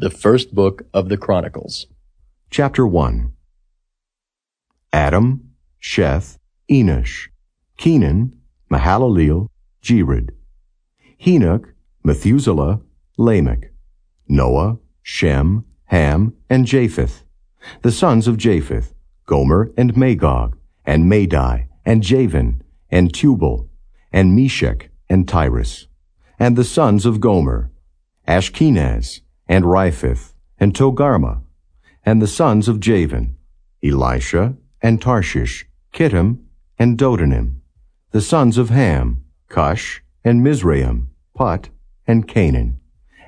The first book of the Chronicles. Chapter 1 Adam, Sheth, Enosh, Kenan, Mahalaleel, Jered, Henoch, Methuselah, Lamech, Noah, Shem, Ham, and Japheth, the sons of Japheth, Gomer and Magog, and Madai, and Javan, and Tubal, and Meshech, and Tiras, and the sons of Gomer, Ashkenaz, and Riphath, and Togarmah, and the sons of Javan, Elisha, and Tarshish, Kittim, and Dodanim, the sons of Ham, Cush, and Mizraim, Put, and Canaan,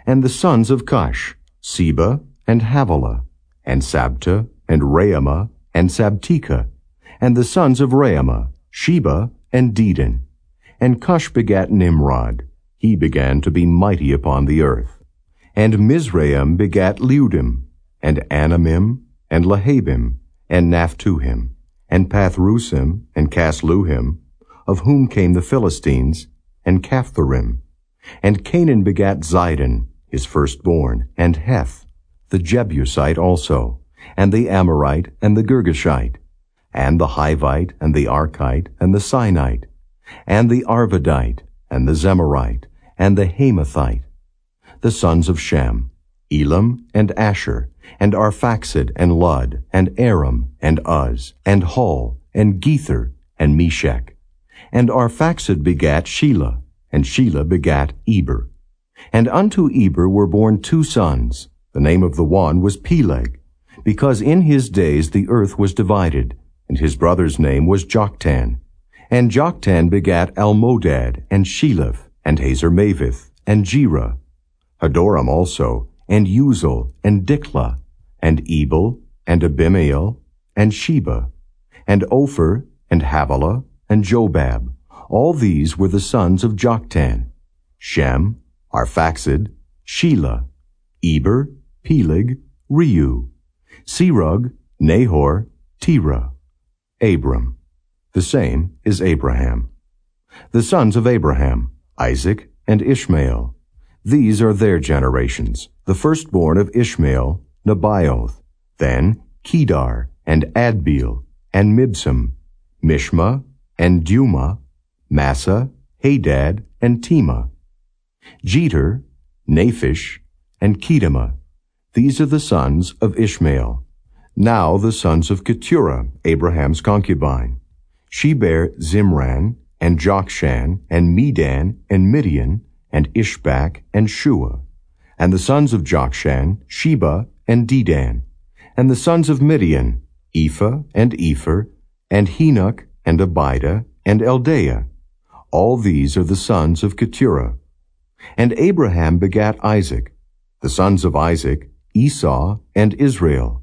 and the sons of Cush, Seba, and Havilah, and Sabta, and Raamah, and Sabtecha, and the sons of Raamah, Sheba, and Dedan. And Cush begat Nimrod. He began to be mighty upon the earth. And Mizraim begat Ludim, and Anamim, and Lahabim, and Naphtuhim, and Pathrusim, and Casluhim, of whom came the Philistines, and Caphtorim. And Canaan begat Zidon, his firstborn, and Heth, the Jebusite also, and the Amorite, and the Girgashite, and the Hivite, and the Arkite, and the Sinite, and the Arvadite, and the Zemarite, and the Hamathite, the sons of Shem, Elam, and Asshur, and Arphaxad, and Lud, and Aram, and Uz, and Hul, and Gether, and Meshech. And Arphaxad begat Shelah, and Shelah begat Eber. And unto Eber were born two sons. The name of the one was Peleg, because in his days the earth was divided, and his brother's name was Joktan. And Joktan begat Almodad, and Sheleph, and Hazarmaveth, and Jerah, Hadoram also, and Uzal, and Diklah, and Ebal, and Abimael, and Sheba, and Ophir, and Havilah, and Jobab. All these were the sons of Joktan. Shem, Arphaxad, Shelah, Eber, Peleg, Reu, Serug, Nahor, Terah, Abram. The same is Abraham. The sons of Abraham, Isaac, and Ishmael. These are their generations. The firstborn of Ishmael, Nebaioth, then Kedar, and Adbeel, and Mibsam, Mishma, and Duma, Massa, Hadad, and Tema. Jetur, Naphish, and Kedemah. These are the sons of Ishmael. Now the sons of Keturah, Abraham's concubine. She bare Zimran, and Jokshan, and Medan, and Midian, and Ishbak, and Shua. And the sons of Jokshan, Sheba, and Dedan. And the sons of Midian, Ephah, and Epher, and Henoch, and Abida, and Eldaah. All these are the sons of Keturah. And Abraham begat Isaac. The sons of Isaac, Esau, and Israel.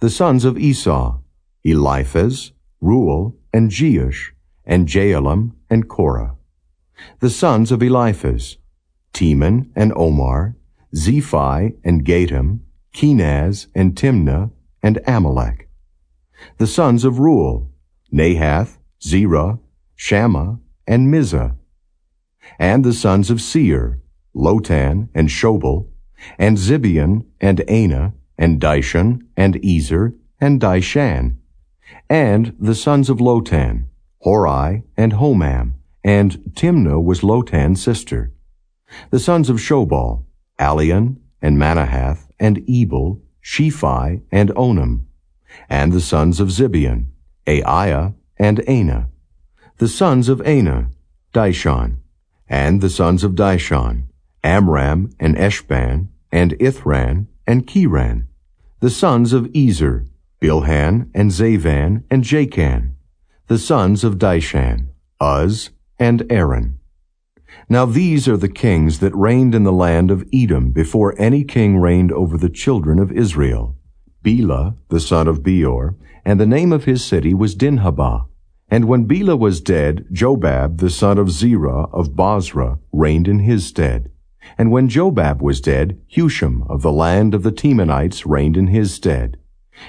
The sons of Esau, Eliphaz, Reuel, and Jeush, and Jaalam, and Korah. The sons of Eliphaz, Teman, and Omar, Zephi, and Gatam, Kenaz, and Timnah, and Amalek. The sons of Reuel, Nahath, Zerah, Shammah, and Mizzah. And the sons of Seir, Lotan, and Shobal, and Zibeon, and Anah, and Dishon, and Ezer, and Dishan. And the sons of Lotan, Horai and Homam, and Timnah was Lotan's sister. The sons of Shobal, Alian, and Manahath, and Ebal, Shephi, and Onam. And the sons of Zibeon, Aiah, and Anah. The sons of Anah, Dishon. And the sons of Dishon, Amram, and Eshban, and Ithran, and Kiran. The sons of Ezer, Bilhan, and Zavan, and Jakan. The sons of Dishan, Uz, and Aran. Now these are the kings that reigned in the land of Edom before any king reigned over the children of Israel. Bela, the son of Beor, and the name of his city was Dinhabah. And when Bela was dead, Jobab, the son of Zerah of Bozrah, reigned in his stead. And when Jobab was dead, Husham of the land of the Temanites reigned in his stead.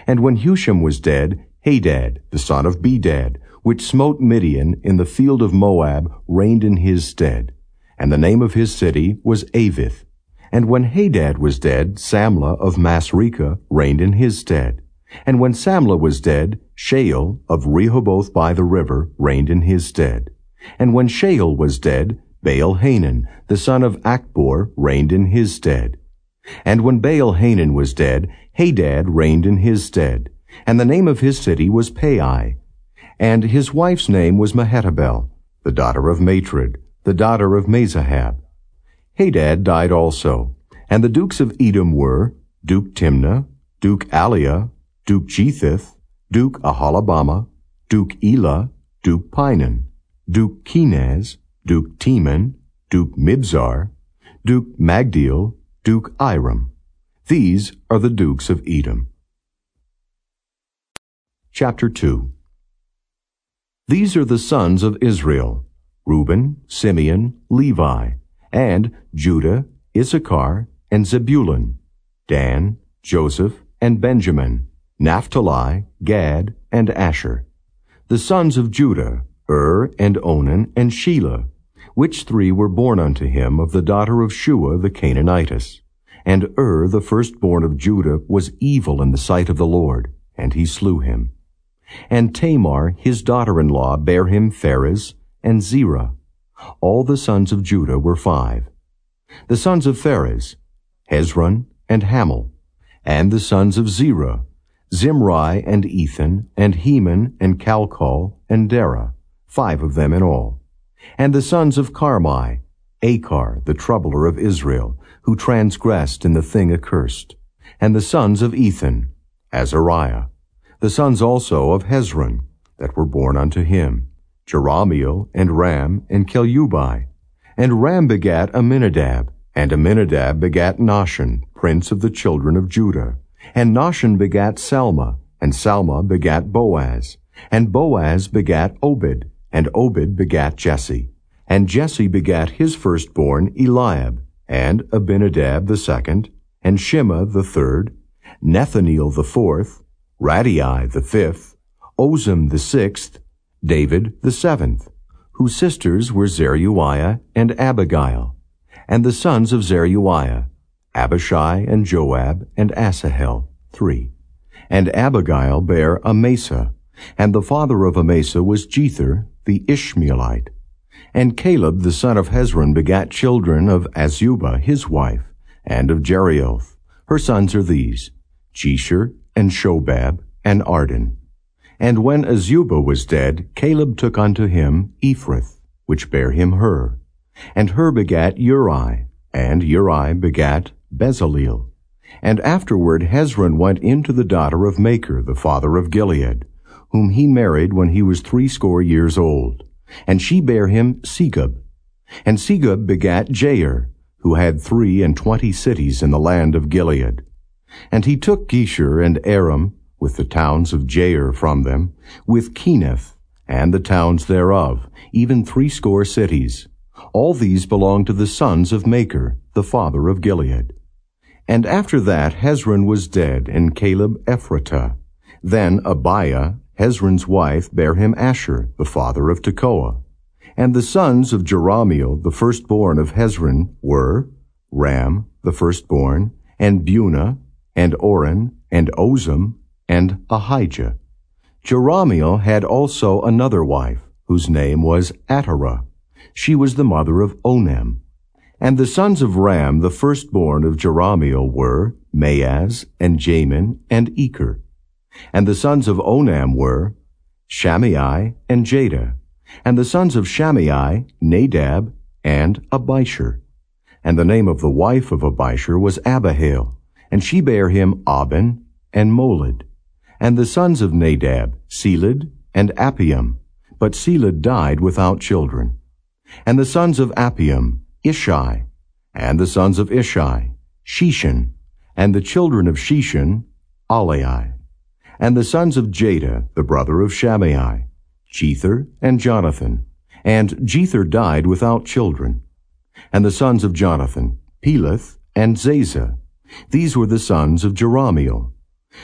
And when Husham was dead, Hadad, the son of Bedad, which smote Midian in the field of Moab, reigned in his stead. And the name of his city was Avith. And when Hadad was dead, Samlah of Masrekah reigned in his stead. And when Samlah was dead, Shaul of Rehoboth by the river reigned in his stead. And when Shaul was dead, Baal Hanan, the son of Achbor, reigned in his stead. And when Baal Hanan was dead, Hadad reigned in his stead. And the name of his city was Pai. And his wife's name was Mehetabel, the daughter of Matred, the daughter of Mezahab. Hadad died also. And the dukes of Edom were Duke Timnah, Duke Aliah, Duke Jetheth, Duke Aholibamah, Duke Elah, Duke Pinon, Duke Kenaz, Duke Teman, Duke Mibzar, Duke Magdiel, Duke Iram. These are the dukes of Edom. Chapter 2 These are the sons of Israel, Reuben, Simeon, Levi, and Judah, Issachar, and Zebulun, Dan, Joseph, and Benjamin, Naphtali, Gad, and Asher. The sons of Judah, Ur, and Onan, and Shelah, which three were born unto him of the daughter of Shua the Canaanitess. And Ur, the firstborn of Judah, was evil in the sight of the Lord, and he slew him. And Tamar, his daughter-in-law, bare him Pharez and Zerah. All the sons of Judah were five. The sons of Pharez, Hezron and Hamul. And the sons of Zerah, Zimri and Ethan, and Heman and Calcol and Dara, five of them in all. And the sons of Carmi, Achar, the troubler of Israel, who transgressed in the thing accursed. And the sons of Ethan, Azariah. The sons also of Hezron, that were born unto him, Jerahmeel, and Ram, and Chelubai. And Ram begat Amminadab, and Amminadab begat Nahshon, prince of the children of Judah. And Nahshon begat Salma, and Salma begat Boaz. And Boaz begat Obed, and Obed begat Jesse. And Jesse begat his firstborn Eliab, and Abinadab the second, and Shema the third, Nethaneel the fourth, Raddai the fifth, Ozem the sixth, David the seventh, whose sisters were Zeruiah and Abigail, and the sons of Zeruiah, Abishai and Joab and Asahel, three. And Abigail bare Amasa, and the father of Amasa was Jether the Ishmaelite. And Caleb the son of Hezron begat children of Azubah his wife, and of Jerioth. Her sons are these, Jesher, and Shobab, and Ardon. And when Azubah was dead, Caleb took unto him Ephrath, which bare him Hur. And Hur begat Uri, and Uri begat Bezaleel. And afterward Hezron went into the daughter of Machir, the father of Gilead, whom he married when he was threescore years old. And she bare him Segub. And Segub begat Jair, who had three and twenty cities in the land of Gilead. And he took Geshur and Aram, with the towns of Jair from them, with Kenath, and the towns thereof, even threescore cities. All these belonged to the sons of Machir, the father of Gilead. And after that Hezron was dead, and Caleb Ephratah. Then Abiah, Hezron's wife, bare him Ashur, the father of Tekoa. And the sons of Jerahmeel, the firstborn of Hezron, were Ram, the firstborn, and Bunah, and Oren, and Ozem, and Ahijah. Jerahmeel had also another wife, whose name was Atara. She was the mother of Onam. And the sons of Ram, the firstborn of Jerahmeel, were Maaz, and Jamin, and Eker. And the sons of Onam were Shammai and Jada. And the sons of Shammai, Nadab, and Abishur. And the name of the wife of Abishur was Abihail, and she bare him Ahban and Molid. And the sons of Nadab, Seled and Appaim. But Seled died without children. And the sons of Appaim, Ishi, and the sons of Ishi, Sheshan, and the children of Sheshan, Alai, and the sons of Jada, the brother of Shammai, Jether and Jonathan. And Jether died without children. And the sons of Jonathan, Peleth and Zaza. These were the sons of Jerahmeel.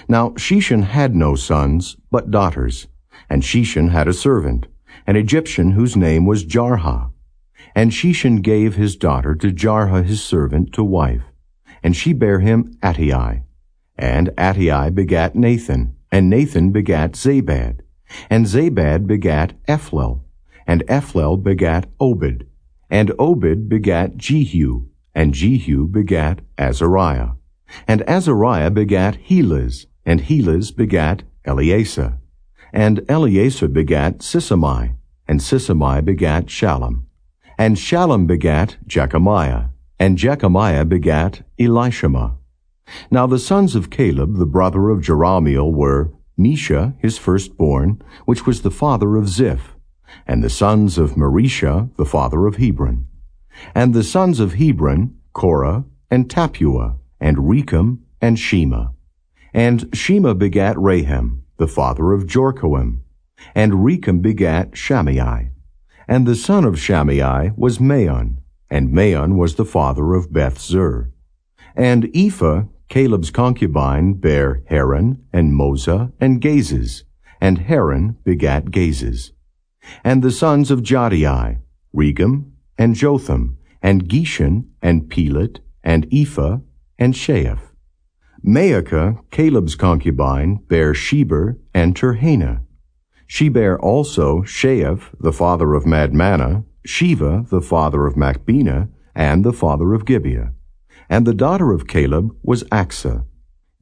Now Sheshan had no sons, but daughters. And Sheshan had a servant, an Egyptian whose name was Jarha. And Sheshan gave his daughter to Jarha his servant to wife. and she bare him Attai. And Attai begat Nathan, and Nathan begat Zabad. And Zabad begat Ephlal, and Ephlal begat Obed. And Obed begat Jehu, and Jehu begat Azariah. And Azariah begat Helez, and Helez begat Eleasa. And Eleasa begat Sisamai, and Sisamai begat Shallum. And Shallum begat Jechamiah, and Jechamiah begat Elishama. Now the sons of Caleb, the brother of Jerahmeel, were Mesha, his firstborn, which was the father of Ziph, and the sons of Mareshah, the father of Hebron. And the sons of Hebron, Korah, and Tappuah, and Rekem, and Shema. And Shema begat Raham, the father of Jorkoam, and Rekem begat Shammai. And the son of Shammai was Maon, and Maon was the father of Beth Zur. And Ephah, Caleb's concubine, bare Haran, and Moza, and Gazez, and Haran begat Gazez. And the sons of Jahdai, Regem, and Jotham, and Gesham, and Pelet, and Ephah, and Sheaph. Maacah, Caleb's concubine, bare Sheber and Tirhanah. She bare also Sheaph, the father of Madmannah, Sheva, the father of Machbenah, and the father of Gibeah. And the daughter of Caleb was Achsah.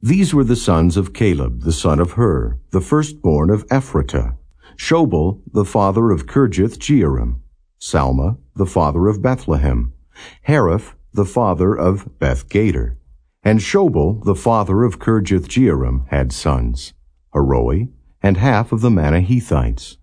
These were the sons of Caleb, the son of Hur, the firstborn of Ephratah. Shobal, the father of Kirjath Jearim. Salma, the father of Bethlehem. Hareph, the father of Beth Gader. And Shobal, the father of Kirjath Jearim, had sons, Haroe, and half of the Manahethites,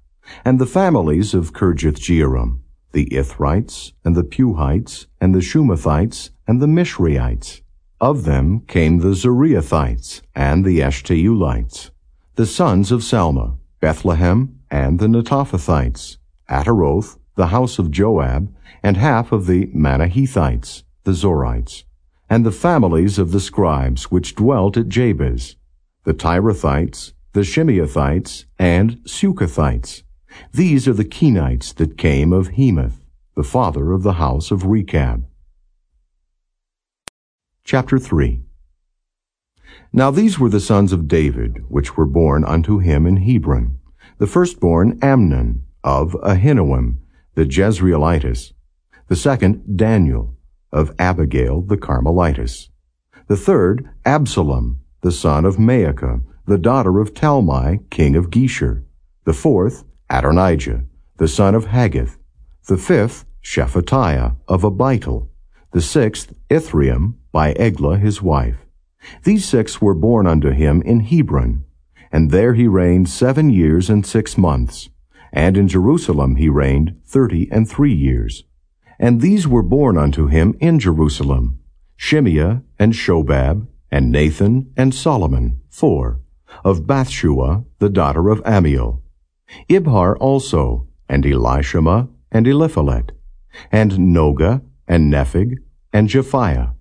and the families of Kirjath Jearim, the Ithrites, and the Puhites, and the Shumathites, and the Mishreites. Of them came the Zuriathites, and the Eshteulites, the sons of Salma, Bethlehem, and the Netophathites, Ataroth, the house of Joab, and half of the Manahethites, the Zorites and the families of the scribes which dwelt at Jabez, the Tirathites, the Shimeathites, and Sukathites. These are the Kenites that came of Hemath, the father of the house of Rechab. Chapter 3 Now these were the sons of David, which were born unto him in Hebron. The firstborn Amnon, of Ahinoam, the Jezreelitess. The second Daniel, of Abigail the Carmelitess. The third, Absalom, the son of Maacah, the daughter of Talmai, king of Geshur. The fourth, Adonijah, the son of Haggith. The fifth, Shephatiah of Abital. The sixth, Ithream, by Eglah his wife. These six were born unto him in Hebron, and there he reigned seven years and six months. And in Jerusalem he reigned thirty and three years. And these were born unto him in Jerusalem, Shimeah and Shobab, and Nathan and Solomon, four, of Bathshua, the daughter of Ammiel. Ibhar also, and Elishama, and Eliphalet, and Nogah, and Nepheg, and Japhia,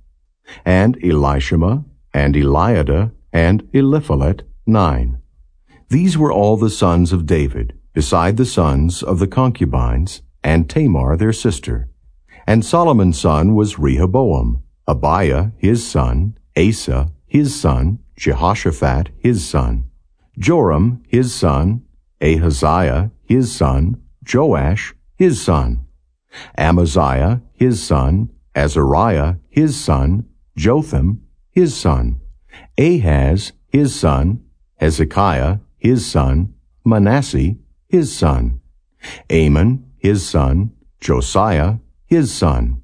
and Elishama, and Eliada, and Eliphalet, nine. These were all the sons of David, beside the sons of the concubines, and Tamar their sister. And Solomon's son was Rehoboam, Abiah his son, Asa his son, Jehoshaphat his son, Joram his son, Ahaziah his son, Joash his son, Amaziah his son, Azariah his son, Jotham his son, Ahaz his son, Hezekiah his son, Manasseh his son, Amon his son, Josiah his son.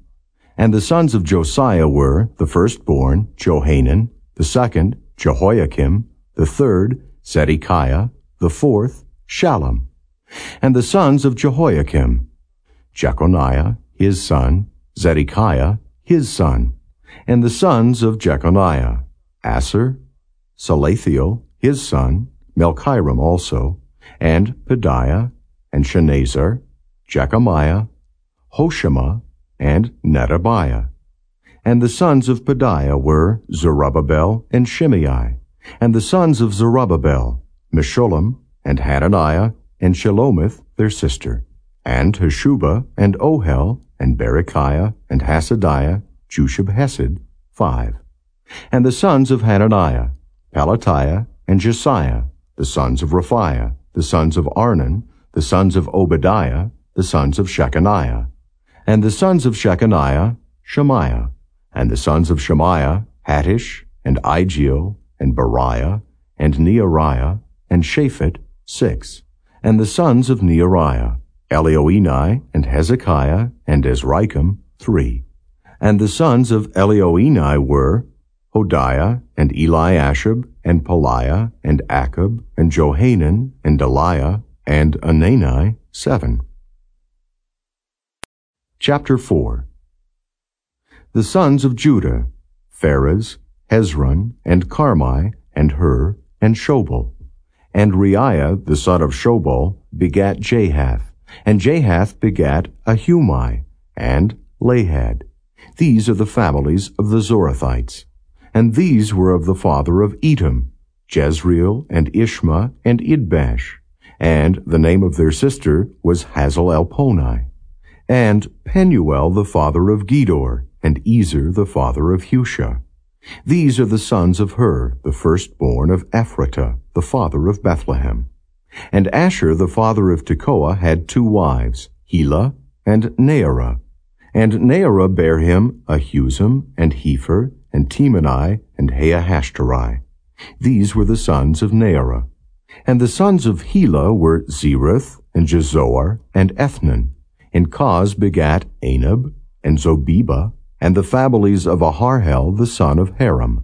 And the sons of Josiah were the firstborn, Johanan, the second, Jehoiakim, the third, Zedekiah, the fourth, Shallum. And the sons of Jehoiakim, Jeconiah, his son, Zedekiah, his son. And the sons of Jeconiah, Assir, Salathiel, his son, Malchiram also, and Pedaiah, and Shenazar, Jechamiah, Hoshama, and Nedabiah. And the sons of Pedaiah were Zerubbabel and Shimei. And the sons of Zerubbabel, Meshullam, and Hananiah, and Shelomith their sister, and Hashubah, and Ohel, and Berechiah, and Hasadiah, Jushab Hesed, five. And the sons of Hananiah, Pelatiah, and Josiah, the sons of Rephaiah, the sons of Arnan, the sons of Obadiah, the sons of Shechaniah. And the sons of Shechaniah, Shemaiah. And the sons of Shemaiah, Hattush, and Igeal, and Bariah, and Neariah, and Shaphat, six. And the sons of Neariah, Elioenai, and Hezekiah, and Azrikam, three. And the sons of Elioenai were Hodiah, and Eliashib, and Pelaiah, and Akkub, and Johanan, and Delaiah, and Anani, seven. Chapter 4 The sons of Judah, Pharez, Hezron, and Carmi, and Hur, and Shobal. And Reiah, the son of Shobal, begat Jahath, and Jahath begat Ahumai, and Lahad. These are the families of the Zorathites. And these were of the father of Etam, Jezreel, and Ishma, and Idbash. And the name of their sister was Hazel Elponi. And Penuel the father of Gedor, and Ezer the father of Hushah. These are the sons of Hur, the firstborn of Ephratah, the father of Bethlehem. And Ashur the father of Tekoa had two wives, Helah and Naarah. And Naarah bare him Ahuzam, and Hepher, and Temeni, and Haahashtari. These were the sons of Naarah. And the sons of Helah were Zereth, and Jezoar, and Ethnan. And Koz begat Anab, and Zobeba, and the families of Aharhel the son of Harum.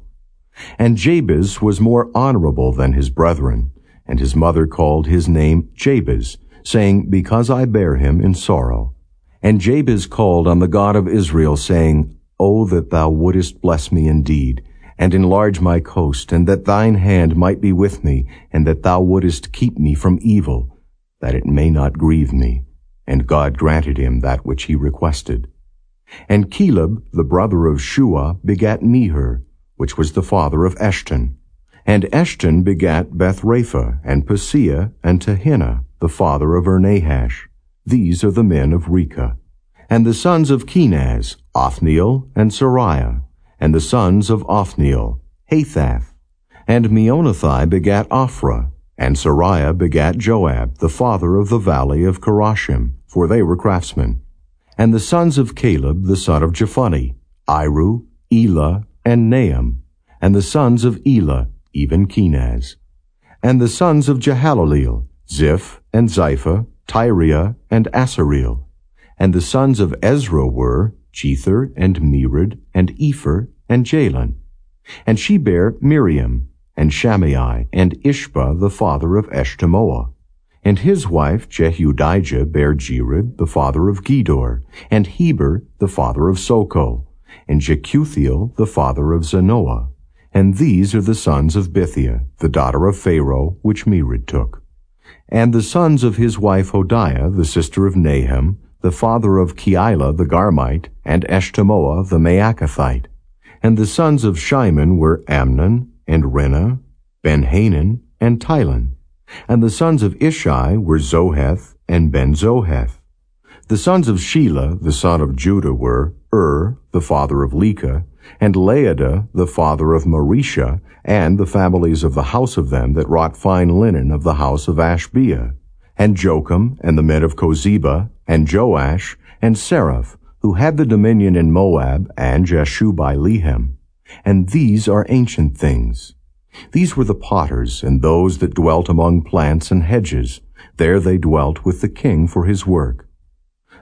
And Jabez was more honorable than his brethren, and his mother called his name Jabez, saying, Because I bear him in sorrow. And Jabez called on the God of Israel, saying, O that thou wouldest bless me indeed, and enlarge my coast, and that thine hand might be with me, and that thou wouldest keep me from evil, that it may not grieve me. And God granted him that which he requested. And Caleb, the brother of Shua, begat Meher, which was the father of Eshton. And Eshton begat Bethrapha, and Paseah, and Tehinnah, the father of Irnahash. These are the men of Rekah. And the sons of Kenaz, Othniel, and Sariah. And the sons of Othniel, Hathath. And Meonothai begat Ophrah, and Sariah begat Joab, the father of the valley of Charashim, for they were craftsmen. And the sons of Caleb, the son of Jephunneh, Iru, Elah, and Naam. And the sons of Elah, even Kenaz. And the sons of Jehalelel, Ziph, and Ziphah, Tiria, and Asareel. And the sons of Ezra were Jether, and Mered, and Epher, and Jalon. And she bare Miriam, and Shammai, and Ishba the father of Eshtemoa. And his wife Jehudijah bare Jered, the father of Gedor, and Heber, the father of Soko, and Jekuthiel, the father of Zanoah. And these are the sons of Bithia, the daughter of Pharaoh, which Mered took. And the sons of his wife Hodiah, the sister of Nahum, the father of Keilah the Garmite, and Eshtemoa the Maacathite. And the sons of Shimon were Amnon, and Rinnah, Ben-Hanan, and Tilon. And the sons of Ishi were Zoheth and Ben-Zoheth. The sons of Shelah, the son of Judah, were Ur, the father of Leka, and Laadah, the father of Mareshah, and the families of the house of them that wrought fine linen of the house of Ashbea, and Jocham, and the men of Chozeba, and Joash, and Seraph, who had the dominion in Moab, and Jashubi-Lehem. And these are ancient things. These were the potters, and those that dwelt among plants and hedges. There they dwelt with the king for his work.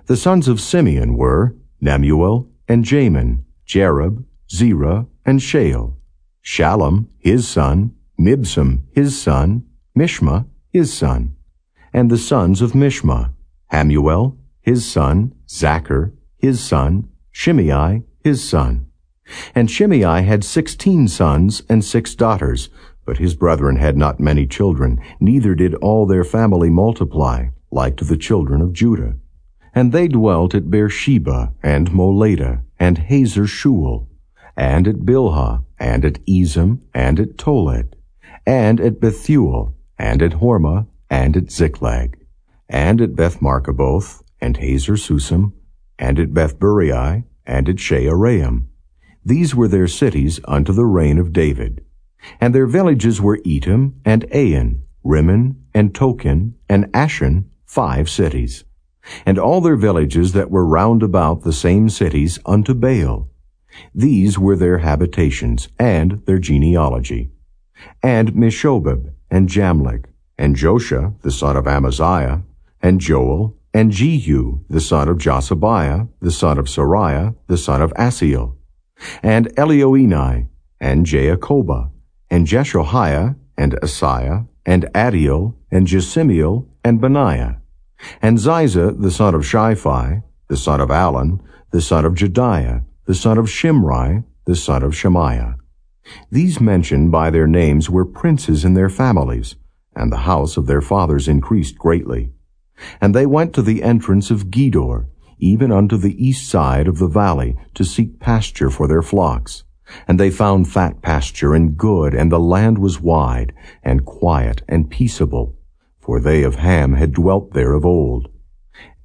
The sons of Simeon were Nemuel, and Jamin, Jarib, Zerah, and Shaul. Shallum, his son, Mibsam, his son, Mishma, his son. And the sons of Mishma, Hamuel, his son, Zakkur, his son, Shimei, his son. And Shimei had sixteen sons and six daughters, but his brethren had not many children, neither did all their family multiply, like to the children of Judah. And they dwelt at Beersheba, and Moladah, and Hazar Shual, and at Bilhah, and at Ezem, and at Tolad, and at Bethuel, and at Hormah, and at Ziklag, and at Beth Marcaboth, and Hazar Susam, and at Beth Buriai, and at Shaaraim, These were their cities unto the reign of David. And their villages were Etam, and Ain, Rimmon, and Tochen, and Ashen, five cities. And all their villages that were round about the same cities unto Baal. These were their habitations, and their genealogy. And Meshobab, and Jamlech, and Joshua, the son of Amaziah, and Joel, and Jehu, the son of Joshabiah, the son of Sariah, the son of Asiel, and Elioenai, and Jaakobah, and Jeshoiah, and Asaiah, and Adiel, and Jesimiel, and Benaiah, and Ziza, the son of Shiphi, the son of Allon, the son of Jedaiah, the son of Shimri, the son of Shemaiah. These mentioned by their names were princes in their families, and the house of their fathers increased greatly. And they went to the entrance of Gedor, even unto the east side of the valley, to seek pasture for their flocks. And they found fat pasture and good, and the land was wide, and quiet, and peaceable, for they of Ham had dwelt there of old.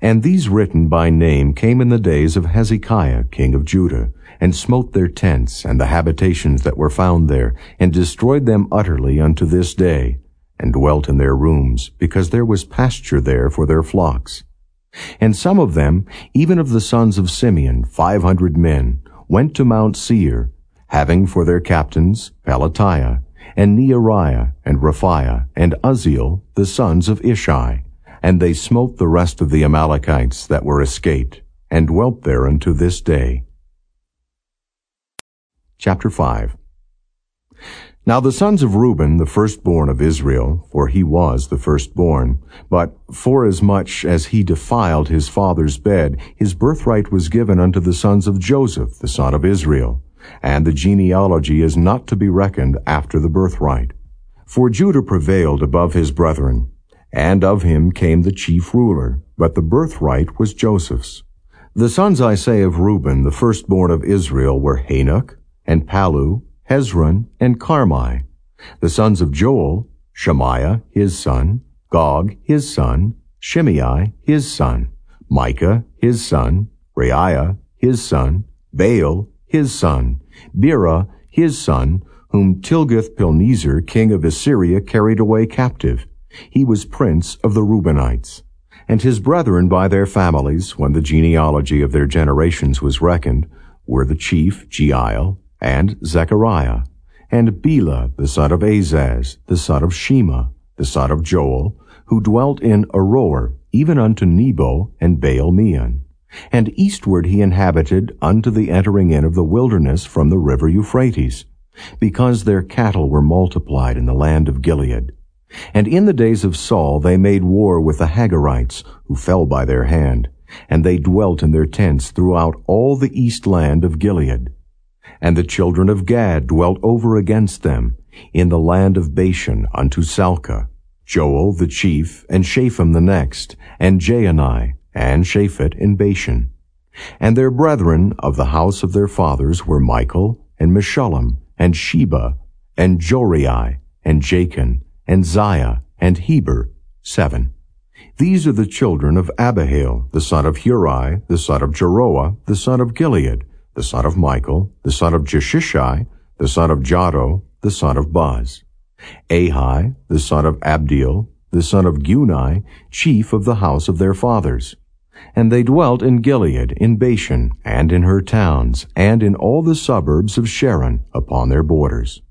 And these written by name came in the days of Hezekiah king of Judah, and smote their tents and the habitations that were found there, and destroyed them utterly unto this day, and dwelt in their rooms, because there was pasture there for their flocks. And some of them, even of the sons of Simeon, five hundred men, went to Mount Seir, having for their captains Pelatiah, and Neariah, and Rephaiah, and Uzziel, the sons of Ishi. And they smote the rest of the Amalekites that were escaped, and dwelt there unto this day. Chapter 5 now the sons of Reuben, the firstborn of Israel, for he was the firstborn, but forasmuch as he defiled his father's bed, his birthright was given unto the sons of Joseph, the son of Israel, and the genealogy is not to be reckoned after the birthright. For Judah prevailed above his brethren, and of him came the chief ruler, but the birthright was Joseph's. The sons, I say, of Reuben, the firstborn of Israel, were Hanoch, and Pallu, Hezron, and Carmi. The sons of Joel, Shemaiah, his son, Gog, his son, Shimei, his son, Micah, his son, Reiah, his son, Baal, his son, Bera, his son, whom Tilgath-Pilneser, king of Assyria, carried away captive. He was prince of the Reubenites. And his brethren by their families, when the genealogy of their generations was reckoned, were the chief Jeiel, and Zechariah, and Bela the son of Azaz, the son of Shema, the son of Joel, who dwelt in Aroer, even unto Nebo and Baal Meon. And eastward he inhabited unto the entering in of the wilderness from the river Euphrates, because their cattle were multiplied in the land of Gilead. And in the days of Saul they made war with the Hagarites, who fell by their hand, and they dwelt in their tents throughout all the east land of Gilead. And the children of Gad dwelt over against them, in the land of Bashan unto Salca, Joel the chief, and Shapham the next, and Jaanai, and Shaphat in Bashan. And their brethren of the house of their fathers were Michael, and Meshullam, and Sheba, and Jorai, and Jachin, and Ziah, and Heber, seven. These are the children of Abihail, the son of Huri, the son of Jaroah, the son of Gilead, the son of Michael, the son of Jeshishi, the son of Jahdo, the son of Buz. Ahi, the son of Abdiel, the son of Guni, chief of the house of their fathers. And they dwelt in Gilead, in Bashan, and in her towns, and in all the suburbs of Sharon, upon their borders.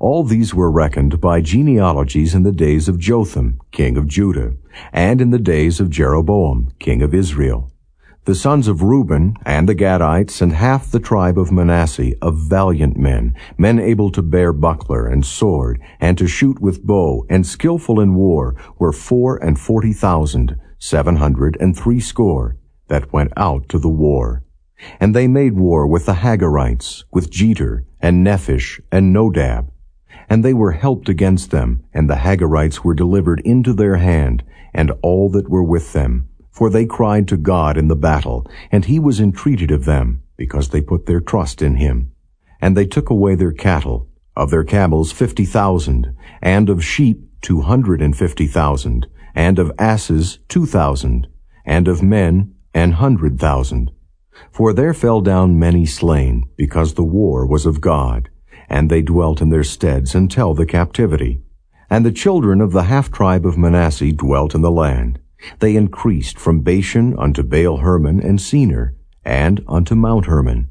All these were reckoned by genealogies in the days of Jotham, king of Judah, and in the days of Jeroboam, king of Israel the sons of Reuben, and the Gadites, and half the tribe of Manasseh, of valiant men, men able to bear buckler and sword, and to shoot with bow, and skillful in war, were four and forty thousand, seven hundred and threescore, that went out to the war. And they made war with the Hagarites, with Jetur, and Nephish, and Nodab. And they were helped against them, and the Hagarites were delivered into their hand, and all that were with them, for they cried to God in the battle, and he was entreated of them, because they put their trust in him. And they took away their cattle, of their camels fifty thousand, and of sheep two hundred and fifty thousand, and of asses two thousand, and of men an hundred thousand. For there fell down many slain, because the war was of God, and they dwelt in their steads until the captivity. And the children of the half-tribe of Manasseh dwelt in the land. They increased from Bashan unto Baal Hermon and Senir, and unto Mount Hermon.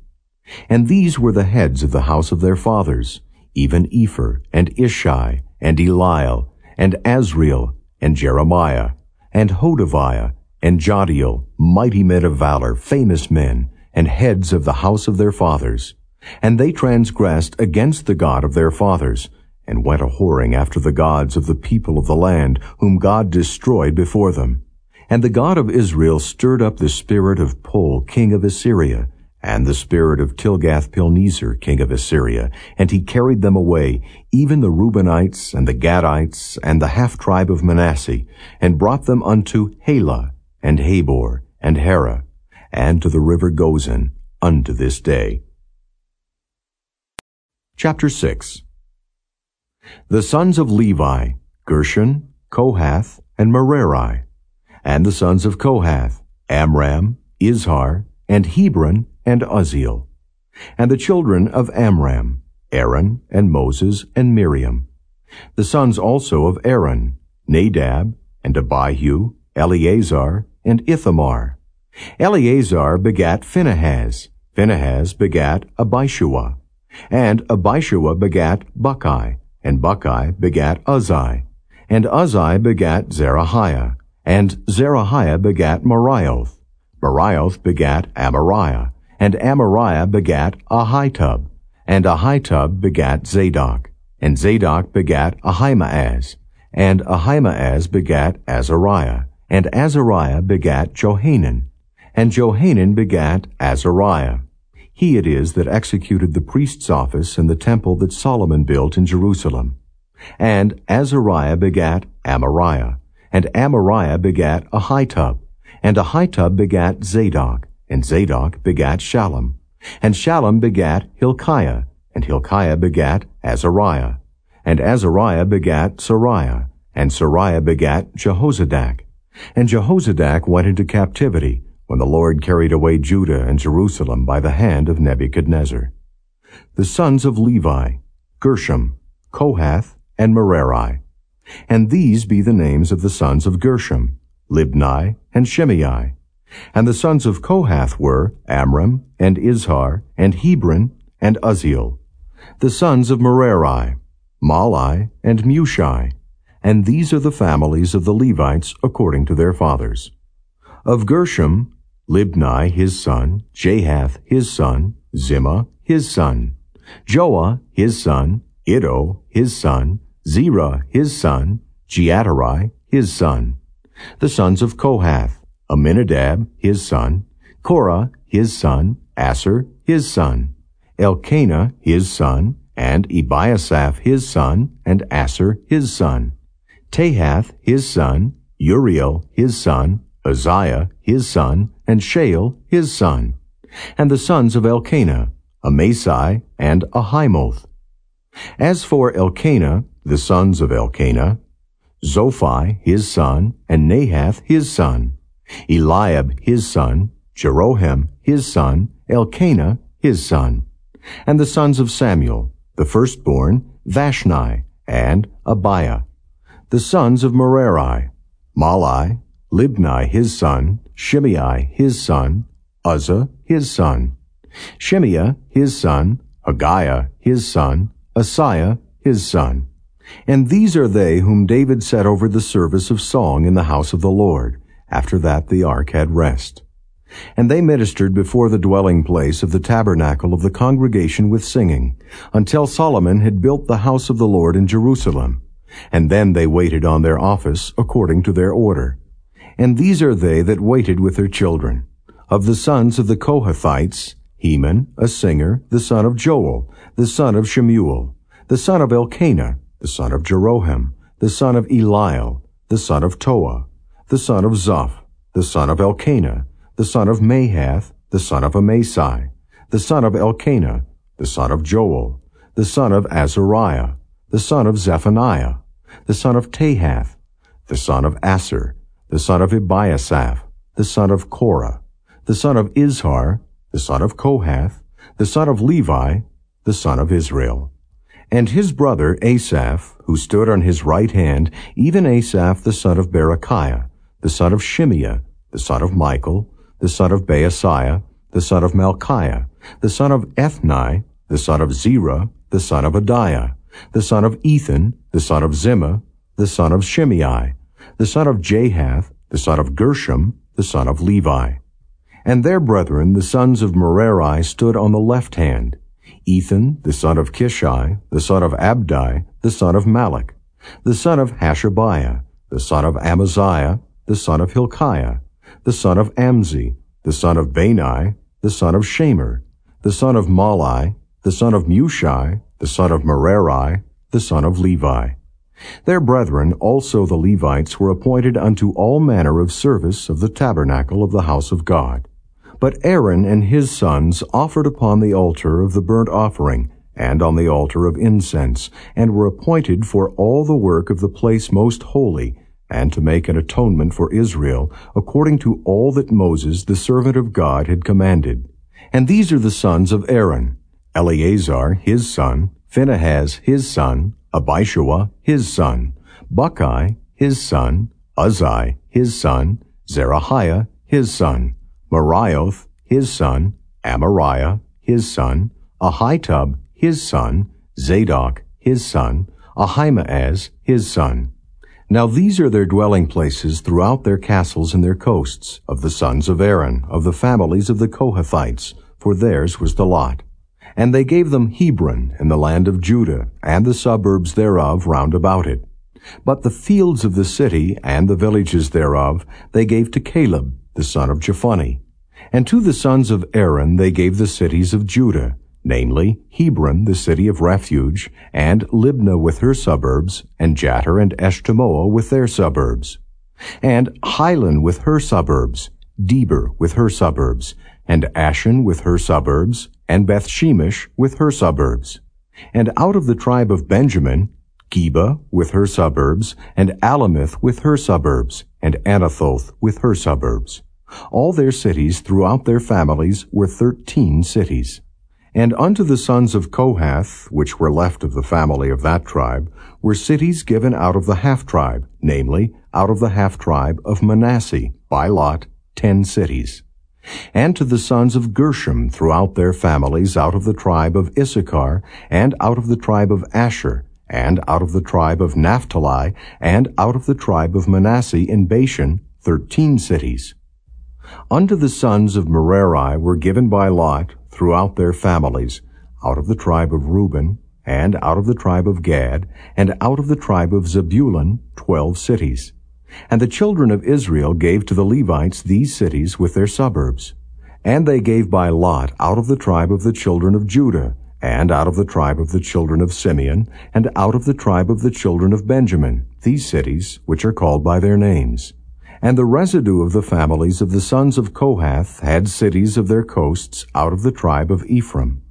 And these were the heads of the house of their fathers, even Epher, and Ishi, and Eliel, and Azriel, and Jeremiah, and Hodaviah, and Jahdiel, mighty men of valor, famous men, and heads of the house of their fathers. And they transgressed against the God of their fathers, and went a whoring after the gods of the people of the land, whom God destroyed before them. And the God of Israel stirred up the spirit of Pul, king of Assyria, and the spirit of Tilgath-Pilneser, king of Assyria, and he carried them away, even the Reubenites, and the Gadites, and the half-tribe of Manasseh, and brought them unto Halah, and Habor, and Hara, and to the river Gozan, unto this day. Chapter 6 The sons of Levi, Gershon, Kohath, and Merari, and the sons of Kohath, Amram, Izhar, and Hebron, and Uzziel. And the children of Amram, Aaron, and Moses, and Miriam. The sons also of Aaron, Nadab, and Abihu, Eleazar, and Ithamar. Eleazar begat Phinehas, Phinehas begat Abishua, and Abishua begat Bukki, and Bukki begat Uzzi, and Uzzi begat Zerahiah, and Zerahiah begat Meraioth. Meraioth begat Amariah, and Amariah begat Ahitub, and Ahitub begat Zadok, and Zadok begat Ahimaaz, and Ahimaaz begat Azariah, and Azariah begat Johanan, and Johanan begat Azariah. He it is that executed the priest's office in the temple that Solomon built in Jerusalem. And Azariah begat Amariah, and Amariah begat Ahitub, and Ahitub begat Zadok, and Zadok begat Shallum, and Shallum begat Hilkiah, and Hilkiah begat Azariah, and Azariah begat Seraiah, and Seraiah begat Jehozadak. And Jehozadak went into captivity, when the Lord carried away Judah and Jerusalem by the hand of Nebuchadnezzar. The sons of Levi, Gershom, Kohath, and Merari. And these be the names of the sons of Gershom, Libni, and Shimei. And the sons of Kohath were Amram, and Izhar, and Hebron, and Uzziel. The sons of Merari, Mahli, and Mushi. And these are the families of the Levites according to their fathers. Of Gershom, Libni his son, Jahath his son, Zimmah his son, Joah his son, Iddo his son, Zerah his son, Jeaterai his son. The sons of Kohath, Amminadab his son, Korah his son, Assir his son, Elkanah his son, and Ebiasaph his son, and Assir his son, Tahath his son, Uriel his son, Uzziah his son, and Shaul his son, and the sons of Elkanah, Amasai and Ahimoth. As for Elkanah, the sons of Elkanah, Zophai his son, and Nahath his son, Eliab his son, Jeroham his son, Elkanah his son, and the sons of Samuel, the firstborn, Vashni, and Abiah, the sons of Merari, Mahli, Libni his son, Shimei his son, Uzzah his son, Shimei his son, Haggiah his son, Asaiah his son. And these are they whom David set over the service of song in the house of the Lord, after that the ark had rest. And they ministered before the dwelling place of the tabernacle of the congregation with singing, until Solomon had built the house of the Lord in Jerusalem. And then they waited on their office according to their order. And these are they that waited with their children. Of the sons of the Kohathites, Heman, a singer, the son of Joel, the son of Shemuel, the son of Elkanah, the son of Jeroham, the son of Eliel, the son of Toah, the son of Zoph, the son of Elkanah, the son of Mahath, the son of Amasai, the son of Elkanah, the son of Joel, the son of Azariah, the son of Zephaniah, the son of Tahath, the son of Assir, the son of Ebiasaph, the son of Korah, the son of Izhar, the son of Kohath, the son of Levi, the son of Israel. And his brother Asaph, who stood on his right hand, even Asaph the son of Berechiah, the son of Shimeah, the son of Michael, the son of Baasiah, the son of Malchiah, the son of Ethni, the son of Zerah, the son of Adaiah, the son of Ethan, the son of Zimmah, the son of Shimei, the son of Jahath, the son of Gershom, the son of Levi. And their brethren, the sons of Merari, stood on the left hand, Ethan, the son of Kishi, the son of Abdi, the son of Malluch, the son of Hashabiah, the son of Amaziah, the son of Hilkiah, the son of Amzi, the son of Bani, the son of Shamer, the son of Mahli, the son of Mushi, the son of Merari, the son of Levi. Their brethren, also the Levites, were appointed unto all manner of service of the tabernacle of the house of God. But Aaron and his sons offered upon the altar of the burnt offering, and on the altar of incense, and were appointed for all the work of the place most holy, and to make an atonement for Israel, according to all that Moses the servant of God had commanded. And these are the sons of Aaron, Eleazar his son, Phinehas his son, Abishua his son, Bukki his son, Uzzi his son, Zerahiah his son, Meraioth his son, Amariah his son, Ahitub his son, Zadok his son, Ahimaaz his son. Now these are their dwelling places throughout their castles and their coasts, of the sons of Aaron, of the families of the Kohathites, for theirs was the lot. And they gave them Hebron in the land of Judah, and the suburbs thereof round about it. But the fields of the city and the villages thereof they gave to Caleb, the son of Jephunneh. And to the sons of Aaron they gave the cities of Judah, namely Hebron, the city of refuge, and Libnah with her suburbs, and Jattir and Eshtemoa with their suburbs, and Hilen with her suburbs, Debir with her suburbs, and Ashan with her suburbs, and Beth Shemesh with her suburbs. And out of the tribe of Benjamin, Geba with her suburbs, and Alemeth with her suburbs, and Anathoth with her suburbs. All their cities throughout their families were thirteen cities. And unto the sons of Kohath, which were left of the family of that tribe, were cities given out of the half-tribe, namely, out of the half-tribe of Manasseh, by lot, ten cities and to the sons of Gershom throughout their families out of the tribe of Issachar, and out of the tribe of Asher, and out of the tribe of Naphtali, and out of the tribe of Manasseh in Bashan, thirteen cities. Unto the sons of Merari were given by lot throughout their families, out of the tribe of Reuben, and out of the tribe of Gad, and out of the tribe of Zebulun, twelve cities. And the children of Israel gave to the Levites these cities with their suburbs. And they gave by lot out of the tribe of the children of Judah, and out of the tribe of the children of Simeon, and out of the tribe of the children of Benjamin, these cities, which are called by their names. And the residue of the families of the sons of Kohath had cities of their coasts out of the tribe of Ephraim.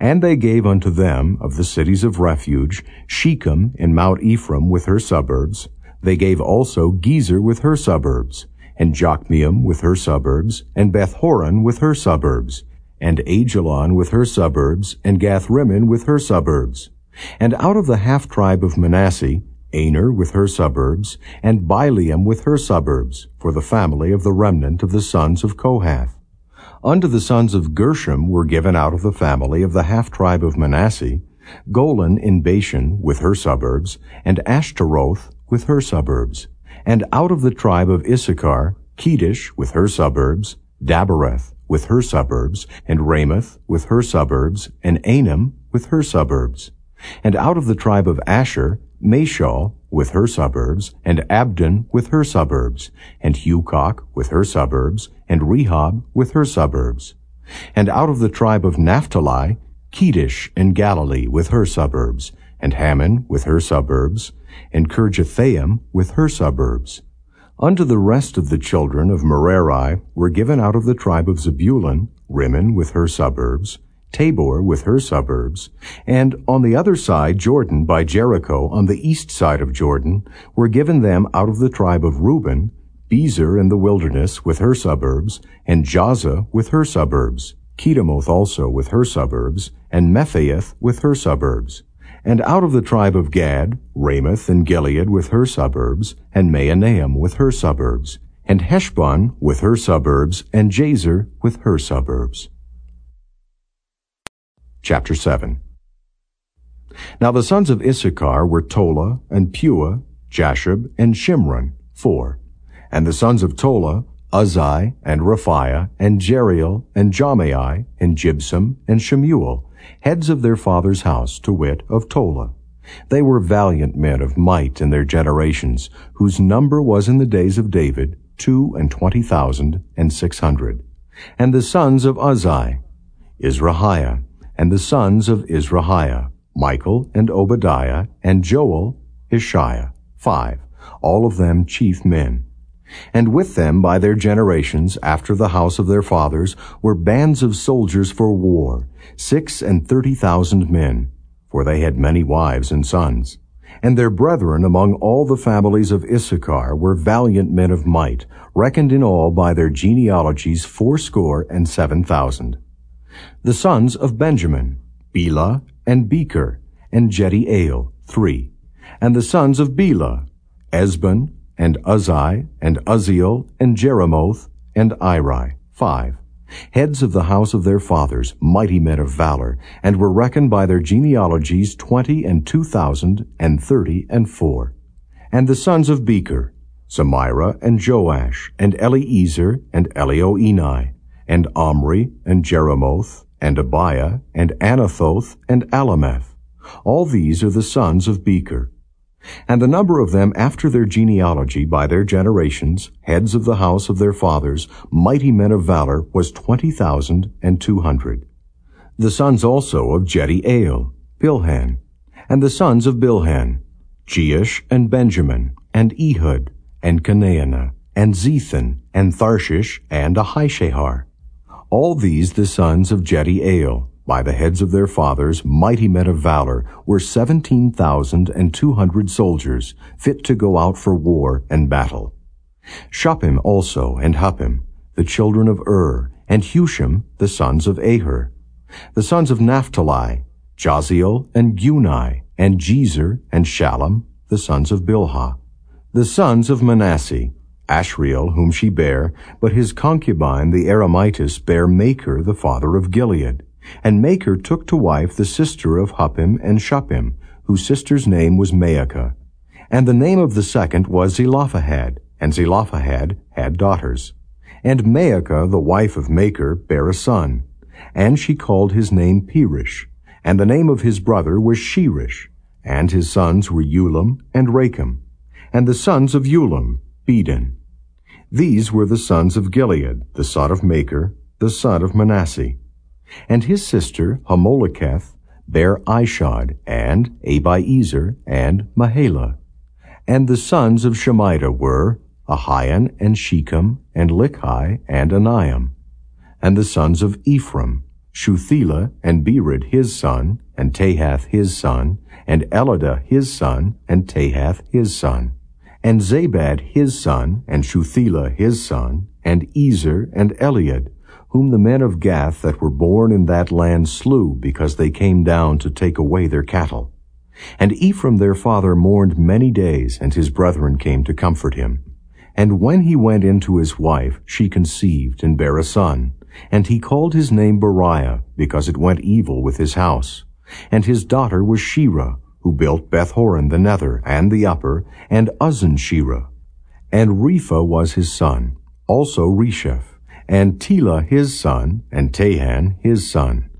And they gave unto them, of the cities of refuge, Shechem in Mount Ephraim with her suburbs, they gave also Gezer with her suburbs, and Jokmeam with her suburbs, and Beth Horon with her suburbs, and Ajalon with her suburbs, and Gath Rimmon with her suburbs. And out of the half-tribe of Manasseh, Aner with her suburbs, and Bileam with her suburbs, for the family of the remnant of the sons of Kohath. Unto the sons of Gershom were given out of the family of the half-tribe of Manasseh, Golan in Bashan with her suburbs, and Ashtaroth with her suburbs, and out of the tribe of Issachar, Kedesh with her suburbs, Daberath with her suburbs, and Ramoth with her suburbs, and Anam with her suburbs. And out of the tribe of Asher, Mashal with her suburbs, and Abdon with her suburbs, and Hukkok with her suburbs, and Rehob with her suburbs. And out of the tribe of Naphtali, Kedesh and Galilee with her suburbs, and Hammon with her suburbs, and Kirjathaim with her suburbs. Unto the rest of the children of Merari were given out of the tribe of Zebulun, Rimmon with her suburbs, Tabor with her suburbs, and on the other side Jordan by Jericho on the east side of Jordan were given them out of the tribe of Reuben, Bezer in the wilderness with her suburbs, and Jahzah with her suburbs, Kedemoth also with her suburbs, and Mephaath with her suburbs. And out of the tribe of Gad, Ramoth and Gilead with her suburbs, and Mahanaim with her suburbs, and Heshbon with her suburbs, and Jazer with her suburbs. Chapter 7 Now the sons of Issachar were Tola, and Puah, Jashub, and Shimron, four. And the sons of Tola, Uzzi, and Rephaiah, and Jeriel, and Jahmai, and Jibsam, and Shemuel, heads of their father's house, to wit, of Tola. They were valiant men of might in their generations, whose number was in the days of David two and twenty thousand and six hundred. And the sons of Uzzi, Izrahiah, and the sons of Izrahiah, Michael and Obadiah, and Joel, Ishiah, five, all of them chief men. And with them by their generations, after the house of their fathers, were bands of soldiers for war, six and thirty thousand men, for they had many wives and sons. And their brethren among all the families of Issachar were valiant men of might, reckoned in all by their genealogies fourscore and seven thousand. The sons of Benjamin, Bela, and Becher, and Jediael, three. And the sons of Bela, Ezbon, and Uzzi, and Uzziel, and Jeremoth, and Iri, five. Heads of the house of their fathers, mighty men of valor, and were reckoned by their genealogies twenty and two thousand, and thirty and four. And the sons of Becher, Zemira, and Joash, and Eliezer, and Elioenai, and Omri, and Jeremoth, and Abiah, and Anathoth, and Alemeth. All these are the sons of Becher. And the number of them after their genealogy by their generations, heads of the house of their fathers, mighty men of valor, was twenty thousand and two hundred. The sons also of Jediael, Bilhan, and the sons of Bilhan, Jeush and Benjamin, and Ehud, and Chenaanah, and Zethan, and Tharshish, and Ahishahar. All these the sons of Jediael, by the heads of their fathers, mighty men of valor, were seventeen thousand and two hundred soldiers, fit to go out for war and battle. Shuppim also and Huppim, the children of Ur, and Hushim, the sons of Aher. The sons of Naphtali, Jahziel and Guni, and Jezer and Shallum, the sons of Bilhah. The sons of Manasseh, Ashriel, whom she bare, but his concubine the Aramitess bare Machir, the father of Gilead. And Machir took to wife the sister of Huppim and Shuppim, whose sister's name was Maacah. And the name of the second was Zelophehad, and Zelophehad had daughters. And Maacah, the wife of Machir, bare a son. And she called his name Peresh, and the name of his brother was Sheresh, and his sons were Ulam and Rakem. And the sons of Ulam, Bedan. These were the sons of Gilead, the son of Machir, the son of Manasseh. And his sister, Hammoleketh, bare Ishod, and Abiezer, and Mahalah. And the sons of Shemida were Ahian, and Shechem, and Likhi, and Aniam. And the sons of Ephraim, Shuthelah, and Bered his son, and Tahath his son, and Eladah his son, and Tahath his son, and Zabad his son, and Shuthelah his son, and Ezer, and Elead, whom the men of Gath that were born in that land slew because they came down to take away their cattle. And Ephraim their father mourned many days, and his brethren came to comfort him. And when he went in to his wife, she conceived and bare a son. And he called his name Beriah, because it went evil with his house. And his daughter was Shirah, who built Bethhoron the nether, and the upper, and Uzzen Shirah. And Repha was his son, also Resheph and Telah his son, and Tahan his son,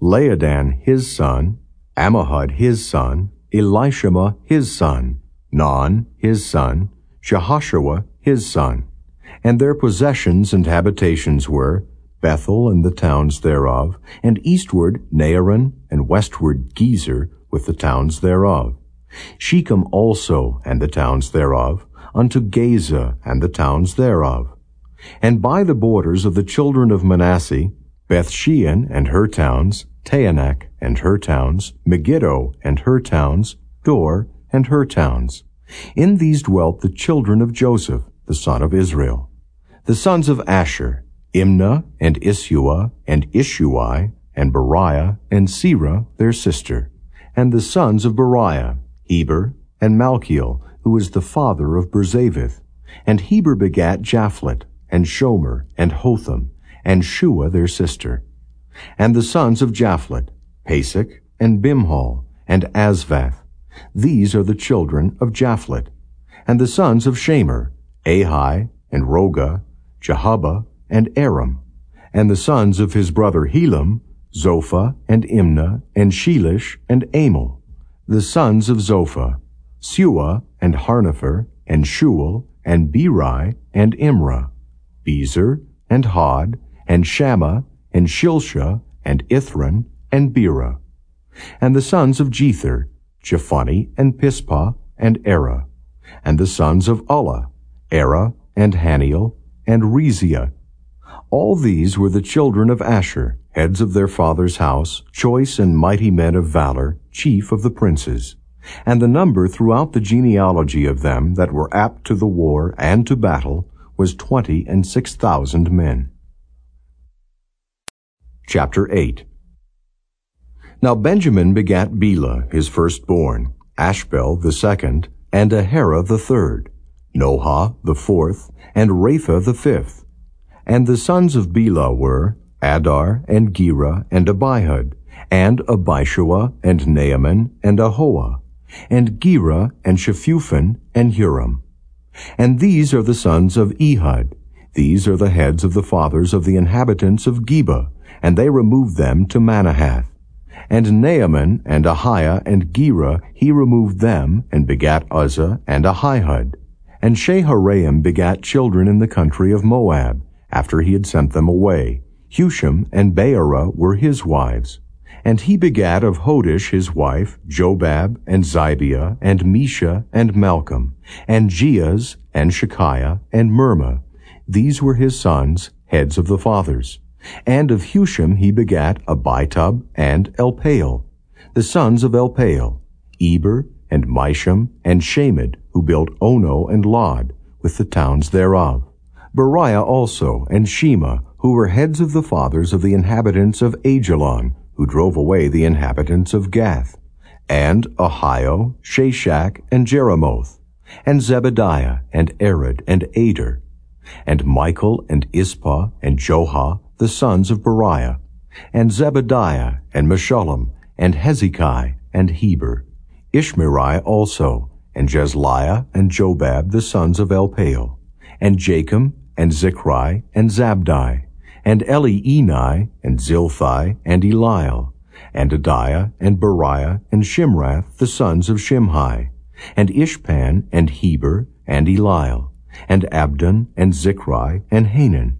Laadan his son, Ammihud his son, Elishama his son, Non his son, Jehoshua his son. And their possessions and habitations were Bethel and the towns thereof, and eastward Naaran, and westward Gezer with the towns thereof. Shechem also and the towns thereof, unto Gaza and the towns thereof and by the borders of the children of Manasseh, Bethshean and her towns, Taanach and her towns, Megiddo and her towns, Dor and her towns. In these dwelt the children of Joseph, the son of Israel. The sons of Asher, Imnah and Isua and Ishui and Beriah and Serah their sister, and the sons of Beriah, Heber and Malchiel, who was the father of Birzavith. And Heber begat Japhlet, and Shomer, and Hotham, and Shua their sister. And the sons of Japhlet, Pasach, and Bimhal, and Asvath. These are the children of Japhlet. And the sons of Shamer, Ahi, and Roga, Jehubbah, and Aram. And the sons of his brother Helam, Zophah, and Imnah, and Shelish, and Amal. The sons of Zophah, Sua, and Harnepher, and Shual, and Beri, and Imrah, Bezer, and Hod, and Shammah, and Shilsha, and Ithran, and Beerah. And the sons of Jether, Chephani, and Pispah, and Erah. And the sons of Ulla, Era, and Haniel, and Reziah. All these were the children of Asher, heads of their father's house, choice and mighty men of valor, chief of the princes. And the number throughout the genealogy of them that were apt to the war and to battle was twenty and six thousand men. Chapter 8 Now Benjamin begat Bela, his firstborn, Ashbel the second, and Ahara the third, Nohah the fourth, and Rapha the fifth. And the sons of Bela were Adar, and Gera, and Abihud, and Abishua, and Naaman, and Ahoah, and Gera, and Shephupham, and Huram. And these are the sons of Ehud. These are the heads of the fathers of the inhabitants of Geba, and they removed them to Manahath. And Naaman and Ahiah and Gera he removed them, and begat Uzzah and Ahihud. And Shaharaim begat children in the country of Moab, after he had sent them away. Hushim and Baarah were his wives. And he begat of Hodish his wife, Jobab, and Zibiah, and Mesha, and Malcham, and Jeuz, and Shekiah, and Mirmah. These were his sons, heads of the fathers. And of Hushim he begat Abitub and Elpaal, the sons of Elpaal, Eber, and Misham, and Shamed, who built Ono and Lod, with the towns thereof. Beriah also, and Shema, who were heads of the fathers of the inhabitants of Aijalon, who drove away the inhabitants of Gath, and Ahio, Shashak, and Jeremoth, and Zebadiah, and Arad, and Ader, and Michael, and Ispah, and Joha, the sons of Beriah, and Zebadiah, and Meshullam, and Hezekiah, and Heber, Ishmerai also, and Jezliah, and Jobab, the sons of Elpaal, and Jacob, and Zichri, and Zabdi, and Elienai, and Zilthai, and Eliel, and Adaiah, and Beriah, and Shimrath, the sons of Shimhi, and Ishpan, and Heber, and Eliel, and Abdon, and Zichri, and Hanan,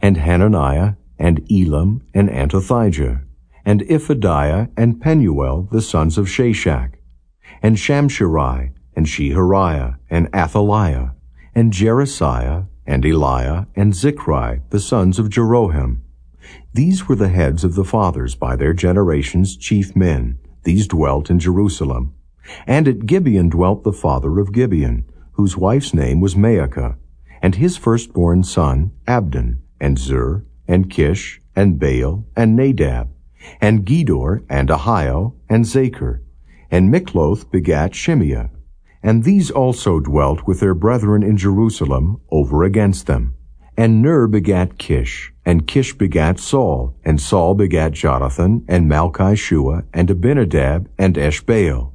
and Hananiah, and Elam, and Antothijah, and Iphidiah, and Penuel, the sons of Shashak, and Shamsherai, and Shehariah, and Athaliah, and Jerasiah, and Eliah, and Zichri, the sons of Jeroham. These were the heads of the fathers by their generations chief men. These dwelt in Jerusalem. And at Gibeon dwelt the father of Gibeon, whose wife's name was Maacah, and his firstborn son Abdon, and Zur, and Kish, and Baal, and Nadab, and Gedor, and Ahio, and Zachar. And Mikloth begat Shimeah. And these also dwelt with their brethren in Jerusalem over against them. And Ner begat Kish, and Kish begat Saul, and Saul begat Jonathan, and Malchishua, and Abinadab, and Eshbaal.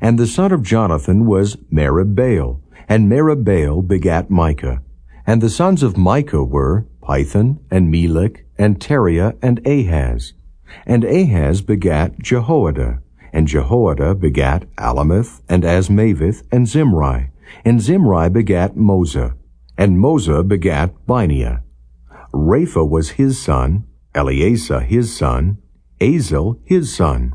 And the son of Jonathan was Meribbaal, and Meribbaal begat Micah. And the sons of Micah were Pithon, and Melech, and Tahrea, and Ahaz. And Ahaz begat Jehoiada, and Jehoiada begat Alemeth, and Azmaveth, and Zimri. And Zimri begat Moza, and Moza begat Binea. Rapha was his son, Eleasa his son, Azel his son.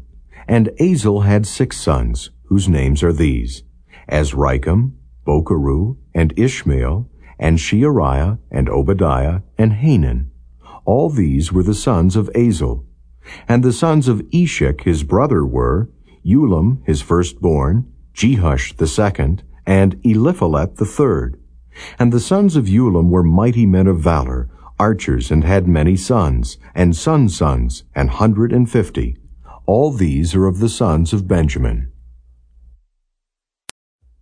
And Azel had six sons, whose names are these, Azrikam, Bocheru, and Ishmael, and Sheariah, and Obadiah, and Hanan. All these were the sons of Azel. And the sons of Eshek his brother were Ulam his firstborn, Jehush the second, and Eliphalet the third. And the sons of Ulam were mighty men of valor, archers, and had many sons, and sons' sons, an hundred and fifty. All these are of the sons of Benjamin.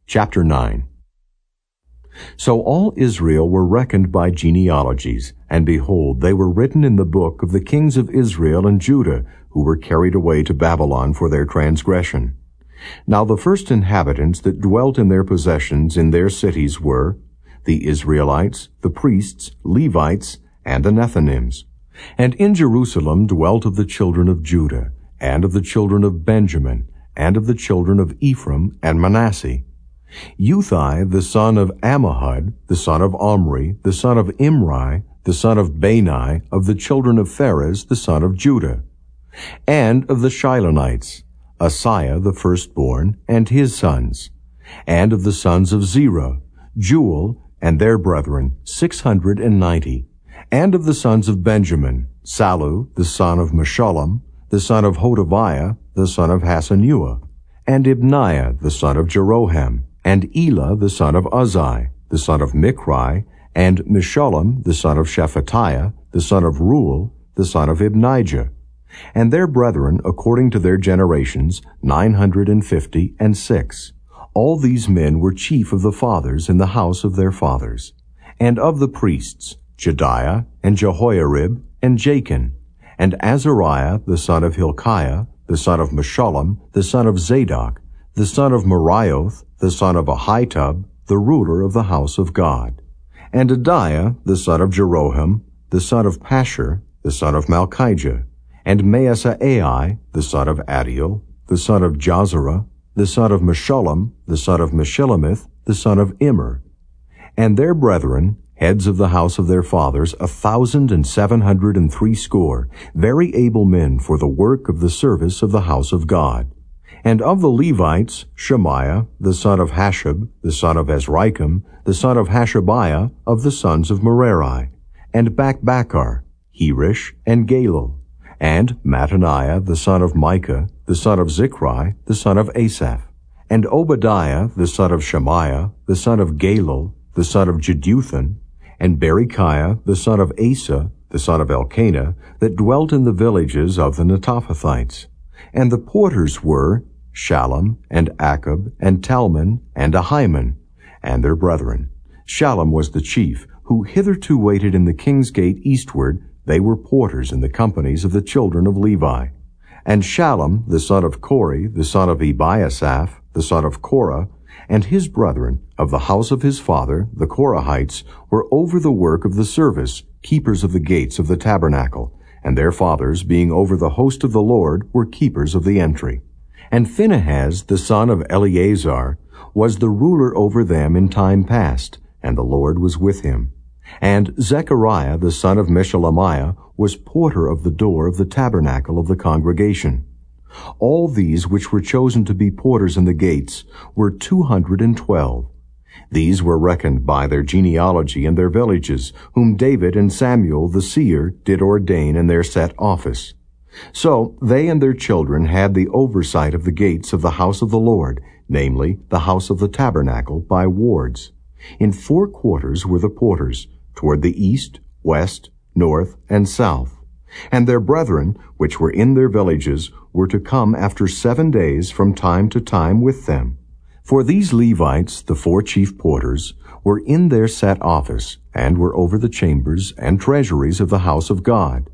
Chapter 9 So all Israel were reckoned by genealogies, and behold, they were written in the book of the kings of Israel and Judah, who were carried away to Babylon for their transgression. Now the first inhabitants that dwelt in their possessions in their cities were the Israelites, the priests, Levites, and the Nethinims. And in Jerusalem dwelt of the children of Judah, and of the children of Benjamin, and of the children of Ephraim and Manasseh. Uthai, the son of Ammihud, the son of Omri, the son of Imri, the son of Bani, of the children of Pharez, the son of Judah. And of the Shilonites, Asaiah the firstborn, and his sons. And of the sons of Zerah, Jeuel, and their brethren, six hundred and ninety. And of the sons of Benjamin, Salu, the son of Meshullam, the son of Hodaviah, the son of Hassenuah, and Ibniah, the son of Jeroham, and Elah, the son of Uzzi, the son of Michri, and Meshullam, the son of Shephatiah, the son of Reuel, the son of Ibnijah, and their brethren, according to their generations, nine hundred and fifty and six. All these men were chief of the fathers in the house of their fathers. And of the priests, Jedaiah, and Jehoiarib, and Jachin, and Azariah, the son of Hilkiah, the son of Meshullam, the son of Zadok, the son of Meraioth, the son of Ahitub, the ruler of the house of God, and Adaiah, the son of Jeroham, the son of Pashhur, the son of Malchijah, and Maaseiah, the son of Adiel, the son of Jahzerah, the son of Meshullam, the son of Meshillemith, the son of Immer, and their brethren, heads of the house of their fathers, a thousand and seven hundred and threescore, very able men for the work of the service of the house of God. And of the Levites, Shemaiah, the son of Hasshub, the son of Azrikam, the son of Hashabiah, of the sons of Merari, and Bakbakkar, Herish, and Galal, and Mattaniah, the son of Micah, the son of Zichri, the son of Asaph, and Obadiah, the son of Shemaiah, the son of Galal, the son of Jeduthun, and Berechiah, the son of Asa, the son of Elkanah, that dwelt in the villages of the Netophathites. And the porters were Shallum, and Akkub, and Talmon, and Ahiman, and their brethren. Shallum was the chief, who hitherto waited in the king's gate eastward. They were porters in the companies of the children of Levi. And Shallum, the son of Kore, the son of Ebiasaph, the son of Korah, and his brethren of the house of his father, the Korahites, were over the work of the service, keepers of the gates of the tabernacle, and their fathers, being over the host of the Lord, were keepers of the entry. And Phinehas, the son of Eleazar, was the ruler over them in time past, and the Lord was with him. And Zechariah, the son of Meshelemiah, was porter of the door of the tabernacle of the congregation. All these which were chosen to be porters in the gates were two hundred and twelve. These were reckoned by their genealogy and their villages, whom David and Samuel the seer did ordain in their set office. So they and their children had the oversight of the gates of the house of the Lord, namely, the house of the tabernacle, by wards. In four quarters were the porters, toward the east, west, north, and south. And their brethren, which were in their villages, were to come after seven days from time to time with them. For these Levites, the four chief porters, were in their set office, and were over the chambers and treasuries of the house of God.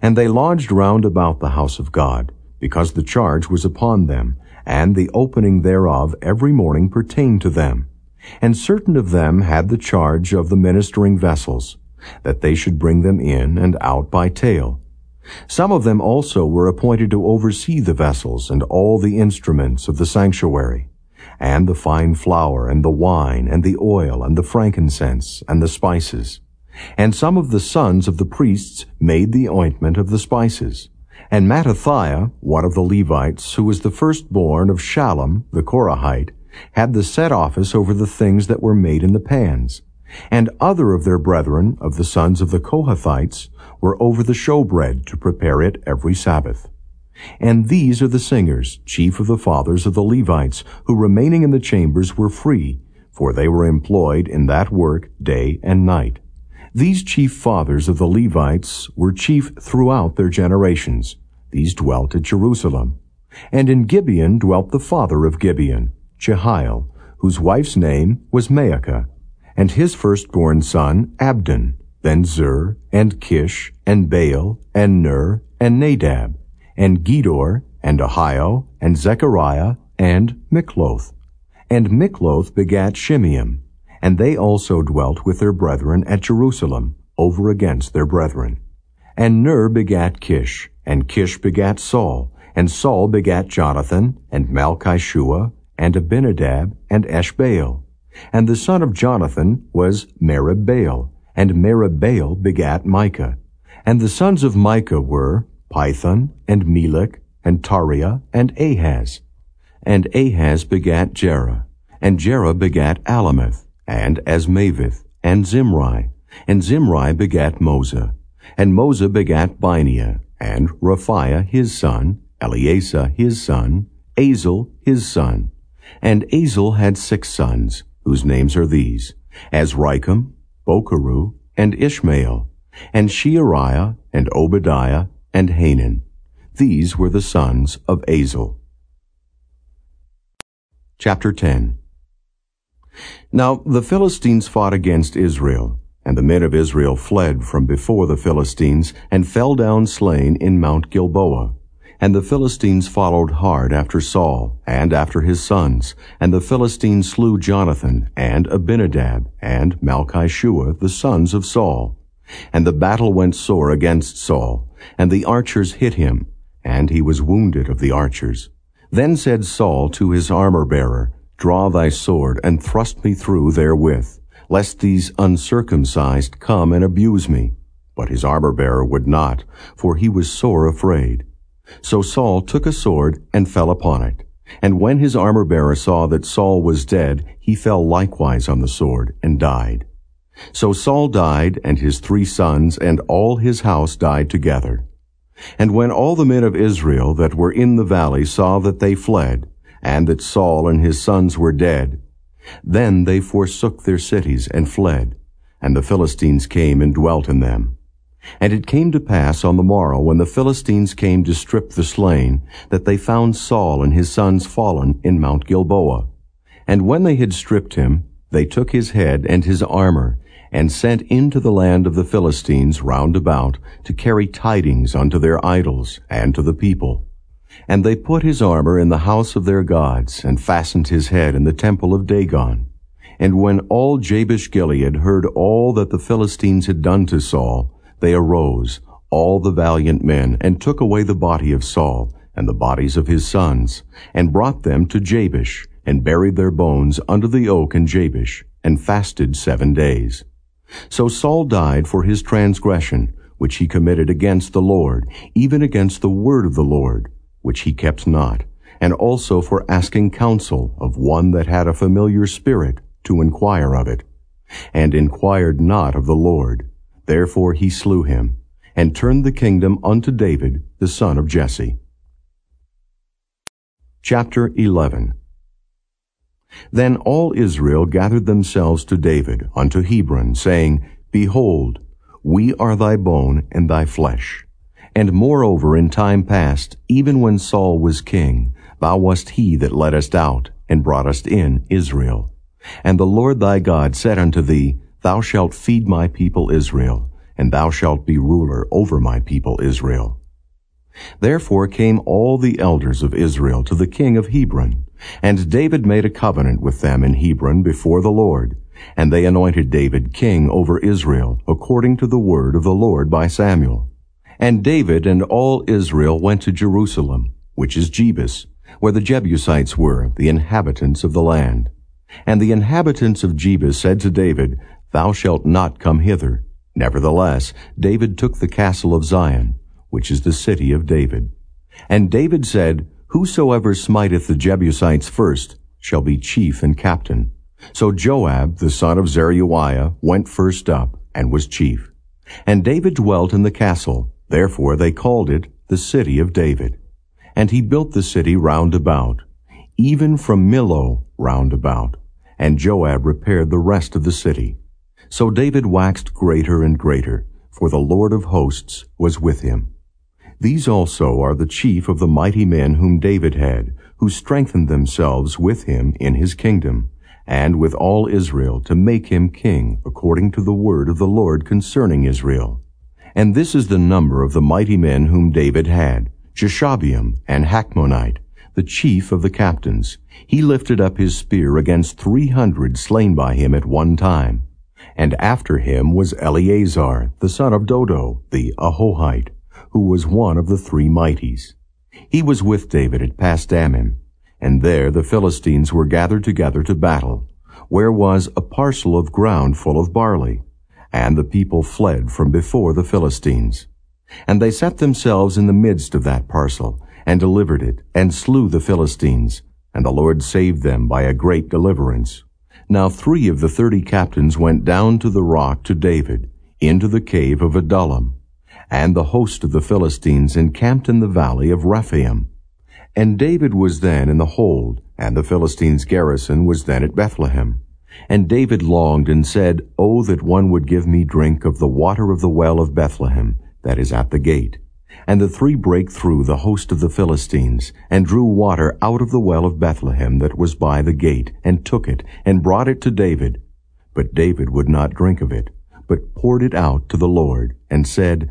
And they lodged round about the house of God, because the charge was upon them, and the opening thereof every morning pertained to them. And certain of them had the charge of the ministering vessels, that they should bring them in and out by tale. Some of them also were appointed to oversee the vessels and all the instruments of the sanctuary, and the fine flour, and the wine, and the oil, and the frankincense, and the spices. And some of the sons of the priests made the ointment of the spices. And Mattathiah, one of the Levites, who was the firstborn of Shallum the Korahite, had the set office over the things that were made in the pans. And other of their brethren, of the sons of the Kohathites, were over the showbread to prepare it every Sabbath. And these are the singers, chief of the fathers of the Levites, who remaining in the chambers were free, for they were employed in that work day and night. These chief fathers of the Levites were chief throughout their generations. These dwelt at Jerusalem. And in Gibeon dwelt the father of Gibeon, Jehiel, whose wife's name was Maacah, and his firstborn son Abdon, then Zur, and Kish, and Baal, and Ner, and Nadab, and Gedor, and Ahio, and Zechariah, and Mikloth. And Mikloth begat Shimeam, and they also dwelt with their brethren at Jerusalem, over against their brethren. And Ner begat Kish, and Kish begat Saul, and Saul begat Jonathan, and Malchishua, and Abinadab, and Eshbaal. And the son of Jonathan was Merib-Baal, and Merib-Baal begat Micah. And the sons of Micah were Pithon, and Melech, and Tarea, and Ahaz. And Ahaz begat Jerah, and Jerah begat Alemeth, and Azmaveth, and Zimri, and Zimri begat Moza, and Moza begat Binea, and Raphiah his son, Eleasah his son, Azel his son. And Azel had six sons, whose names are these, Azrikam, Bocheru, and Ishmael, and Sheariah, and Obadiah, and Hanan. These were the sons of Azel. Chapter 10 Now the Philistines fought against Israel, and the men of Israel fled from before the Philistines, and fell down slain in Mount Gilboa. And the Philistines followed hard after Saul, and after his sons, and the Philistines slew Jonathan, and Abinadab, and Malchishua, the sons of Saul. And the battle went sore against Saul, and the archers hit him, and he was wounded of the archers. Then said Saul to his armor-bearer, Draw thy sword, and thrust me through therewith, lest these uncircumcised come and abuse me. But his armor-bearer would not, for he was sore afraid. So Saul took a sword and fell upon it. And when his armor-bearer saw that Saul was dead, he fell likewise on the sword and died. So Saul died, and his three sons, and all his house died together. And when all the men of Israel that were in the valley saw that they fled, and that Saul and his sons were dead, then they forsook their cities and fled, and the Philistines came and dwelt in them. And it came to pass on the morrow, when the Philistines came to strip the slain, that they found Saul and his sons fallen in Mount Gilboa. And when they had stripped him, they took his head and his armor, and sent into the land of the Philistines round about to carry tidings unto their idols and to the people. And they put his armor in the house of their gods, and fastened his head in the temple of Dagon. And when all Jabesh Gilead heard all that the Philistines had done to Saul, they arose, all the valiant men, and took away the body of Saul, and the bodies of his sons, and brought them to Jabesh, and buried their bones under the oak in Jabesh, and fasted seven days. So Saul died for his transgression, which he committed against the Lord, even against the word of the Lord, which he kept not, and also for asking counsel of one that had a familiar spirit to inquire of it, and inquired not of the Lord, Therefore he slew him, and turned the kingdom unto David, the son of Jesse. Chapter 11 Then all Israel gathered themselves to David unto Hebron, saying, Behold, we are thy bone and thy flesh. And moreover, in time past, even when Saul was king, thou wast he that led us out, and brought us in Israel. And the Lord thy God said unto thee, Thou shalt feed my people Israel, and thou shalt be ruler over my people Israel. Therefore came all the elders of Israel to the king of Hebron, and David made a covenant with them in Hebron before the Lord, and they anointed David king over Israel, according to the word of the Lord by Samuel. And David and all Israel went to Jerusalem, which is Jebus, where the Jebusites were, the inhabitants of the land. And the inhabitants of Jebus said to David, Thou shalt not come hither. Nevertheless, David took the castle of Zion, which is the city of David. And David said, Whosoever smiteth the Jebusites first shall be chief and captain. So Joab, the son of Zeruiah, went first up, and was chief. And David dwelt in the castle, therefore they called it the city of David. And he built the city round about, even from Millo round about. And Joab repaired the rest of the city. So David waxed greater and greater, for the Lord of hosts was with him. These also are the chief of the mighty men whom David had, who strengthened themselves with him in his kingdom, and with all Israel to make him king, according to the word of the Lord concerning Israel. And this is the number of the mighty men whom David had, Jashobeam and Hachmonite, the chief of the captains. He lifted up his spear against three hundred slain by him at one time. And after him was Eleazar, the son of Dodo, the Ahohite, who was one of the three mighties. He was with David at Pasdammim, and there the Philistines were gathered together to battle, where was a parcel of ground full of barley. And the people fled from before the Philistines. And they set themselves in the midst of that parcel, and delivered it, and slew the Philistines, and the Lord saved them by a great deliverance. Now three of the thirty captains went down to the rock to David, into the cave of Adullam, and the host of the Philistines encamped in the valley of Rephaim. And David was then in the hold, and the Philistines' garrison was then at Bethlehem. And David longed and said, Oh, that one would give me drink of the water of the well of Bethlehem, that is at the gate. And the three brake through the host of the Philistines, and drew water out of the well of Bethlehem that was by the gate, and took it, and brought it to David. But David would not drink of it, but poured it out to the Lord, and said,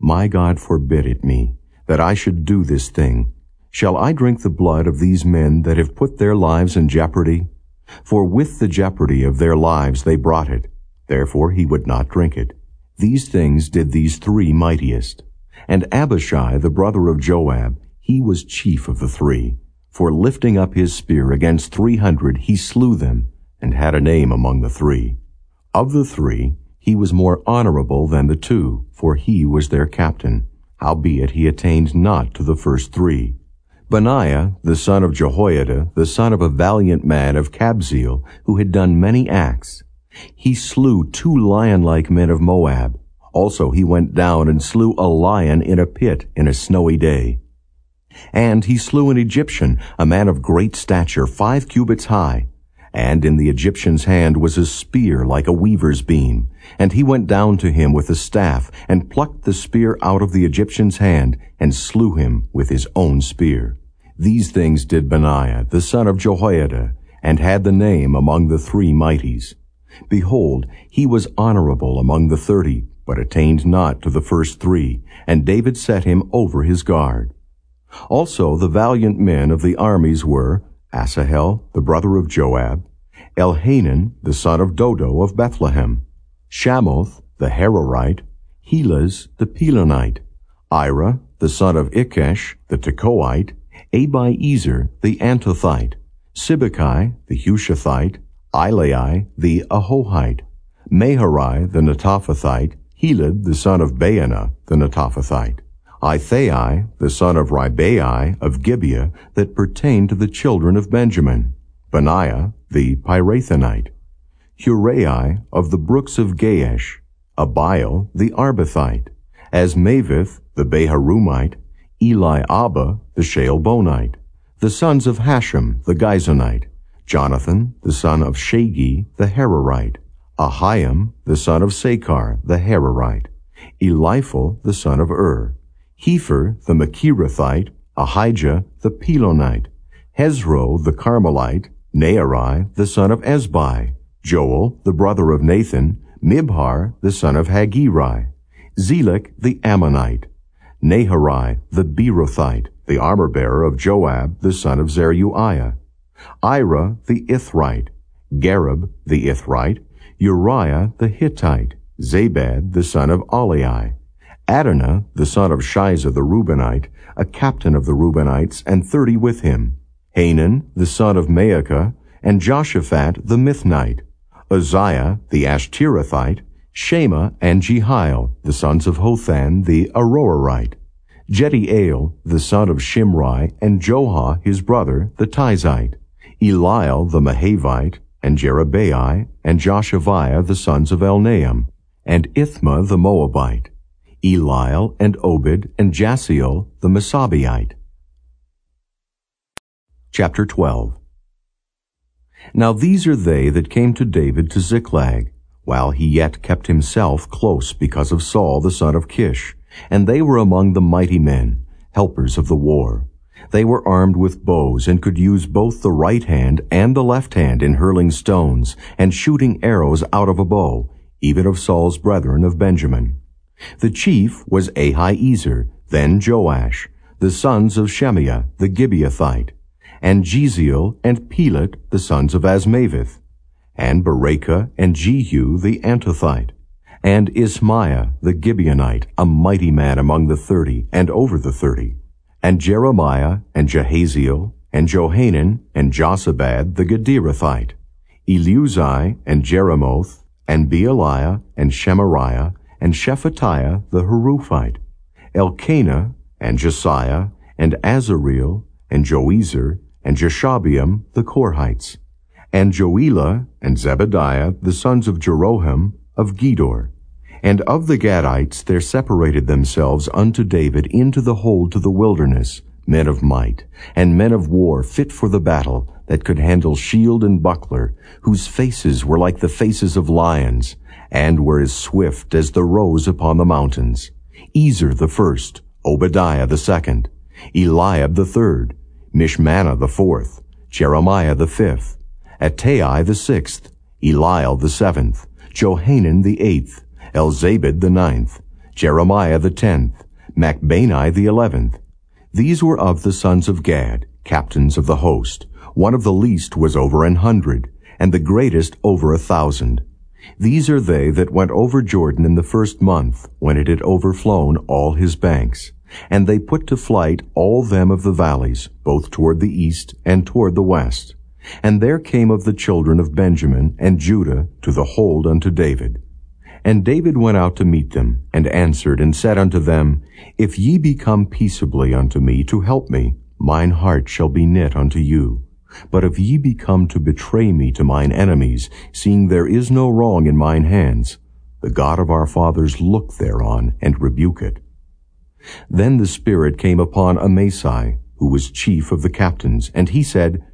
my God forbid it me, that I should do this thing. Shall I drink the blood of these men that have put their lives in jeopardy? For with the jeopardy of their lives they brought it. Therefore he would not drink it. These things did these three mightiest. And Abishai, the brother of Joab, he was chief of the three. For lifting up his spear against three hundred, he slew them, and had a name among the three. Of the three, he was more honorable than the two, for he was their captain. Howbeit he attained not to the first three. Benaiah, the son of Jehoiada, the son of a valiant man of Kabzeel, who had done many acts. He slew two lion-like men of Moab. Also he went down and slew a lion in a pit in a snowy day. And he slew an Egyptian, a man of great stature, five cubits high, and in the Egyptian's hand was a spear like a weaver's beam. And he went down to him with a staff, and plucked the spear out of the Egyptian's hand, and slew him with his own spear. These things did Benaiah, the son of Jehoiada, and had the name among the three mighties. Behold, he was honorable among the thirty, but attained not to the first three, and David set him over his guard. Also the valiant men of the armies were Asahel, the brother of Joab, Elhanan, the son of Dodo of Bethlehem, Shamoth, the Hararite, Helez, the Pelonite, Ira, the son of Ikkesh, the Tekoite, Abiezer, the Antothite, Sibbecai, the Hushathite, Ilai, the Ahohite, Maharai, the Netophathite, Heled, the son of Baana, the Netophathite, Ithai, the son of Ribai of Gibeah, that pertained to the children of Benjamin, Benaiah, the Pirathonite, Hurai of the brooks of Gaash, Abiel, the Arbathite, Azmaveth, the Beharumite, Eliahba the Shaalbonite, the sons of Hashem, the Gizonite, Jonathan, the son of Shagi, the Hararite, Ahiam, the son of Sakar, the Hararite, Eliphel, the son of Ur, Hepher the Machirathite, Ahijah the Pelonite, Hezro the Carmelite, Naarai the son of Ezbai, Joel the brother of Nathan, Mibhar the son of Hagiri, Zelek the Ammonite, Naharai the Beerothite, the armor-bearer of Joab the son of Zeruiah, Ira the Ithrite, Gareb the Ithrite, Uriah the Hittite, Zabad the son of Aliai, Adonah, the son of Shiza the Reubenite, a captain of the Reubenites, and thirty with him, Hanan, the son of Maacah, and Joshaphat the Mithnite, Uzziah the Ashterathite, Shema and Jehiel, the sons of Hothan the Aroerite, Jediael, the son of Shimri, and Joha his brother, the Tizite, Eliel the Mahavite, and Jerubbaal, and Joshaviah the sons of Elnaam, and Ithma the Moabite, Eliel and Obed and Jasiel the Massabite. Chapter 12 Now these are they that came to David to Ziklag, while he yet kept himself close because of Saul the son of Kish, and they were among the mighty men, helpers of the war. They were armed with bows and could use both the right hand and the left hand in hurling stones and shooting arrows out of a bow, even of Saul's brethren of Benjamin. The chief was Ahiezer, then Joash, the sons of Shemaiah the Gibeathite, and Jeziel and Pelet the sons of Azmaveth, and Berachah and Jehu the Antothite, and Ismaiah the Gibeonite, a mighty man among the thirty and over the thirty, and Jeremiah and Jahaziel, and Johanan and Josabad the Gederathite, Eleuzai and Jeremoth, and Bealiah and Shemariah, and Shephatiah the Haruphite, Elkanah and Josiah, and Azareel, and Joezer, and Jashobeam the Korhites, and Joelah and Zebadiah the sons of Jeroham of Gedor. And of the Gadites there separated themselves unto David into the hold to the wilderness, men of might, and men of war fit for the battle, that could handle shield and buckler, whose faces were like the faces of lions, and were as swift as the roes upon the mountains. Ezer the first, Obadiah the second, Eliab the third, Mishmannah the fourth, Jeremiah the fifth, Attai the sixth, Eliel the seventh, Johanan the eighth, Elzabad the ninth, Jeremiah the tenth, Machbanai the eleventh. These were of the sons of Gad, captains of the host. One of the least was over an hundred, and the greatest over a thousand. These are they that went over Jordan in the first month, when it had overflown all his banks. And they put to flight all them of the valleys, both toward the east and toward the west. And there came of the children of Benjamin and Judah to the hold unto David. And David went out to meet them, and answered and said unto them, If ye be come peaceably unto me to help me, mine heart shall be knit unto you. But if ye be come to betray me to mine enemies, seeing there is no wrong in mine hands, the God of our fathers look thereon and rebuke it. Then the Spirit came upon Amasai, who was chief of the captains, and he said,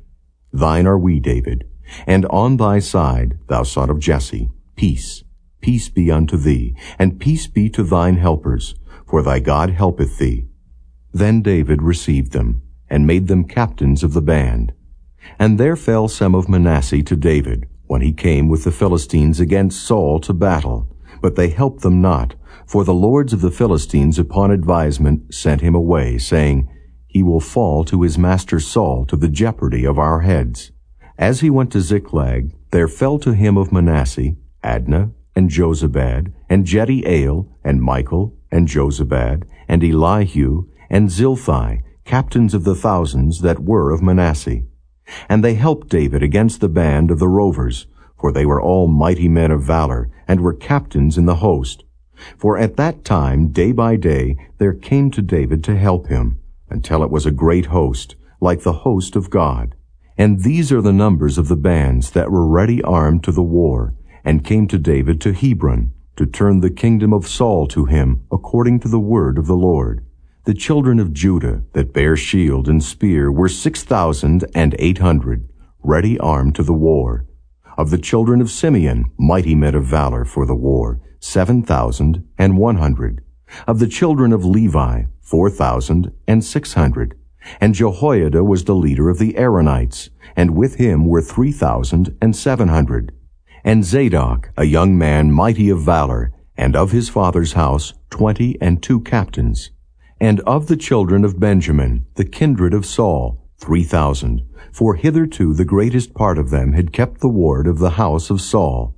Thine are we, David, and on thy side, thou son of Jesse, peace, peace be unto thee, and peace be to thine helpers, for thy God helpeth thee. Then David received them, and made them captains of the band. And there fell some of Manasseh to David, when he came with the Philistines against Saul to battle. But they helped them not, for the lords of the Philistines upon advisement sent him away, saying, He will fall to his master Saul to the jeopardy of our heads. As he went to Ziklag, there fell to him of Manasseh, Adnah, and Jozabad, and Jediael, and Michael, and Jozabad, and Elihu, and Zilthai, captains of the thousands that were of Manasseh. And they helped David against the band of the rovers, for they were all mighty men of valor, and were captains in the host. For at that time, day by day, there came to David to help him, until it was a great host, like the host of God. And these are the numbers of the bands that were ready armed to the war, and came to David to Hebron, to turn the kingdom of Saul to him, according to the word of the Lord. The children of Judah that bare shield and spear were six thousand and eight hundred, ready armed to the war. Of the children of Simeon, mighty men of valor for the war, seven thousand and one hundred. Of the children of Levi, four thousand and six hundred. And Jehoiada was the leader of the Aaronites, and with him were three thousand and seven hundred. And Zadok, a young man mighty of valor, and of his father's house twenty and two captains. And of the children of Benjamin, the kindred of Saul, three thousand, for hitherto the greatest part of them had kept the ward of the house of Saul.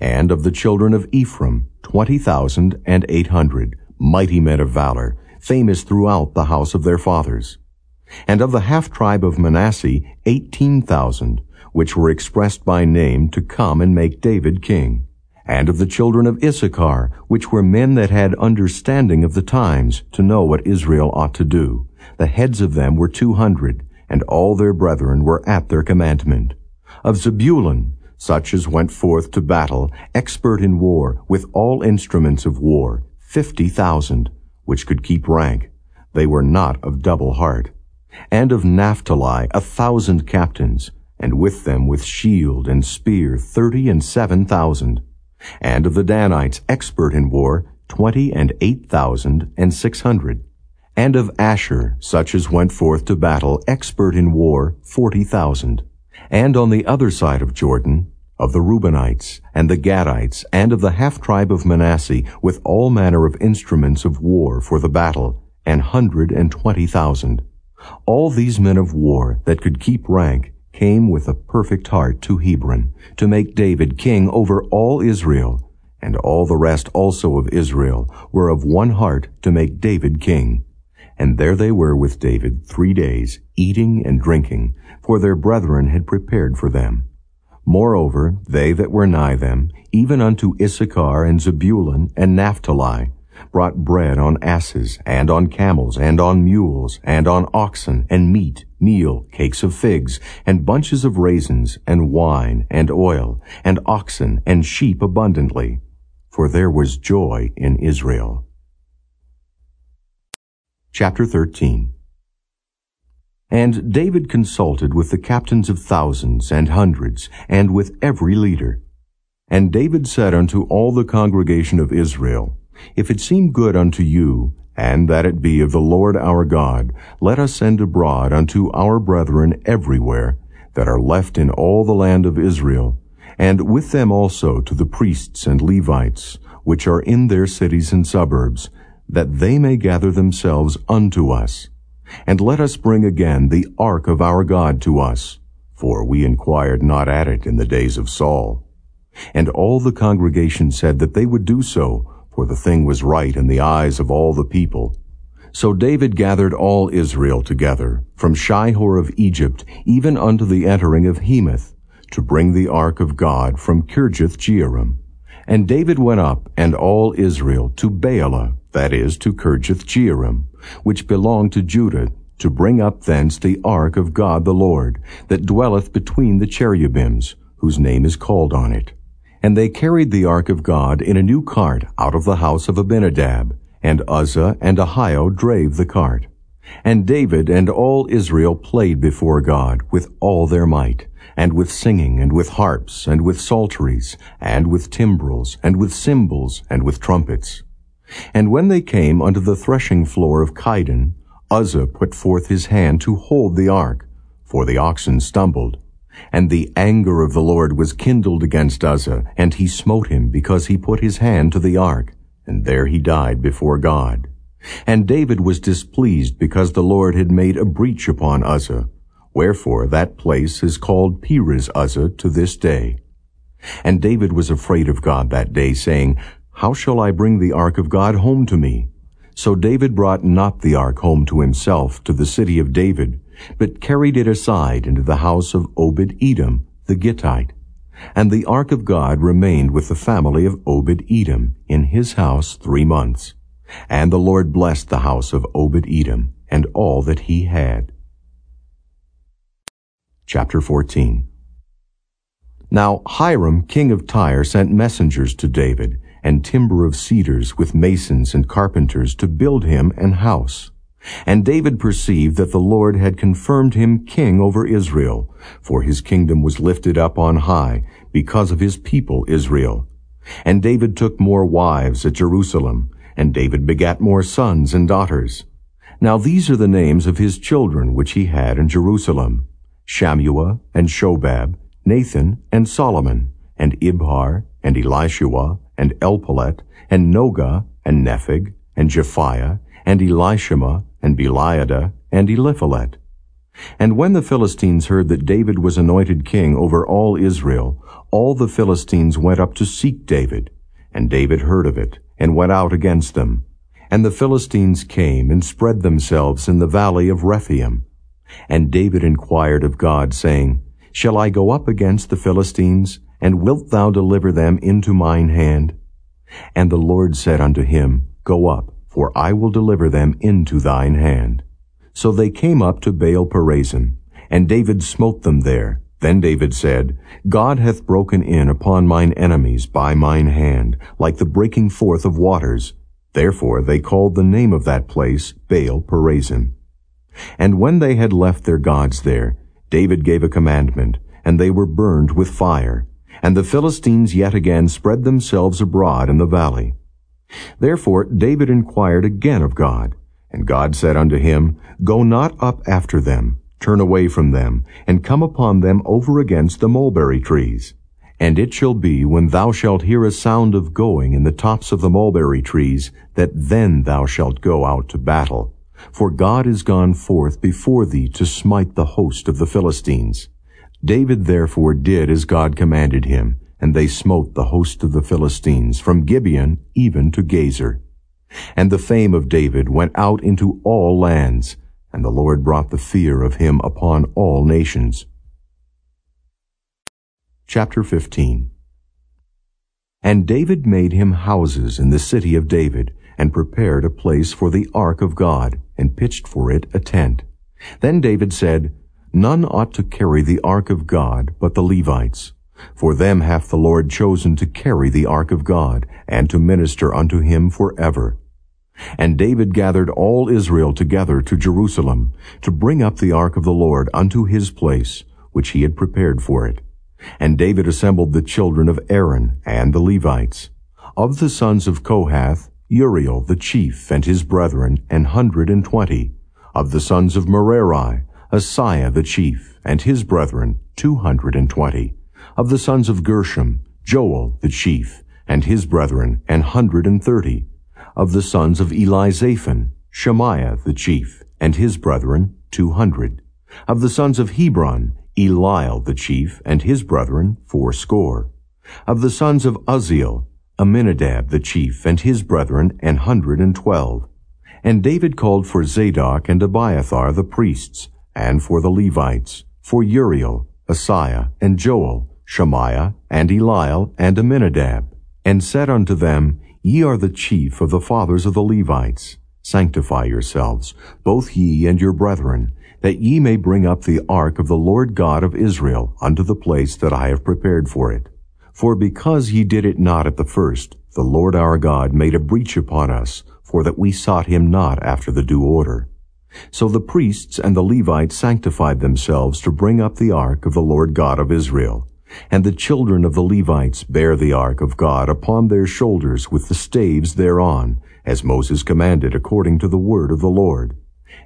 And of the children of Ephraim, twenty thousand and eight hundred, mighty men of valor, famous throughout the house of their fathers. And of the half-tribe of Manasseh, eighteen thousand, which were expressed by name to come and make David king and of the children of Issachar, which were men that had understanding of the times, to know what Israel ought to do. The heads of them were two hundred, and all their brethren were at their commandment. Of Zebulun, such as went forth to battle, expert in war, with all instruments of war, fifty thousand, which could keep rank. They were not of double heart. And of Naphtali, a thousand captains, and with them with shield and spear thirty and seven thousand. And of the Danites expert in war, twenty and eight thousand and six hundred. And of Asher, such as went forth to battle, expert in war, forty thousand. And on the other side of Jordan, of the Reubenites, and the Gadites, and of the half-tribe of Manasseh, with all manner of instruments of war for the battle, an hundred and twenty thousand. All these men of war that could keep rank came with a perfect heart to Hebron, to make David king over all Israel, and all the rest also of Israel were of one heart to make David king. And there they were with David three days, eating and drinking, for their brethren had prepared for them. Moreover, they that were nigh them, even unto Issachar and Zebulun and Naphtali, brought bread on asses, and on camels, and on mules, and on oxen, and meat, meal, cakes of figs, and bunches of raisins, and wine, and oil, and oxen, and sheep abundantly. For there was joy in Israel. Chapter 13 And David consulted with the captains of thousands and hundreds, and with every leader. And David said unto all the congregation of Israel, If it seem good unto you, and that it be of the Lord our God, let us send abroad unto our brethren everywhere, that are left in all the land of Israel, and with them also to the priests and Levites, which are in their cities and suburbs, that they may gather themselves unto us. And let us bring again the ark of our God to us, for we inquired not at it in the days of Saul. And all the congregation said that they would do so, for the thing was right in the eyes of all the people. So David gathered all Israel together, from Shihor of Egypt, even unto the entering of Hemath, to bring the ark of God from Kirjath Jearim. And David went up, and all Israel, to Baalah, that is, to Kirjath Jearim, which belonged to Judah, to bring up thence the ark of God the Lord, that dwelleth between the cherubims, whose name is called on it. And they carried the ark of God in a new cart out of the house of Abinadab, and Uzzah and Ahio drave the cart. And David and all Israel played before God with all their might, and with singing, and with harps, and with psalteries, and with timbrels, and with cymbals, and with trumpets. And when they came unto the threshing floor of Chidon, Uzzah put forth his hand to hold the ark, for the oxen stumbled. And the anger of the Lord was kindled against Uzzah, and he smote him because he put his hand to the ark, and there he died before God. And David was displeased because the Lord had made a breach upon Uzzah. Wherefore that place is called Perez Uzzah to this day. And David was afraid of God that day, saying, how shall I bring the ark of God home to me? So David brought not the ark home to himself to the city of David, but carried it aside into the house of Obed-Edom the Gittite. And the ark of God remained with the family of Obed-Edom in his house three months. And the Lord blessed the house of Obed-Edom and all that he had. Chapter 14 Now Hiram king of Tyre sent messengers to David, and timber of cedars with masons and carpenters to build him an house. And David perceived that the Lord had confirmed him king over Israel, for his kingdom was lifted up on high because of his people Israel. And David took more wives at Jerusalem, and David begat more sons and daughters. Now these are the names of his children which he had in Jerusalem, Shammua and Shobab, Nathan and Solomon, and Ibhar and Elishua and Elpalet, and Nogah, and Nepheg, and Japhia, and Elishama, and Beliada, and Eliphalet. And when the Philistines heard that David was anointed king over all Israel, all the Philistines went up to seek David. And David heard of it, and went out against them. And the Philistines came and spread themselves in the valley of Rephaim. And David inquired of God, saying, Shall I go up against the Philistines? And wilt thou deliver them into mine hand? And the Lord said unto him, Go up, for I will deliver them into thine hand. So they came up to Baal Perazim, and David smote them there. Then David said, God hath broken in upon mine enemies by mine hand, like the breaking forth of waters. Therefore they called the name of that place Baal Perazim. And when they had left their gods there, David gave a commandment, and they were burned with fire. And the Philistines yet again spread themselves abroad in the valley. Therefore David inquired again of God, and God said unto him, Go not up after them, turn away from them, and come upon them over against the mulberry trees. And it shall be, when thou shalt hear a sound of going in the tops of the mulberry trees, that then thou shalt go out to battle. For God is gone forth before thee to smite the host of the Philistines. David therefore did as God commanded him, and they smote the host of the Philistines from Gibeon even to Gazer. And the fame of David went out into all lands, and the Lord brought the fear of him upon all nations. Chapter 15 And David made him houses in the city of David, and prepared a place for the ark of God, and pitched for it a tent. Then David said, None ought to carry the ark of God but the Levites. For them hath the Lord chosen to carry the ark of God, and to minister unto him for ever. And David gathered all Israel together to Jerusalem, to bring up the ark of the Lord unto his place, which he had prepared for it. And David assembled the children of Aaron and the Levites. Of the sons of Kohath, Uriel the chief and his brethren, an hundred and twenty. Of the sons of Merari, Asaiah the chief and his brethren, two hundred and twenty. Of the sons of Gershom, Joel the chief and his brethren, an hundred and thirty. Of the sons of Elizaphan, Shemaiah the chief and his brethren, two hundred. Of the sons of Hebron, Eliel the chief and his brethren, fourscore. Of the sons of Uzziel, Amminadab the chief and his brethren an hundred and twelve. And David called for Zadok and Abiathar the priests, and for the Levites, for Uriel, Asaiah, and Joel, Shemaiah, and Eliel, and Amminadab, and said unto them, Ye are the chief of the fathers of the Levites. Sanctify yourselves, both ye and your brethren, that ye may bring up the ark of the Lord God of Israel unto the place that I have prepared for it. For because ye did it not at the first, the Lord our God made a breach upon us, for that we sought him not after the due order. So the priests and the Levites sanctified themselves to bring up the ark of the Lord God of Israel. And the children of the Levites bare the ark of God upon their shoulders with the staves thereon, as Moses commanded according to the word of the Lord.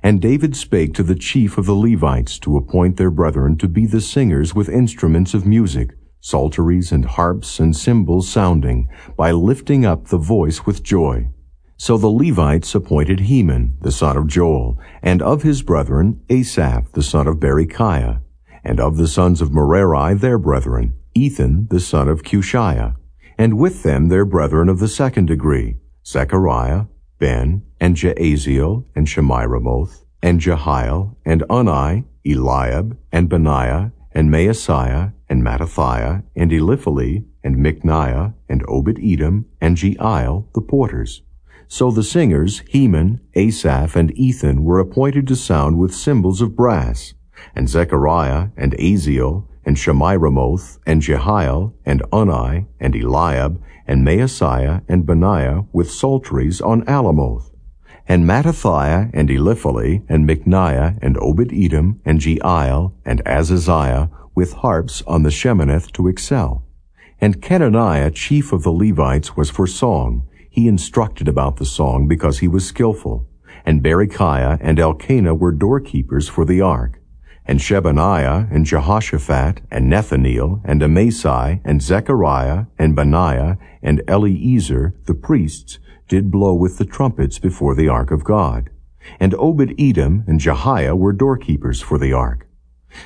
And David spake to the chief of the Levites to appoint their brethren to be the singers with instruments of music, psalteries and harps and cymbals sounding, by lifting up the voice with joy. So the Levites appointed Heman, the son of Joel, and of his brethren Asaph, the son of Berechiah, and of the sons of Merari their brethren, Ethan, the son of Cushiah, and with them their brethren of the second degree, Zechariah, Ben, and Jaaziel, and Shemiramoth, and Jehiel, and Unni, Eliab, and Benaiah, and Maaseiah, and Mattithiah, and Elipheleh, and Mikneiah, and Obed-Edom, and Jeiel, the porters. So the singers, Heman, Asaph, and Ethan, were appointed to sound with cymbals of brass, and Zechariah, and Aziel, and Shemiramoth, and Jehiel, and Unni, and Eliab, and Maaseiah, and Benaiah, with psalteries on Alamoth. And Mattithiah, and Elipheleh, and Mikneiah, and Obed-Edom, and Jeiel, and Azaziah, with harps on the Sheminith to excel. And Kenaniah, chief of the Levites, was for song. He instructed about the song because he was skillful. And Berechiah and Elkanah were doorkeepers for the ark. And Shebaniah and Jehoshaphat and Nethaneel and Amasai and Zechariah and Benaiah and Eliezer, the priests, did blow with the trumpets before the ark of God. And Obed-Edom and Jehiah were doorkeepers for the ark.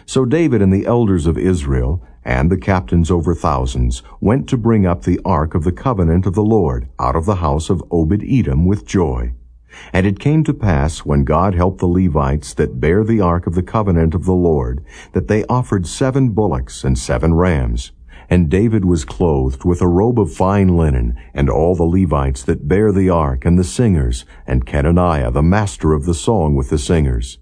So David and the elders of Israel and the captains over thousands went to bring up the ark of the covenant of the Lord out of the house of Obed-Edom with joy. And it came to pass, when God helped the Levites that bare the ark of the covenant of the Lord, that they offered seven bullocks and seven rams. And David was clothed with a robe of fine linen, and all the Levites that bare the ark, and the singers, and Kenaniah the master of the song with the singers.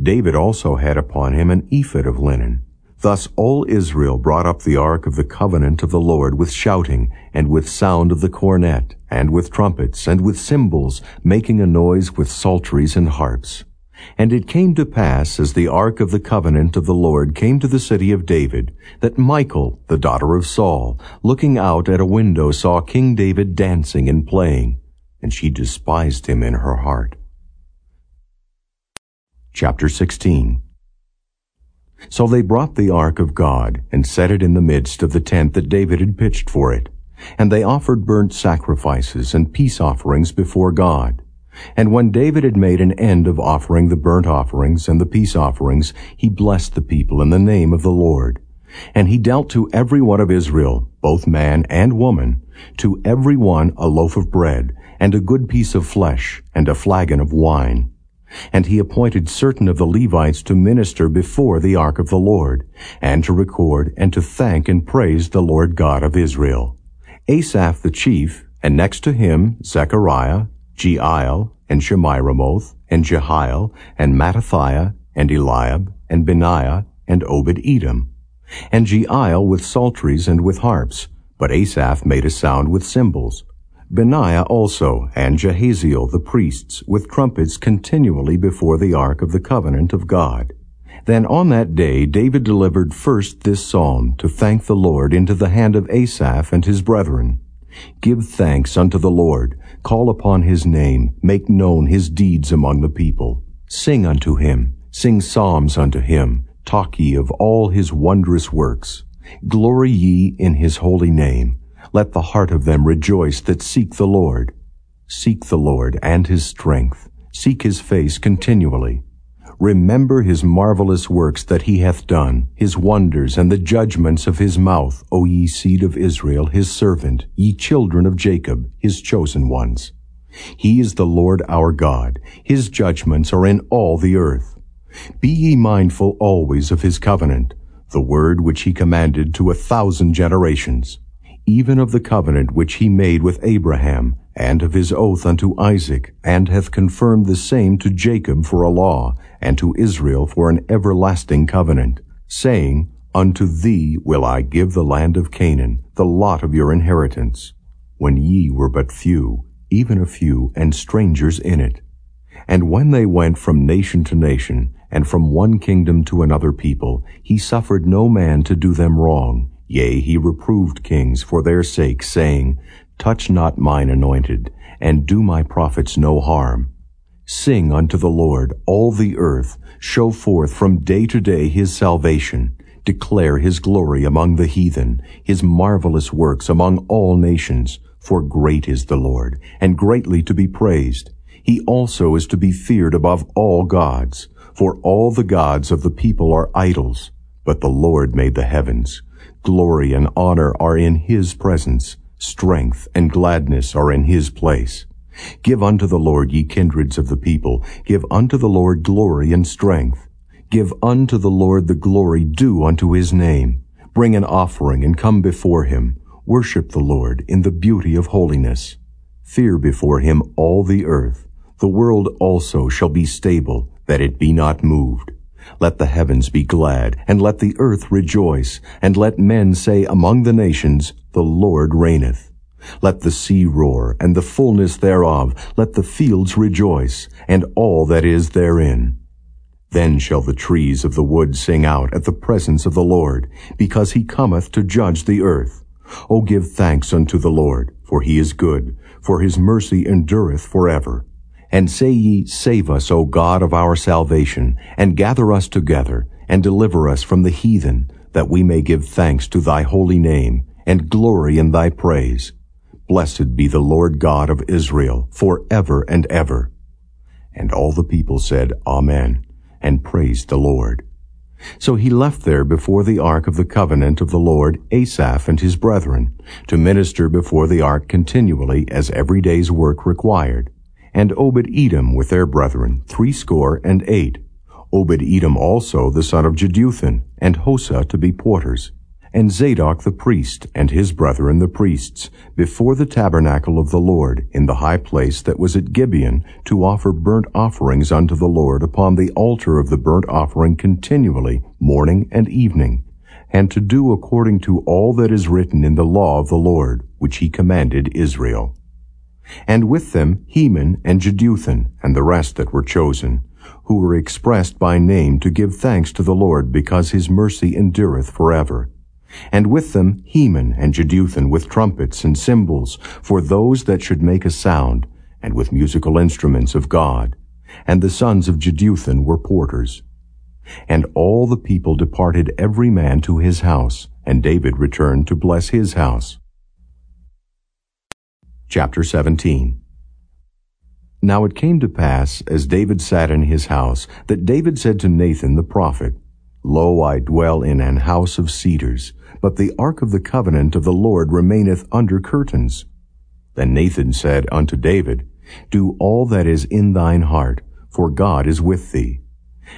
David also had upon him an ephod of linen. Thus all Israel brought up the ark of the covenant of the Lord with shouting, and with sound of the cornet, and with trumpets, and with cymbals, making a noise with psalteries and harps. And it came to pass, as the ark of the covenant of the Lord came to the city of David, that Michal, the daughter of Saul, looking out at a window, saw King David dancing and playing, and she despised him in her heart. Chapter 16 So they brought the ark of God, and set it in the midst of the tent that David had pitched for it. And they offered burnt sacrifices and peace offerings before God. And when David had made an end of offering the burnt offerings and the peace offerings, he blessed the people in the name of the Lord. And he dealt to every one of Israel, both man and woman, to every one a loaf of bread, and a good piece of flesh, and a flagon of wine. And he appointed certain of the Levites to minister before the ark of the Lord, and to record and to thank and praise the Lord God of Israel. Asaph the chief, and next to him Zechariah, Jeiel, and Shemiramoth, and Jehiel, and Mattithiah, and Eliab, and Benaiah, and Obed-Edom. And Jeiel with psalteries and with harps, but Asaph made a sound with cymbals. Benaiah also, and Jahaziel the priests, with trumpets continually before the ark of the covenant of God. Then on that day David delivered first this psalm to thank the Lord into the hand of Asaph and his brethren. Give thanks unto the Lord, call upon his name, make known his deeds among the people. Sing unto him, sing psalms unto him, talk ye of all his wondrous works. Glory ye in his holy name. Let the heart of them rejoice that seek the Lord. Seek the Lord and his strength. Seek his face continually. Remember his marvelous works that he hath done, his wonders and the judgments of his mouth, O ye seed of Israel, his servant, ye children of Jacob, his chosen ones. He is the Lord our God. His judgments are in all the earth. Be ye mindful always of his covenant, the word which he commanded to a thousand generations, even of the covenant which he made with Abraham, and of his oath unto Isaac, and hath confirmed the same to Jacob for a law, and to Israel for an everlasting covenant, saying, Unto thee will I give the land of Canaan, the lot of your inheritance, when ye were but few, even a few, and strangers in it. And when they went from nation to nation, and from one kingdom to another people, he suffered no man to do them wrong. Yea, he reproved kings for their sake, saying, Touch not mine anointed, and do my prophets no harm. Sing unto the Lord, all the earth, show forth from day to day his salvation. Declare his glory among the heathen, his marvelous works among all nations. For great is the Lord, and greatly to be praised. He also is to be feared above all gods. For all the gods of the people are idols, but the Lord made the heavens. Glory and honor are in his presence strength and gladness are in his place. Give unto the Lord, ye kindreds of the people. Give unto the Lord glory and strength. Give unto the Lord the glory due unto his name. Bring an offering and come before him. Worship the Lord in the beauty of holiness. Fear before him all the earth. The world also shall be stable, that it be not moved. Let the heavens be glad, and let the earth rejoice, and let men say among the nations, The Lord reigneth. Let the sea roar, and the fullness thereof, let the fields rejoice, and all that is therein. Then shall the trees of the wood sing out at the presence of the Lord, because he cometh to judge the earth. O give thanks unto the Lord, for he is good, for his mercy endureth forever. And say ye, Save us, O God of our salvation, and gather us together, and deliver us from the heathen, that we may give thanks to thy holy name, and glory in thy praise. Blessed be the Lord God of Israel, for ever and ever. And all the people said, Amen, and praised the Lord. So he left there before the ark of the covenant of the Lord Asaph and his brethren, to minister before the ark continually as every day's work required and Obed-Edom with their brethren, threescore and eight. Obed-Edom also the son of Jeduthun, and Hosah to be porters, and Zadok the priest, and his brethren the priests, before the tabernacle of the Lord, in the high place that was at Gibeon, to offer burnt offerings unto the Lord upon the altar of the burnt offering continually, morning and evening, and to do according to all that is written in the law of the Lord, which he commanded Israel and with them Heman and Jeduthun, and the rest that were chosen, who were expressed by name to give thanks to the Lord because his mercy endureth forever. And with them Heman and Jeduthun with trumpets and cymbals for those that should make a sound, and with musical instruments of God. And the sons of Jeduthun were porters. And all the people departed every man to his house, and David returned to bless his house. Chapter 17 Now it came to pass, as David sat in his house, that David said to Nathan the prophet, Lo, I dwell in an house of cedars, but the ark of the covenant of the Lord remaineth under curtains. Then Nathan said unto David, Do all that is in thine heart, for God is with thee.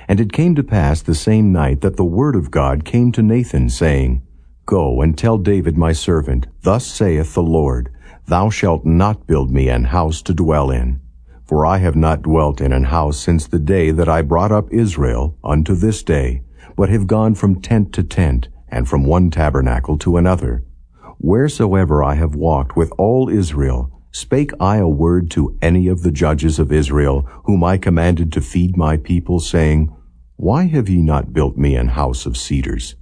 And it came to pass the same night that the word of God came to Nathan, saying, Go and tell David my servant, Thus saith the Lord, Thou shalt not build me an house to dwell in. For I have not dwelt in an house since the day that I brought up Israel unto this day, but have gone from tent to tent, and from one tabernacle to another. Wheresoever I have walked with all Israel, spake I a word to any of the judges of Israel, whom I commanded to feed my people, saying, Why have ye not built me an house of cedars?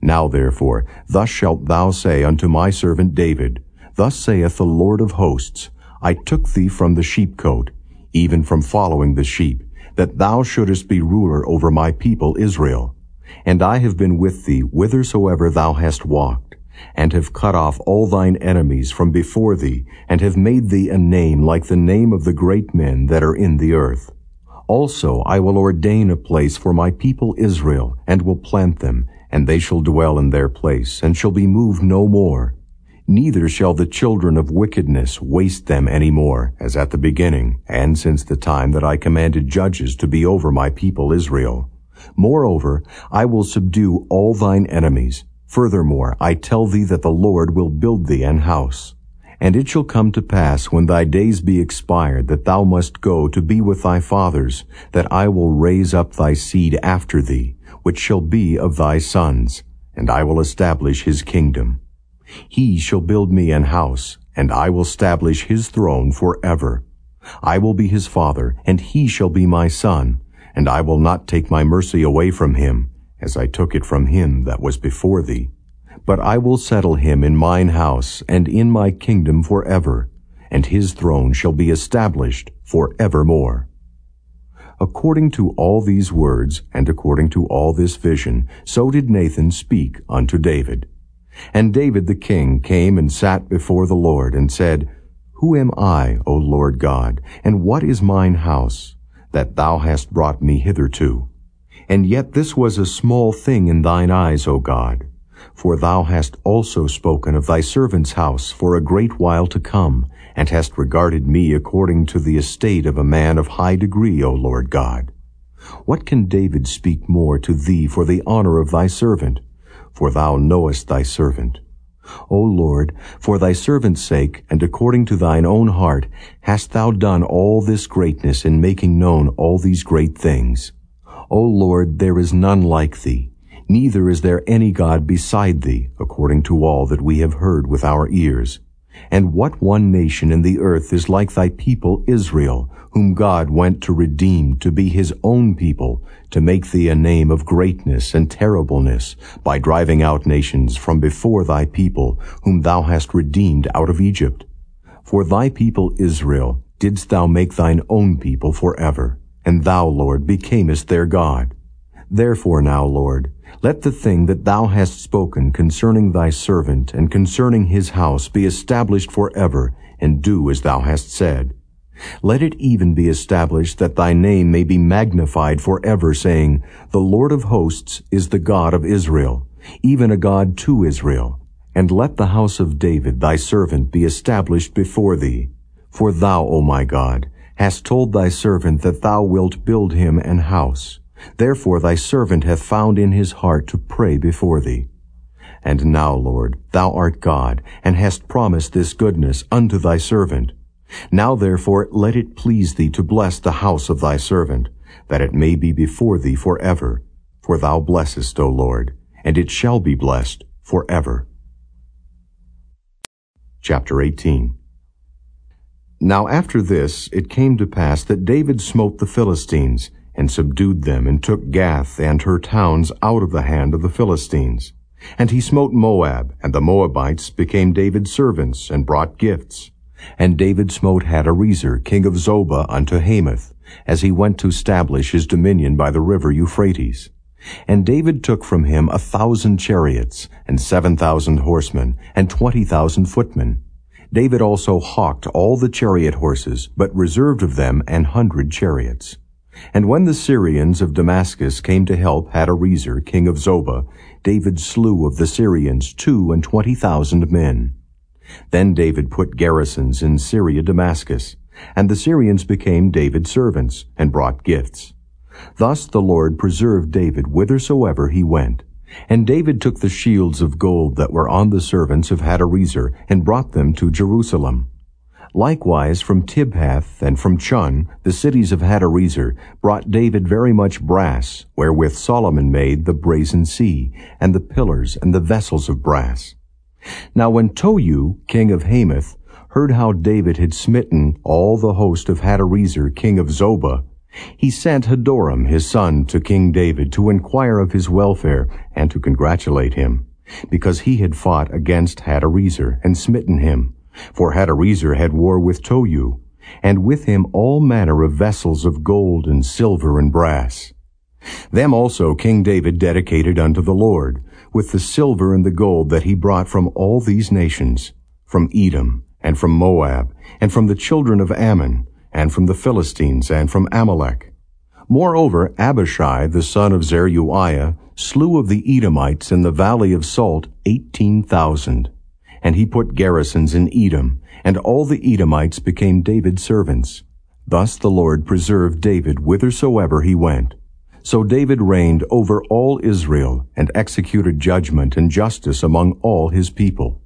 Now therefore, thus shalt thou say unto my servant David, Thus saith the Lord of hosts, I took thee from the sheepcote, even from following the sheep, that thou shouldest be ruler over my people Israel. And I have been with thee whithersoever thou hast walked, and have cut off all thine enemies from before thee, and have made thee a name like the name of the great men that are in the earth. Also I will ordain a place for my people Israel, and will plant them, and they shall dwell in their place, and shall be moved no more. Neither shall the children of wickedness waste them any more, as at the beginning, and since the time that I commanded judges to be over my people Israel. Moreover, I will subdue all thine enemies. Furthermore, I tell thee that the Lord will build thee an house. And it shall come to pass, when thy days be expired, that thou must go to be with thy fathers, that I will raise up thy seed after thee, which shall be of thy sons, and I will establish his kingdom. He shall build me an house, and I will establish his throne for ever. I will be his father, and he shall be my son, and I will not take my mercy away from him, as I took it from him that was before thee. But I will settle him in mine house and in my kingdom for ever, and his throne shall be established for evermore. According to all these words, and according to all this vision, so did Nathan speak unto David. And David the king came and sat before the Lord, and said, Who am I, O Lord God, and what is mine house? That thou hast brought me hitherto. And yet this was a small thing in thine eyes, O God. For thou hast also spoken of thy servant's house for a great while to come, and hast regarded me according to the estate of a man of high degree, O Lord God. What can David speak more to thee for the honor of thy servant? For thou knowest thy servant. O Lord, for thy servant's sake, and according to thine own heart, hast thou done all this greatness in making known all these great things. O Lord, there is none like thee, neither is there any God beside thee, according to all that we have heard with our ears. And what one nation in the earth is like thy people Israel, whom God went to redeem to be his own people, to make thee a name of greatness and terribleness, by driving out nations from before thy people, whom thou hast redeemed out of Egypt. For thy people Israel didst thou make thine own people forever, and thou, Lord, becamest their God. Therefore now, Lord, let the thing that thou hast spoken concerning thy servant and concerning his house be established forever, and do as thou hast said. Let it even be established that thy name may be magnified forever, saying, The Lord of hosts is the God of Israel, even a God to Israel. And let the house of David thy servant be established before thee. For thou, O my God, hast told thy servant that thou wilt build him an house. Therefore thy servant hath found in his heart to pray before thee. And now, Lord, thou art God, and hast promised this goodness unto thy servant. Now therefore let it please thee to bless the house of thy servant, that it may be before thee for ever. For thou blessest, O Lord, and it shall be blessed for ever. Chapter 18 Now after this it came to pass that David smote the Philistines, and subdued them, and took Gath and her towns out of the hand of the Philistines. And he smote Moab, and the Moabites became David's servants, and brought gifts. And David smote Hadarezer, king of Zobah, unto Hamath, as he went to establish his dominion by the river Euphrates. And David took from him a thousand chariots, and seven thousand horsemen, and twenty thousand footmen. David also houghed all the chariot horses, but reserved of them an hundred chariots. And when the Syrians of Damascus came to help Hadarezer, king of Zobah, David slew of the Syrians two and twenty thousand men. Then David put garrisons in Syria Damascus, and the Syrians became David's servants, and brought gifts. Thus the Lord preserved David whithersoever he went. And David took the shields of gold that were on the servants of Hadarezer, and brought them to Jerusalem. Likewise from Tibhath and from Chun, the cities of Hadarezer, brought David very much brass, wherewith Solomon made the brazen sea, and the pillars and the vessels of brass. Now when Tou, king of Hamath, heard how David had smitten all the host of Hadarezer, king of Zobah, he sent Hadoram his son to King David to inquire of his welfare and to congratulate him, because he had fought against Hadarezer and smitten him. For Hadarezer had war with Tou, and with him all manner of vessels of gold and silver and brass. Them also King David dedicated unto the Lord, with the silver and the gold that he brought from all these nations, from Edom, and from Moab, and from the children of Ammon, and from the Philistines, and from Amalek. Moreover, Abishai, the son of Zeruiah, slew of the Edomites in the valley of Salt eighteen thousand. And he put garrisons in Edom, and all the Edomites became David's servants. Thus the Lord preserved David whithersoever he went. So David reigned over all Israel, and executed judgment and justice among all his people.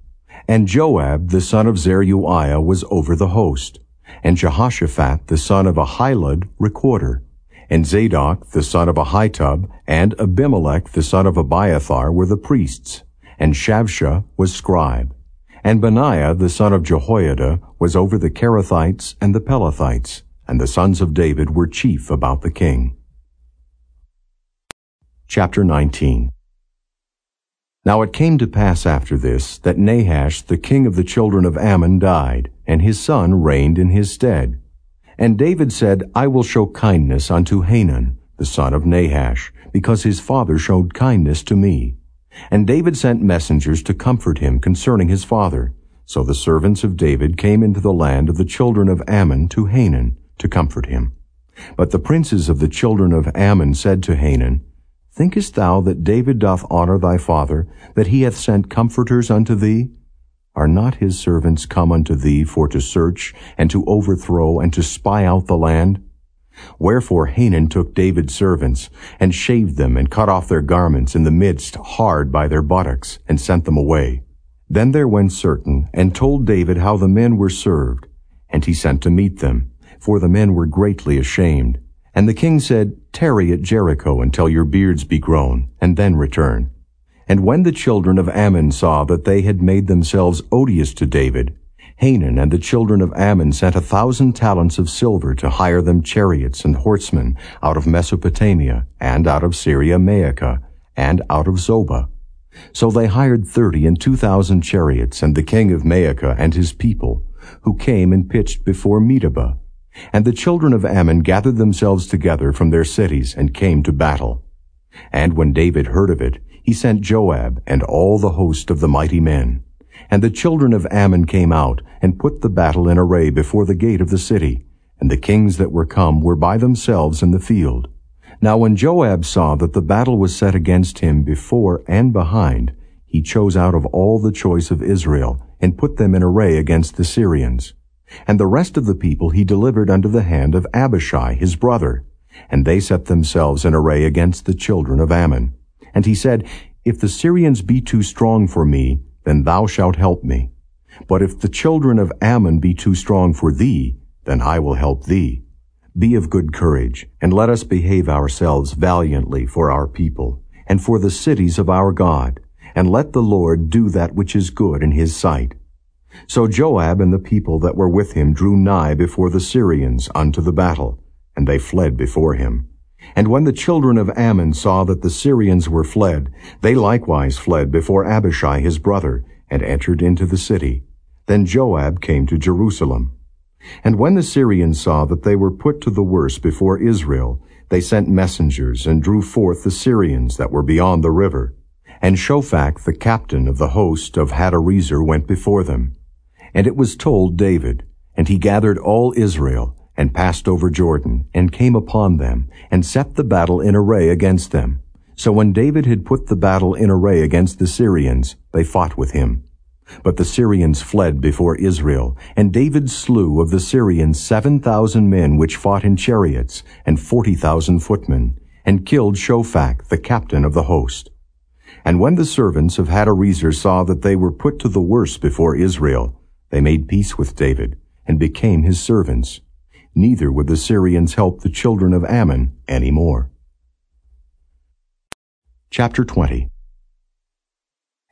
And Joab the son of Zeruiah was over the host, and Jehoshaphat the son of Ahilud recorder, and Zadok the son of Ahitub, and Abimelech the son of Abiathar were the priests, and Shavsha was scribe. And Benaiah the son of Jehoiada was over the Cherethites and the Pelethites, and the sons of David were chief about the king. Chapter 19 Now it came to pass after this that Nahash the king of the children of Ammon died, and his son reigned in his stead. And David said, I will show kindness unto Hanun, the son of Nahash, because his father showed kindness to me. And David sent messengers to comfort him concerning his father. So the servants of David came into the land of the children of Ammon to Hanun, to comfort him. But the princes of the children of Ammon said to Hanun, Thinkest thou that David doth honor thy father, that he hath sent comforters unto thee? Are not his servants come unto thee for to search, and to overthrow, and to spy out the land? Wherefore Hanun took David's servants, and shaved them, and cut off their garments in the midst hard by their buttocks, and sent them away. Then there went certain, and told David how the men were served. And he sent to meet them, for the men were greatly ashamed. And the king said, Tarry at Jericho until your beards be grown, and then return. And when the children of Ammon saw that they had made themselves odious to David, Hanun and the children of Ammon sent a thousand talents of silver to hire them chariots and horsemen out of Mesopotamia, and out of Syria Maacah, and out of Zobah. So they hired thirty and two thousand chariots, and the king of Maacah and his people, who came and pitched before Medeba. And the children of Ammon gathered themselves together from their cities, and came to battle. And when David heard of it, he sent Joab and all the host of the mighty men. And the children of Ammon came out, and put the battle in array before the gate of the city. And the kings that were come were by themselves in the field. Now when Joab saw that the battle was set against him before and behind, he chose out of all the choice of Israel, and put them in array against the Syrians. And the rest of the people he delivered unto the hand of Abishai his brother, and they set themselves in array against the children of Ammon. And he said, If the Syrians be too strong for me, then thou shalt help me. But if the children of Ammon be too strong for thee, then I will help thee. Be of good courage, and let us behave ourselves valiantly for our people, and for the cities of our God, and let the Lord do that which is good in his sight. So Joab and the people that were with him drew nigh before the Syrians unto the battle, and they fled before him. And when the children of Ammon saw that the Syrians were fled, they likewise fled before Abishai his brother, and entered into the city. Then Joab came to Jerusalem. And when the Syrians saw that they were put to the worse before Israel, they sent messengers and drew forth the Syrians that were beyond the river. And Shophach, the captain of the host of Hadarezer, went before them. And it was told David, and he gathered all Israel, and passed over Jordan, and came upon them, and set the battle in array against them. So when David had put the battle in array against the Syrians, they fought with him. But the Syrians fled before Israel, and David slew of the Syrians seven thousand men which fought in chariots, and forty thousand footmen, and killed Shophach, the captain of the host. And when the servants of Hadarezer saw that they were put to the worse before Israel, they made peace with David, and became his servants. Neither would the Syrians help the children of Ammon any more. Chapter 20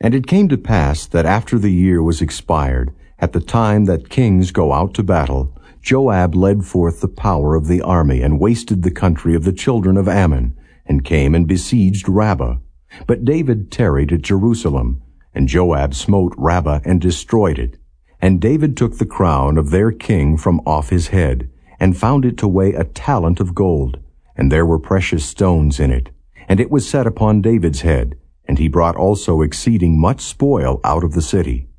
And it came to pass that after the year was expired, at the time that kings go out to battle, Joab led forth the power of the army, and wasted the country of the children of Ammon, and came and besieged Rabbah. But David tarried at Jerusalem, and Joab smote Rabbah and destroyed it. And David took the crown of their king from off his head, and found it to weigh a talent of gold, and there were precious stones in it. And it was set upon David's head, and he brought also exceeding much spoil out of the city.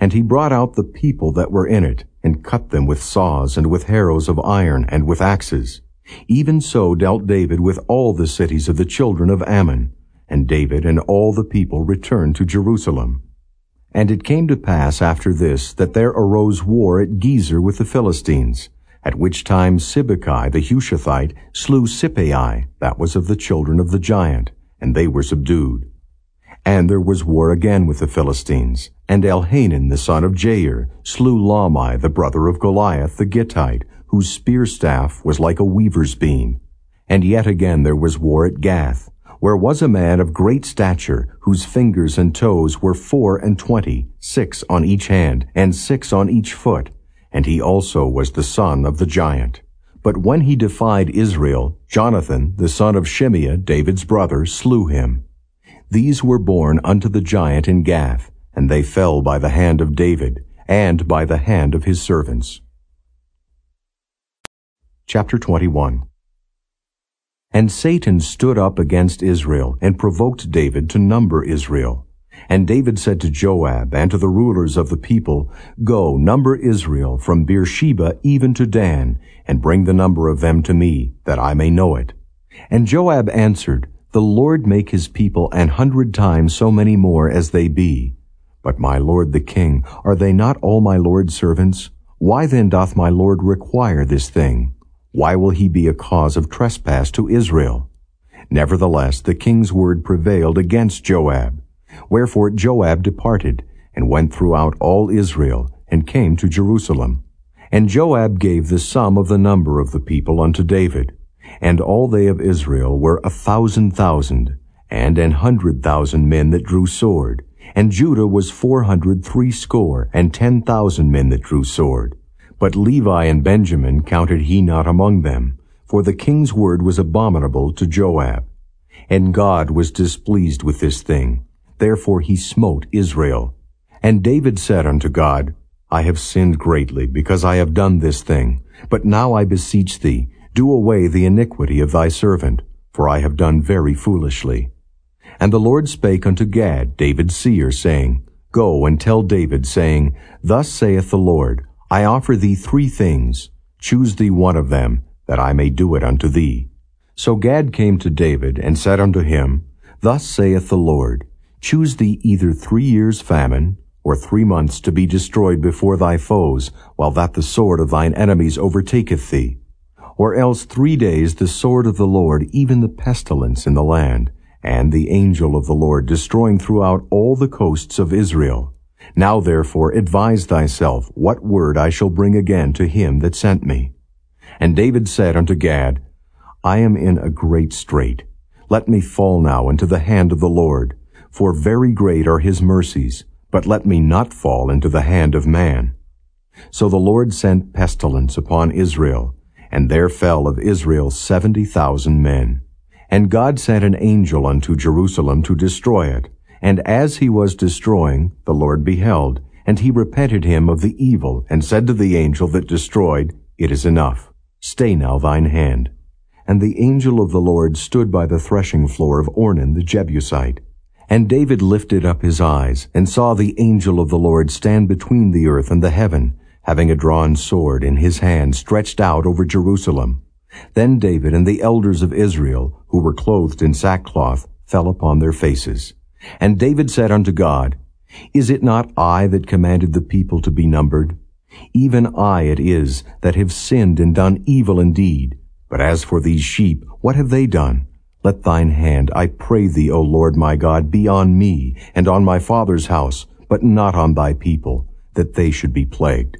And he brought out the people that were in it, and cut them with saws, and with harrows of iron, and with axes. Even so dealt David with all the cities of the children of Ammon, and David and all the people returned to Jerusalem. And it came to pass after this that there arose war at Gezer with the Philistines, at which time Sibbechai the Hushathite slew Sippai, that was of the children of the giant, and they were subdued. And there was war again with the Philistines, and Elhanan the son of Jair slew Lahmi the brother of Goliath the Gittite, whose spear staff was like a weaver's beam. And yet again there was war at Gath, where was a man of great stature, whose fingers and toes were four and twenty, six on each hand, and six on each foot, and he also was the son of the giant. But when he defied Israel, Jonathan, the son of Shimeah, David's brother, slew him. These were born unto the giant in Gath, and they fell by the hand of David, and by the hand of his servants. Chapter 21 and Satan stood up against Israel, and provoked David to number Israel. And David said to Joab and to the rulers of the people, Go, number Israel from Beersheba even to Dan, and bring the number of them to me, that I may know it. And Joab answered, The Lord make his people an hundred times so many more as they be. But my lord the king, are they not all my lord's servants? Why then doth my lord require this thing? Why will he be a cause of trespass to Israel? Nevertheless, the king's word prevailed against Joab. Wherefore Joab departed, and went throughout all Israel, and came to Jerusalem. And Joab gave the sum of the number of the people unto David. And all they of Israel were a thousand thousand, and an hundred thousand men that drew sword. And Judah was four hundred threescore, and ten thousand men that drew sword. But Levi and Benjamin counted he not among them, for the king's word was abominable to Joab. And God was displeased with this thing. Therefore he smote Israel. And David said unto God, I have sinned greatly, because I have done this thing. But now I beseech thee, do away the iniquity of thy servant, for I have done very foolishly. And the Lord spake unto Gad, David's seer, saying, Go and tell David, saying, Thus saith the Lord, I offer thee three things. Choose thee one of them, that I may do it unto thee. So Gad came to David, and said unto him, Thus saith the Lord, Choose thee either three years' famine, or three months to be destroyed before thy foes, while that the sword of thine enemies overtaketh thee. Or else three days the sword of the Lord, even the pestilence in the land, and the angel of the Lord destroying throughout all the coasts of Israel. Now therefore advise thyself what word I shall bring again to him that sent me. And David said unto Gad, I am in a great strait. Let me fall now into the hand of the Lord, for very great are his mercies, but let me not fall into the hand of man. So the Lord sent pestilence upon Israel, and there fell of Israel seventy thousand men. And God sent an angel unto Jerusalem to destroy it. And as he was destroying, the Lord beheld, and he repented him of the evil, and said to the angel that destroyed, It is enough. Stay now thine hand. And the angel of the Lord stood by the threshing floor of Ornan the Jebusite. And David lifted up his eyes, and saw the angel of the Lord stand between the earth and the heaven, having a drawn sword in his hand stretched out over Jerusalem. Then David and the elders of Israel, who were clothed in sackcloth, fell upon their faces. And David said unto God, Is it not I that commanded the people to be numbered? Even I it is that have sinned and done evil indeed. But as for these sheep, what have they done? Let thine hand, I pray thee, O Lord my God, be on me and on my father's house, but not on thy people, that they should be plagued.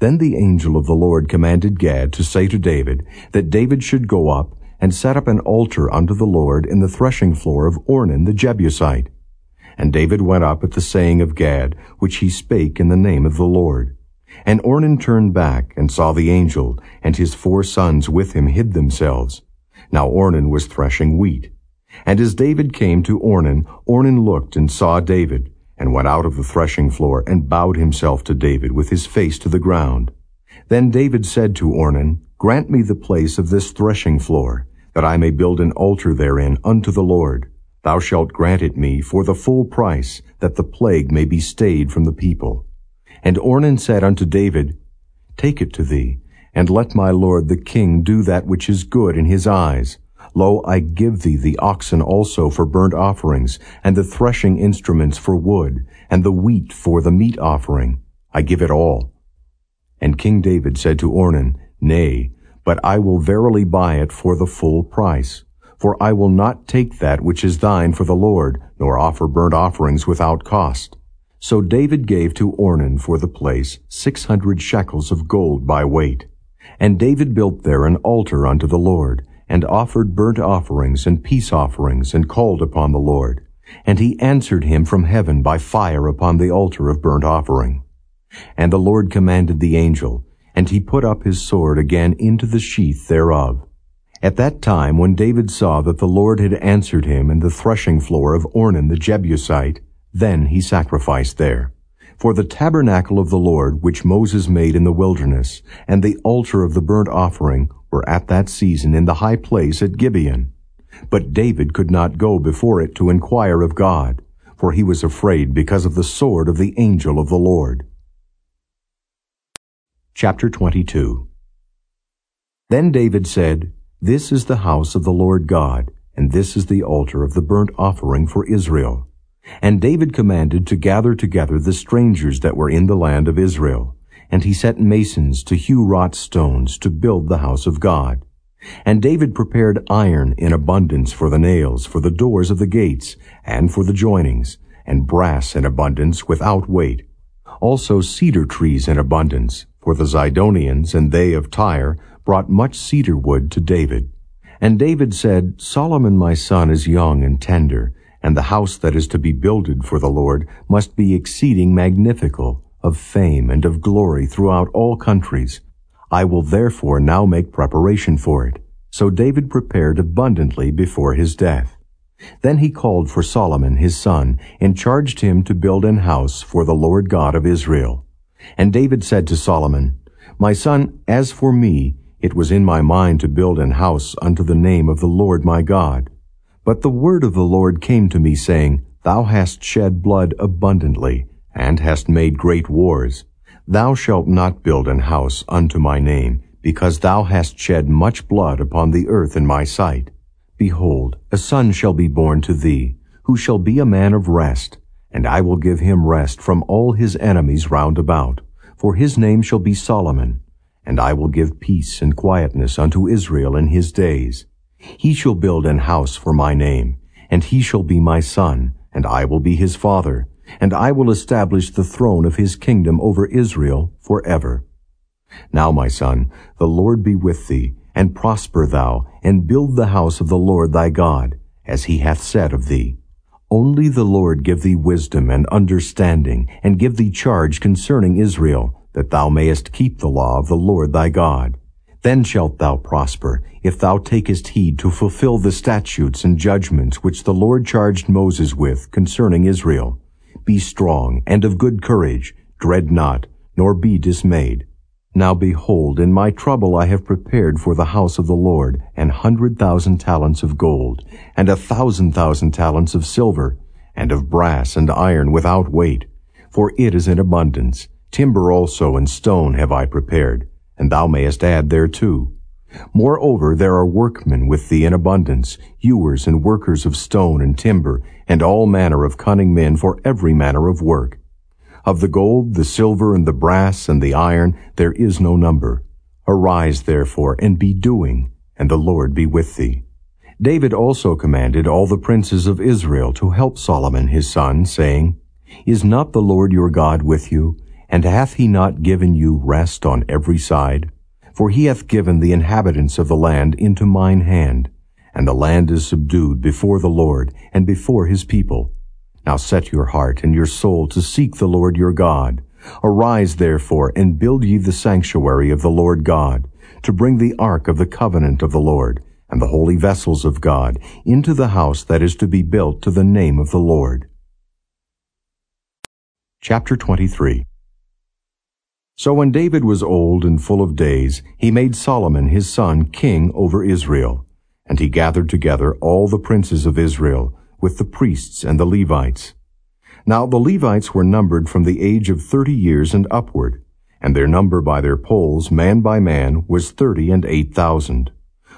Then the angel of the Lord commanded Gad to say to David that David should go up and set up an altar unto the Lord in the threshing floor of Ornan the Jebusite. And David went up at the saying of Gad, which he spake in the name of the Lord. And Ornan turned back and saw the angel, and his four sons with him hid themselves. Now Ornan was threshing wheat. And as David came to Ornan, Ornan looked and saw David, and went out of the threshing floor, and bowed himself to David with his face to the ground. Then David said to Ornan, Grant me the place of this threshing floor, that I may build an altar therein unto the Lord. Thou shalt grant it me for the full price, that the plague may be stayed from the people. And Ornan said unto David, Take it to thee, and let my lord the king do that which is good in his eyes, Lo, I give thee the oxen also for burnt offerings, and the threshing instruments for wood, and the wheat for the meat offering. I give it all. And King David said to Ornan, Nay, but I will verily buy it for the full price. For I will not take that which is thine for the Lord, nor offer burnt offerings without cost. So David gave to Ornan for the place six hundred shekels of gold by weight. And David built there an altar unto the Lord, and offered burnt offerings and peace offerings, and called upon the Lord. And he answered him from heaven by fire upon the altar of burnt offering. And the Lord commanded the angel, and he put up his sword again into the sheath thereof. At that time, when David saw that the Lord had answered him in the threshing floor of Ornan the Jebusite, then he sacrificed there. For the tabernacle of the Lord, which Moses made in the wilderness, and the altar of the burnt offering, were at that season in the high place at Gibeon. But David could not go before it to inquire of God, for he was afraid because of the sword of the angel of the Lord. Chapter 22 Then David said, This is the house of the Lord God, and this is the altar of the burnt offering for Israel. And David commanded to gather together the strangers that were in the land of Israel, and he set masons to hew wrought stones to build the house of God. And David prepared iron in abundance for the nails, for the doors of the gates, and for the joinings, and brass in abundance without weight. Also cedar trees in abundance, for the Zidonians and they of Tyre brought much cedar wood to David. And David said, Solomon my son is young and tender, and the house that is to be builded for the Lord must be exceeding magnifical, of fame and of glory throughout all countries. I will therefore now make preparation for it. So David prepared abundantly before his death. Then he called for Solomon his son, and charged him to build an house for the Lord God of Israel. And David said to Solomon, My son, as for me, it was in my mind to build an house unto the name of the Lord my God. But the word of the Lord came to me, saying, Thou hast shed blood abundantly, and hast made great wars. Thou shalt not build an house unto my name, because thou hast shed much blood upon the earth in my sight. Behold, a son shall be born to thee, who shall be a man of rest, and I will give him rest from all his enemies round about. For his name shall be Solomon, and I will give peace and quietness unto Israel in his days. He shall build an house for my name, and he shall be my son, and I will be his father, and I will establish the throne of his kingdom over Israel forever. Now, my son, the Lord be with thee, and prosper thou, and build the house of the Lord thy God, as he hath said of thee. Only the Lord give thee wisdom and understanding, and give thee charge concerning Israel, that thou mayest keep the law of the Lord thy God. Then shalt thou prosper, if thou takest heed to fulfill the statutes and judgments which the Lord charged Moses with concerning Israel. Be strong and of good courage, dread not, nor be dismayed. Now behold, in my trouble I have prepared for the house of the Lord an hundred thousand talents of gold, and a thousand thousand talents of silver, and of brass and iron without weight. For it is in abundance. Timber also and stone have I prepared and thou mayest add thereto. Moreover, there are workmen with thee in abundance, hewers and workers of stone and timber, and all manner of cunning men for every manner of work. Of the gold, the silver, and the brass, and the iron, there is no number. Arise, therefore, and be doing, and the Lord be with thee. David also commanded all the princes of Israel to help Solomon his son, saying, Is not the Lord your God with you? And hath he not given you rest on every side? For he hath given the inhabitants of the land into mine hand, and the land is subdued before the Lord and before his people. Now set your heart and your soul to seek the Lord your God. Arise therefore and build ye the sanctuary of the Lord God, to bring the ark of the covenant of the Lord, and the holy vessels of God, into the house that is to be built to the name of the Lord. Chapter 23 so when David was old and full of days, he made Solomon his son king over Israel. And he gathered together all the princes of Israel, with the priests and the Levites. Now the Levites were numbered from the age of thirty years and upward, and their number by their polls, man by man, was thirty and eight thousand,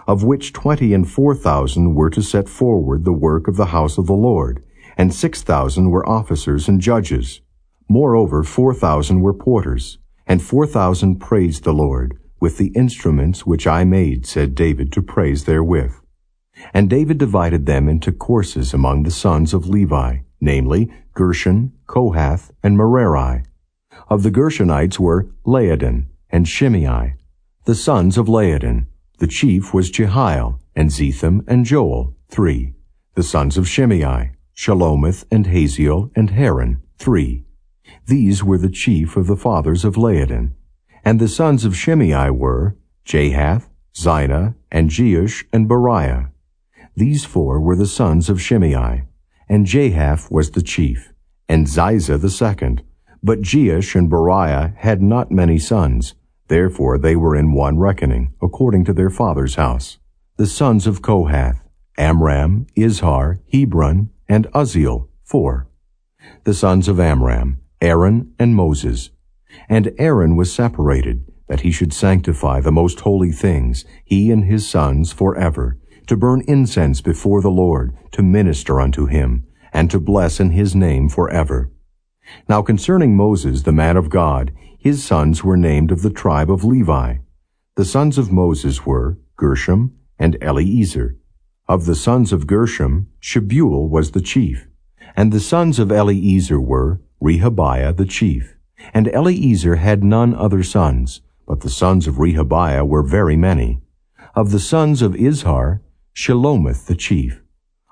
of which twenty and four thousand were to set forward the work of the house of the Lord, and six thousand were officers and judges. Moreover, four thousand were porters, and four thousand praised the Lord, with the instruments which I made, said David, to praise therewith. And David divided them into courses among the sons of Levi, namely Gershon, Kohath, and Merari. Of the Gershonites were Laadan and Shimei. The sons of Laadan, the chief was Jehiel, and Zetham and Joel, three. The sons of Shimei, Shelomith and Haziel and Haran, three. These were the chief of the fathers of Laadan. And the sons of Shimei were Jahath, Zina, and Jeush, and Beriah. These four were the sons of Shimei. And Jahath was the chief, and Ziza the second. But Jeush and Beriah had not many sons. Therefore they were in one reckoning, according to their father's house. The sons of Kohath, Amram, Izhar, Hebron, and Uzziel, four. The sons of Amram, Aaron and Moses. And Aaron was separated, that he should sanctify the most holy things, he and his sons forever, to burn incense before the Lord, to minister unto him, and to bless in his name forever. Now concerning Moses, the man of God, his sons were named of the tribe of Levi. The sons of Moses were Gershom and Eliezer. Of the sons of Gershom, Shebuel was the chief. And the sons of Eliezer were Rehabiah the chief. And Eliezer had none other sons, but the sons of Rehabiah were very many. Of the sons of Izhar, Shelomith the chief.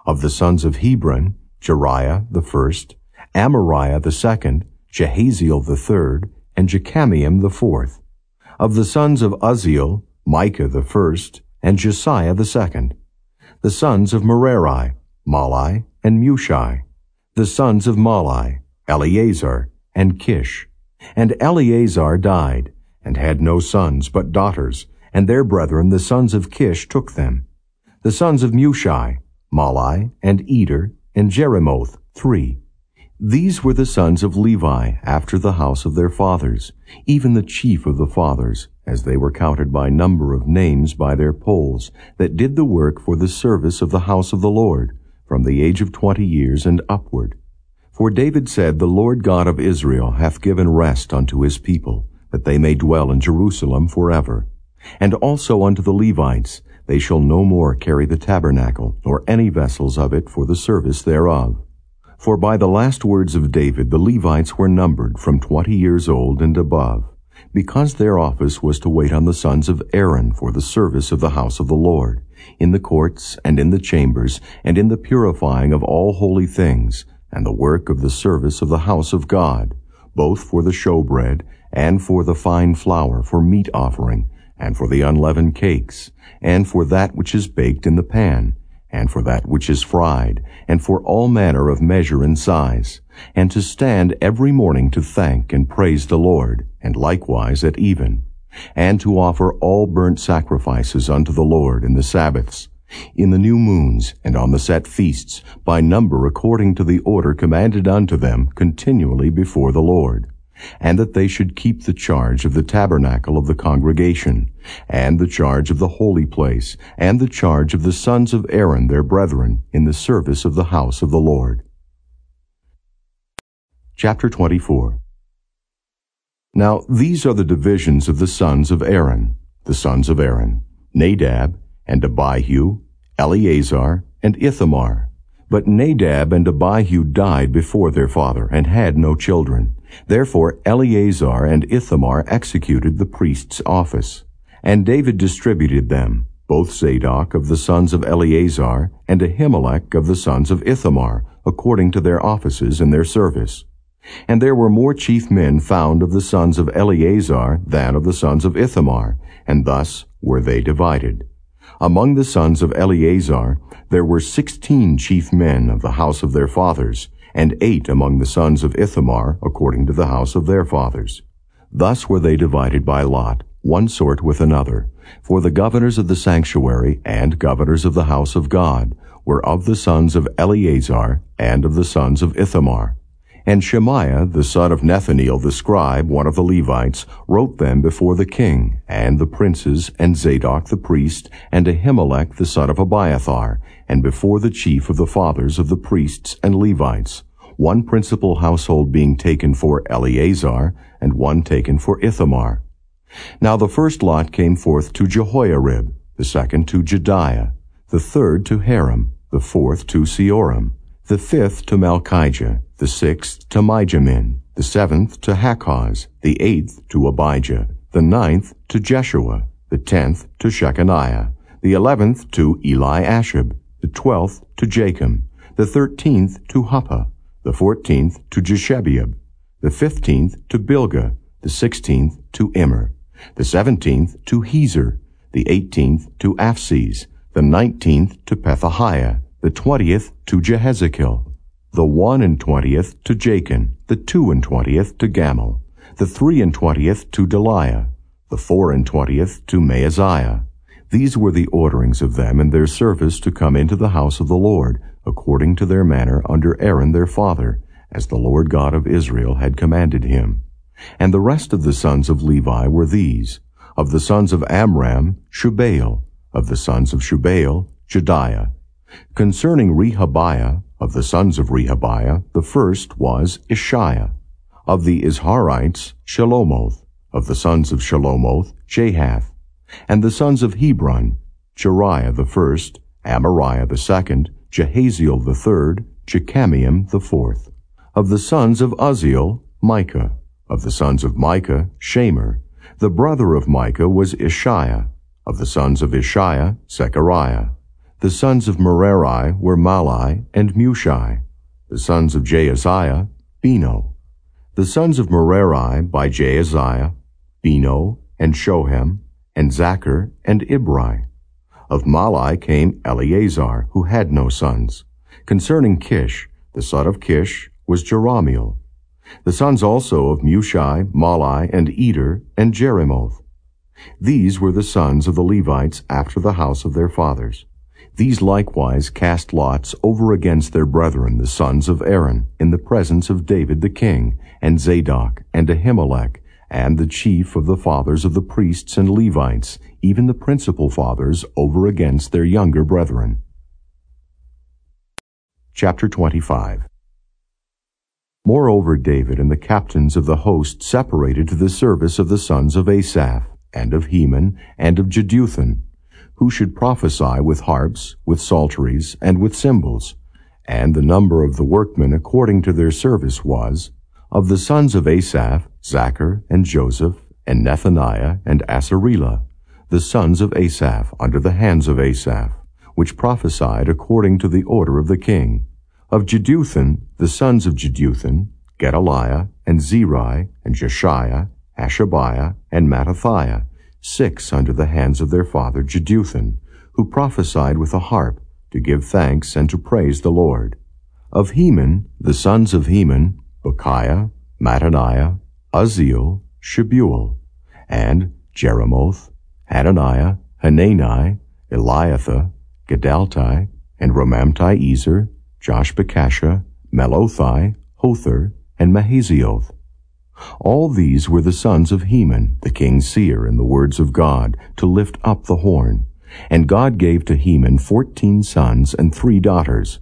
Of the sons of Hebron, Jeriah the first, Amariah the second, Jahaziel the third, and Jekameam the fourth. Of the sons of Uzziel, Micah the first, and Jesiah the second. The sons of Merari, Mahli, and Mushi. The sons of Mahli, Eleazar, and Kish. And Eleazar died, and had no sons but daughters, and their brethren the sons of Kish took them. The sons of Mushi, Mahli, and Eder, and Jerimoth, three. These were the sons of Levi after the house of their fathers, even the chief of the fathers, as they were counted by number of names by their polls, that did the work for the service of the house of the Lord, from the age of twenty years and upward. For David said, The Lord God of Israel hath given rest unto his people, that they may dwell in Jerusalem forever. And also unto the Levites, they shall no more carry the tabernacle, nor any vessels of it for the service thereof. For by the last words of David the Levites were numbered from twenty years old and above, because their office was to wait on the sons of Aaron for the service of the house of the Lord, in the courts and in the chambers, and in the purifying of all holy things, and the work of the service of the house of God, both for the showbread, and for the fine flour for meat offering, and for the unleavened cakes, and for that which is baked in the pan, and for that which is fried, and for all manner of measure and size, and to stand every morning to thank and praise the Lord, and likewise at even, and to offer all burnt sacrifices unto the Lord in the Sabbaths, in the new moons, and on the set feasts, by number according to the order commanded unto them continually before the Lord and that they should keep the charge of the tabernacle of the congregation, and the charge of the holy place, and the charge of the sons of Aaron their brethren, in the service of the house of the Lord. Chapter 24 Now these are the divisions of the sons of Aaron, the sons of Aaron, Nadab, and Abihu, Eleazar, and Ithamar. But Nadab and Abihu died before their father, and had no children. Therefore Eleazar and Ithamar executed the priest's office. And David distributed them, both Zadok of the sons of Eleazar, and Ahimelech of the sons of Ithamar, according to their offices and their service. And there were more chief men found of the sons of Eleazar than of the sons of Ithamar, and thus were they divided. Among the sons of Eleazar there were sixteen chief men of the house of their fathers, and eight among the sons of Ithamar, according to the house of their fathers. Thus were they divided by lot, one sort with another. For the governors of the sanctuary and governors of the house of God were of the sons of Eleazar and of the sons of Ithamar. And Shemaiah, the son of Nethaneel the scribe, one of the Levites, wrote them before the king, and the princes, and Zadok the priest, and Ahimelech the son of Abiathar, and before the chief of the fathers of the priests and Levites, one principal household being taken for Eleazar, and one taken for Ithamar. Now the first lot came forth to Jehoiarib, the second to Jedaiah, the third to Harim, the fourth to Seorim, the fifth to Malchijah, the sixth to Mijamin, the seventh to Hakkoz, the eighth to Abijah, the ninth to Jeshua, the tenth to Shechaniah, the eleventh to Eli Eliashib, the twelfth to Jakim, the thirteenth to Huppah, the fourteenth to Jeshebeab, the fifteenth to Bilgah, the sixteenth to Immer, the seventeenth to Hezir, the eighteenth to Aphses, the nineteenth to Pethahiah, the twentieth to Jehezekel, the one and twentieth to Jachin, the two and twentieth to Gamul, the three and twentieth to Delaiah, the four and twentieth to Maaziah. These were the orderings of them in their service to come into the house of the Lord, according to their manner under Aaron their father, as the Lord God of Israel had commanded him. And the rest of the sons of Levi were these, of the sons of Amram, Shubael, of the sons of Shubael, Jehdeiah, Concerning Rehabiah, of the sons of Rehabiah, the first was Isshiah. Of the Izharites, Shelomoth. Of the sons of Shelomoth, Jahath. And the sons of Hebron, Jeriah the first, Amariah the second, Jahaziel the third, Jekameam the fourth. Of the sons of Uzziel, Micah. Of the sons of Micah, Shamir. The brother of Micah was Isshiah. Of the sons of Isshiah, Zechariah. The sons of Merari were Mahli and Mushi. The sons of Jaaziah, Beno. The sons of Merari by Jaaziah, Beno, and Shoham, and Zaccur, and Ibri. Of Mahli came Eleazar, who had no sons. Concerning Kish, the son of Kish was Jerahmeel. The sons also of Mushi, Mahli, and Eder, and Jerimoth. These were the sons of the Levites after the house of their fathers. These likewise cast lots over against their brethren, the sons of Aaron, in the presence of David the king, and Zadok, and Ahimelech, and the chief of the fathers of the priests and Levites, even the principal fathers, over against their younger brethren. Chapter 25 Moreover David and the captains of the host separated to the service of the sons of Asaph, and of Heman, and of Jeduthun, who should prophesy with harps, with psalteries, and with cymbals. And the number of the workmen according to their service was, of the sons of Asaph, Zaccur, and Joseph, and Nethaniah and Asarelah, the sons of Asaph, under the hands of Asaph, which prophesied according to the order of the king. Of Jeduthun, the sons of Jeduthun, Gedaliah, and Zeri, and Jeshaiah, Hashabiah, and Mattithiah, six under the hands of their father Jeduthun, who prophesied with a harp, to give thanks and to praise the Lord. Of Heman, the sons of Heman, Bukkiah, Mattaniah, Uzziel, Shebuel, and Jeremoth, Hananiah, Hanani, Eliathah, Giddalti, and Romamti-Ezer, Joshbekashah, Mallothi, Hothir, and Mahazioth. All these were the sons of Heman, the king's seer, in the words of God, to lift up the horn. And God gave to Heman fourteen sons and three daughters.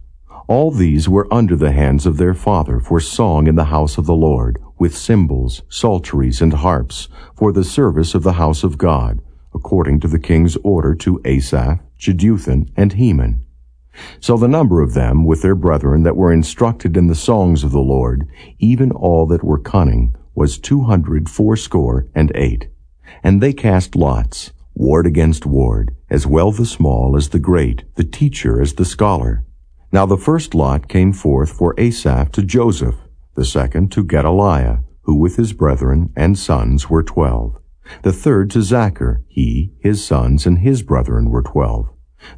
All these were under the hands of their father for song in the house of the Lord, with cymbals, psalteries, and harps, for the service of the house of God, according to the king's order to Asaph, Jeduthun, and Heman. So the number of them with their brethren that were instructed in the songs of the Lord, even all that were cunning, was two hundred fourscore and eight. And they cast lots, ward against ward, as well the small as the great, the teacher as the scholar. Now the first lot came forth for Asaph to Joseph, the second to Gedaliah, who with his brethren and sons were twelve. The third to Zaccur, he, his sons, and his brethren were twelve.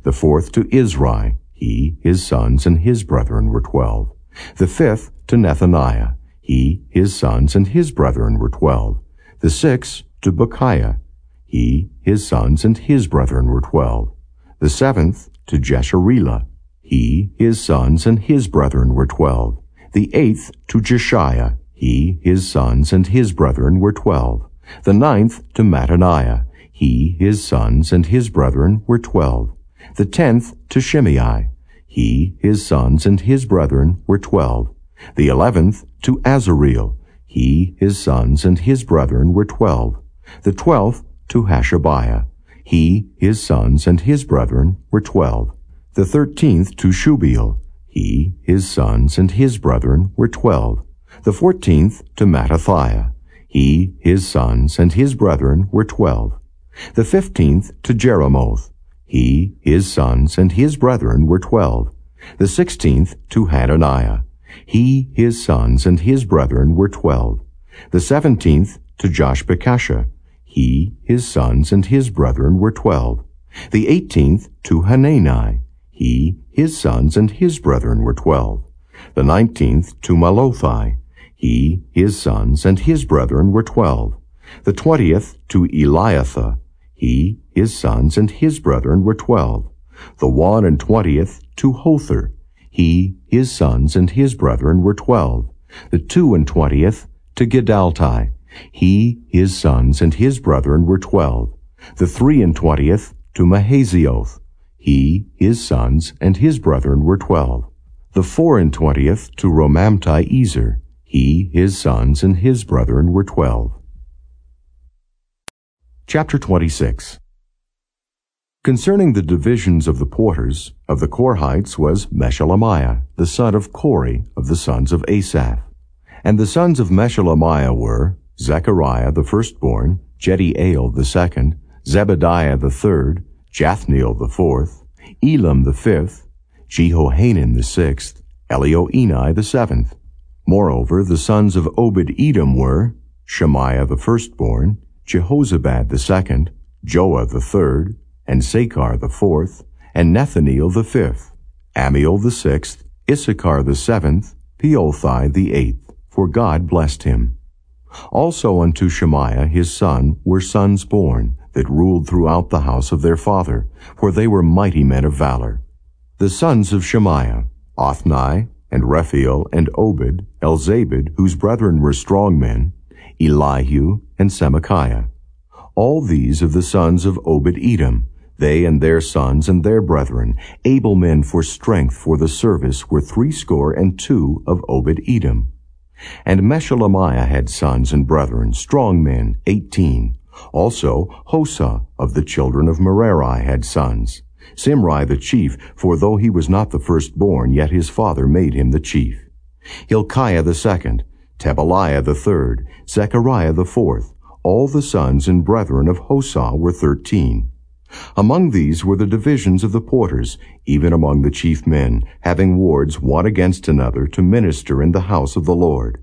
The fourth to Izri, he, his sons, and his brethren were twelve. The fifth to Nethaniah. He, his sons, and his brethren were twelve. The sixth to Bukkiah. He, his sons, and his brethren were twelve. The seventh to Jesharelah. He, his sons, and his brethren were twelve. The eighth to Jeshaiah. He, his sons, and his brethren were twelve. The ninth to Mattaniah. He, his sons, and his brethren were twelve. The tenth to Shimei. He, his sons, and his brethren were twelve. The eleventh to Azareel. He, his sons, and his brethren were twelve. The twelfth to Hashabiah. He, his sons, and his brethren were twelve. The thirteenth to Shubael. He, his sons, and his brethren were twelve. The fourteenth to Mattithiah. He, his sons, and his brethren were twelve. The fifteenth to Jeremoth. He, his sons, and his brethren were twelve. The sixteenth to Hananiah. He, his sons, and his brethren were twelve. The seventeenth to Joshbekashah. He, his sons, and his brethren were twelve. The eighteenth to Hanani. He, his sons, and his brethren were twelve. The nineteenth to Mallothi. He, his sons, and his brethren were twelve. The twentieth to Eliathah. He, his sons, and his brethren were twelve. The one and twentieth to Hothir. He, his sons, and his brethren were twelve. The two and twentieth to Giddalti. He, his sons, and his brethren were twelve. The three and twentieth to Mahazioth. He, his sons, and his brethren were twelve. The four and twentieth to Romamti-Ezer. He, his sons, and his brethren were twelve. Chapter 26 Concerning the divisions of the porters, of the Korhites was Meshelemiah, the son of Kore, of the sons of Asaph. And the sons of Meshelemiah were Zechariah the firstborn, Jediael the second, Zebadiah the third, Jathniel the fourth, Elam the fifth, Jehohanan the sixth, Elioenai the seventh. Moreover, the sons of Obed-Edom were Shemaiah the firstborn, Jehozabad the second, Joah the third, and Sacar the fourth, and Nethaneel the fifth, Amiel the sixth, Issachar the seventh, Peulthai the eighth, for God blessed him. Also unto Shemaiah his son were sons born, that ruled throughout the house of their father, for they were mighty men of valor. The sons of Shemaiah, Othni, and Rephael, and Obed, Elzabad, whose brethren were strong men, Elihu, and Semachiah. All these of the sons of Obed-Edom, they and their sons and their brethren, able men for strength for the service, were threescore and two of Obed-Edom. And Meshelemiah had sons and brethren, strong men, eighteen. Also Hosah of the children of Merari had sons. Simri the chief, for though he was not the firstborn, yet his father made him the chief. Hilkiah the second, Tebaliah the third, Zechariah the fourth, all the sons and brethren of Hosah were thirteen. Among these were the divisions of the porters, even among the chief men, having wards one against another to minister in the house of the Lord.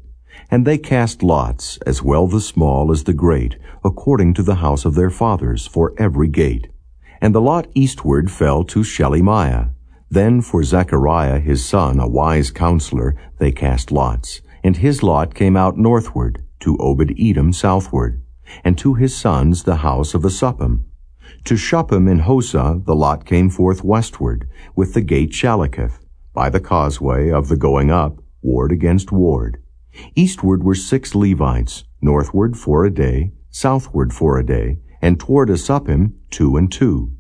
And they cast lots, as well the small as the great, according to the house of their fathers, for every gate. And the lot eastward fell to Shelemiah. Then for Zechariah his son, a wise counselor, they cast lots. And his lot came out northward, to Obed-Edom southward, and to his sons the house of Asuppim. To Shuppim and Hosah the lot came forth westward, with the gate Shallecheth, by the causeway of the going up, ward against ward. Eastward were six Levites, northward for a day, southward for a day, and toward Asuppim two and two.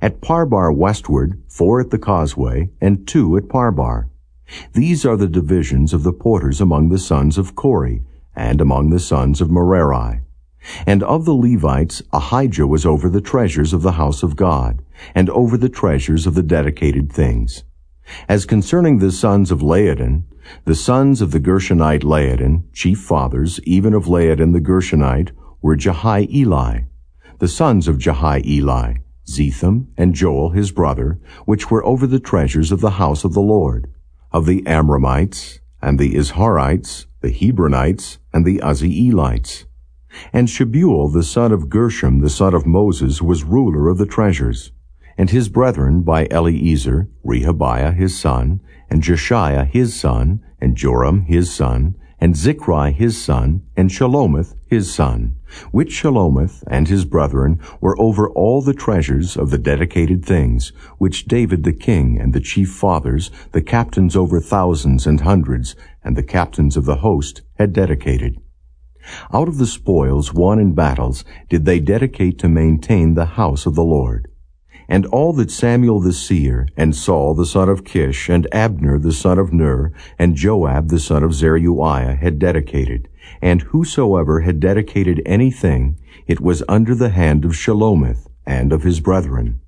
At Parbar westward, four at the causeway, and two at Parbar. These are the divisions of the porters among the sons of Kore, and among the sons of Merari. And of the Levites, Ahijah was over the treasures of the house of God, and over the treasures of the dedicated things. As concerning the sons of Laadan, the sons of the Gershonite Laadan, chief fathers, even of Laadan the Gershonite, were Jehieli. The sons of Jehieli, Zetham and Joel his brother, which were over the treasures of the house of the Lord. Of the Amramites, and the Izharites, the Hebronites, and the Uzzielites. And Shebuel the son of Gershom the son of Moses was ruler of the treasures. And his brethren by Eliezer, Rehabiah his son, and Jeshaiah his son, and Joram his son, and Zichri his son, and Shelomith his son, which Shelomith and his brethren were over all the treasures of the dedicated things, which David the king and the chief fathers, the captains over thousands and hundreds, and the captains of the host had dedicated. Out of the spoils won in battles did they dedicate to maintain the house of the Lord. And all that Samuel the seer, and Saul the son of Kish, and Abner the son of Ner, and Joab the son of Zeruiah had dedicated, and whosoever had dedicated anything, it was under the hand of Shelomith and of his brethren.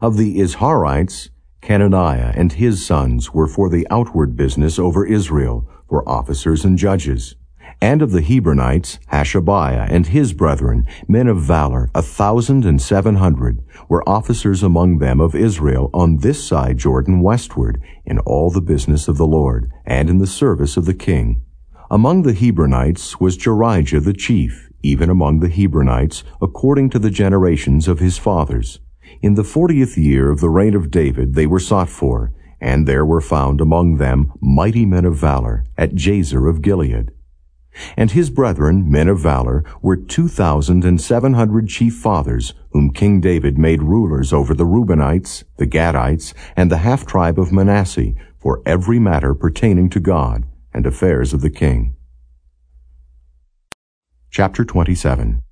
Of the Izharites, Chenaniah and his sons were for the outward business over Israel, for officers and judges and of the Hebronites, Hashabiah and his brethren, men of valor, a thousand and seven hundred, were officers among them of Israel on this side Jordan westward, in all the business of the Lord, and in the service of the king. Among the Hebronites was Jerijah the chief, even among the Hebronites, according to the generations of his fathers. In the fortieth year of the reign of David they were sought for, and there were found among them mighty men of valor, at Jazer of Gilead. And his brethren, men of valor, were two thousand and seven hundred chief fathers, whom King David made rulers over the Reubenites, the Gadites, and the half-tribe of Manasseh, for every matter pertaining to God and affairs of the king. Chapter 27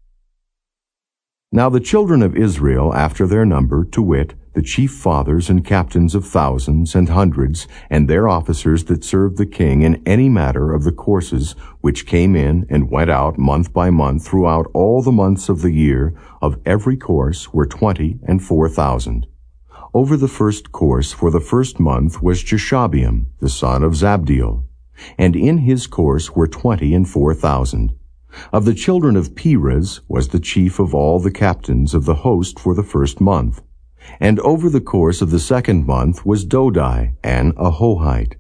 Now the children of Israel, after their number, to wit, the chief fathers and captains of thousands and hundreds, and their officers that served the king in any matter of the courses which came in and went out month by month throughout all the months of the year, of every course were twenty and four thousand. Over the first course for the first month was Jashobeam, the son of Zabdiel, and in his course were twenty and four thousand. Of the children of Perez was the chief of all the captains of the host for the first month. And over the course of the second month was Dodai, an Ahohite.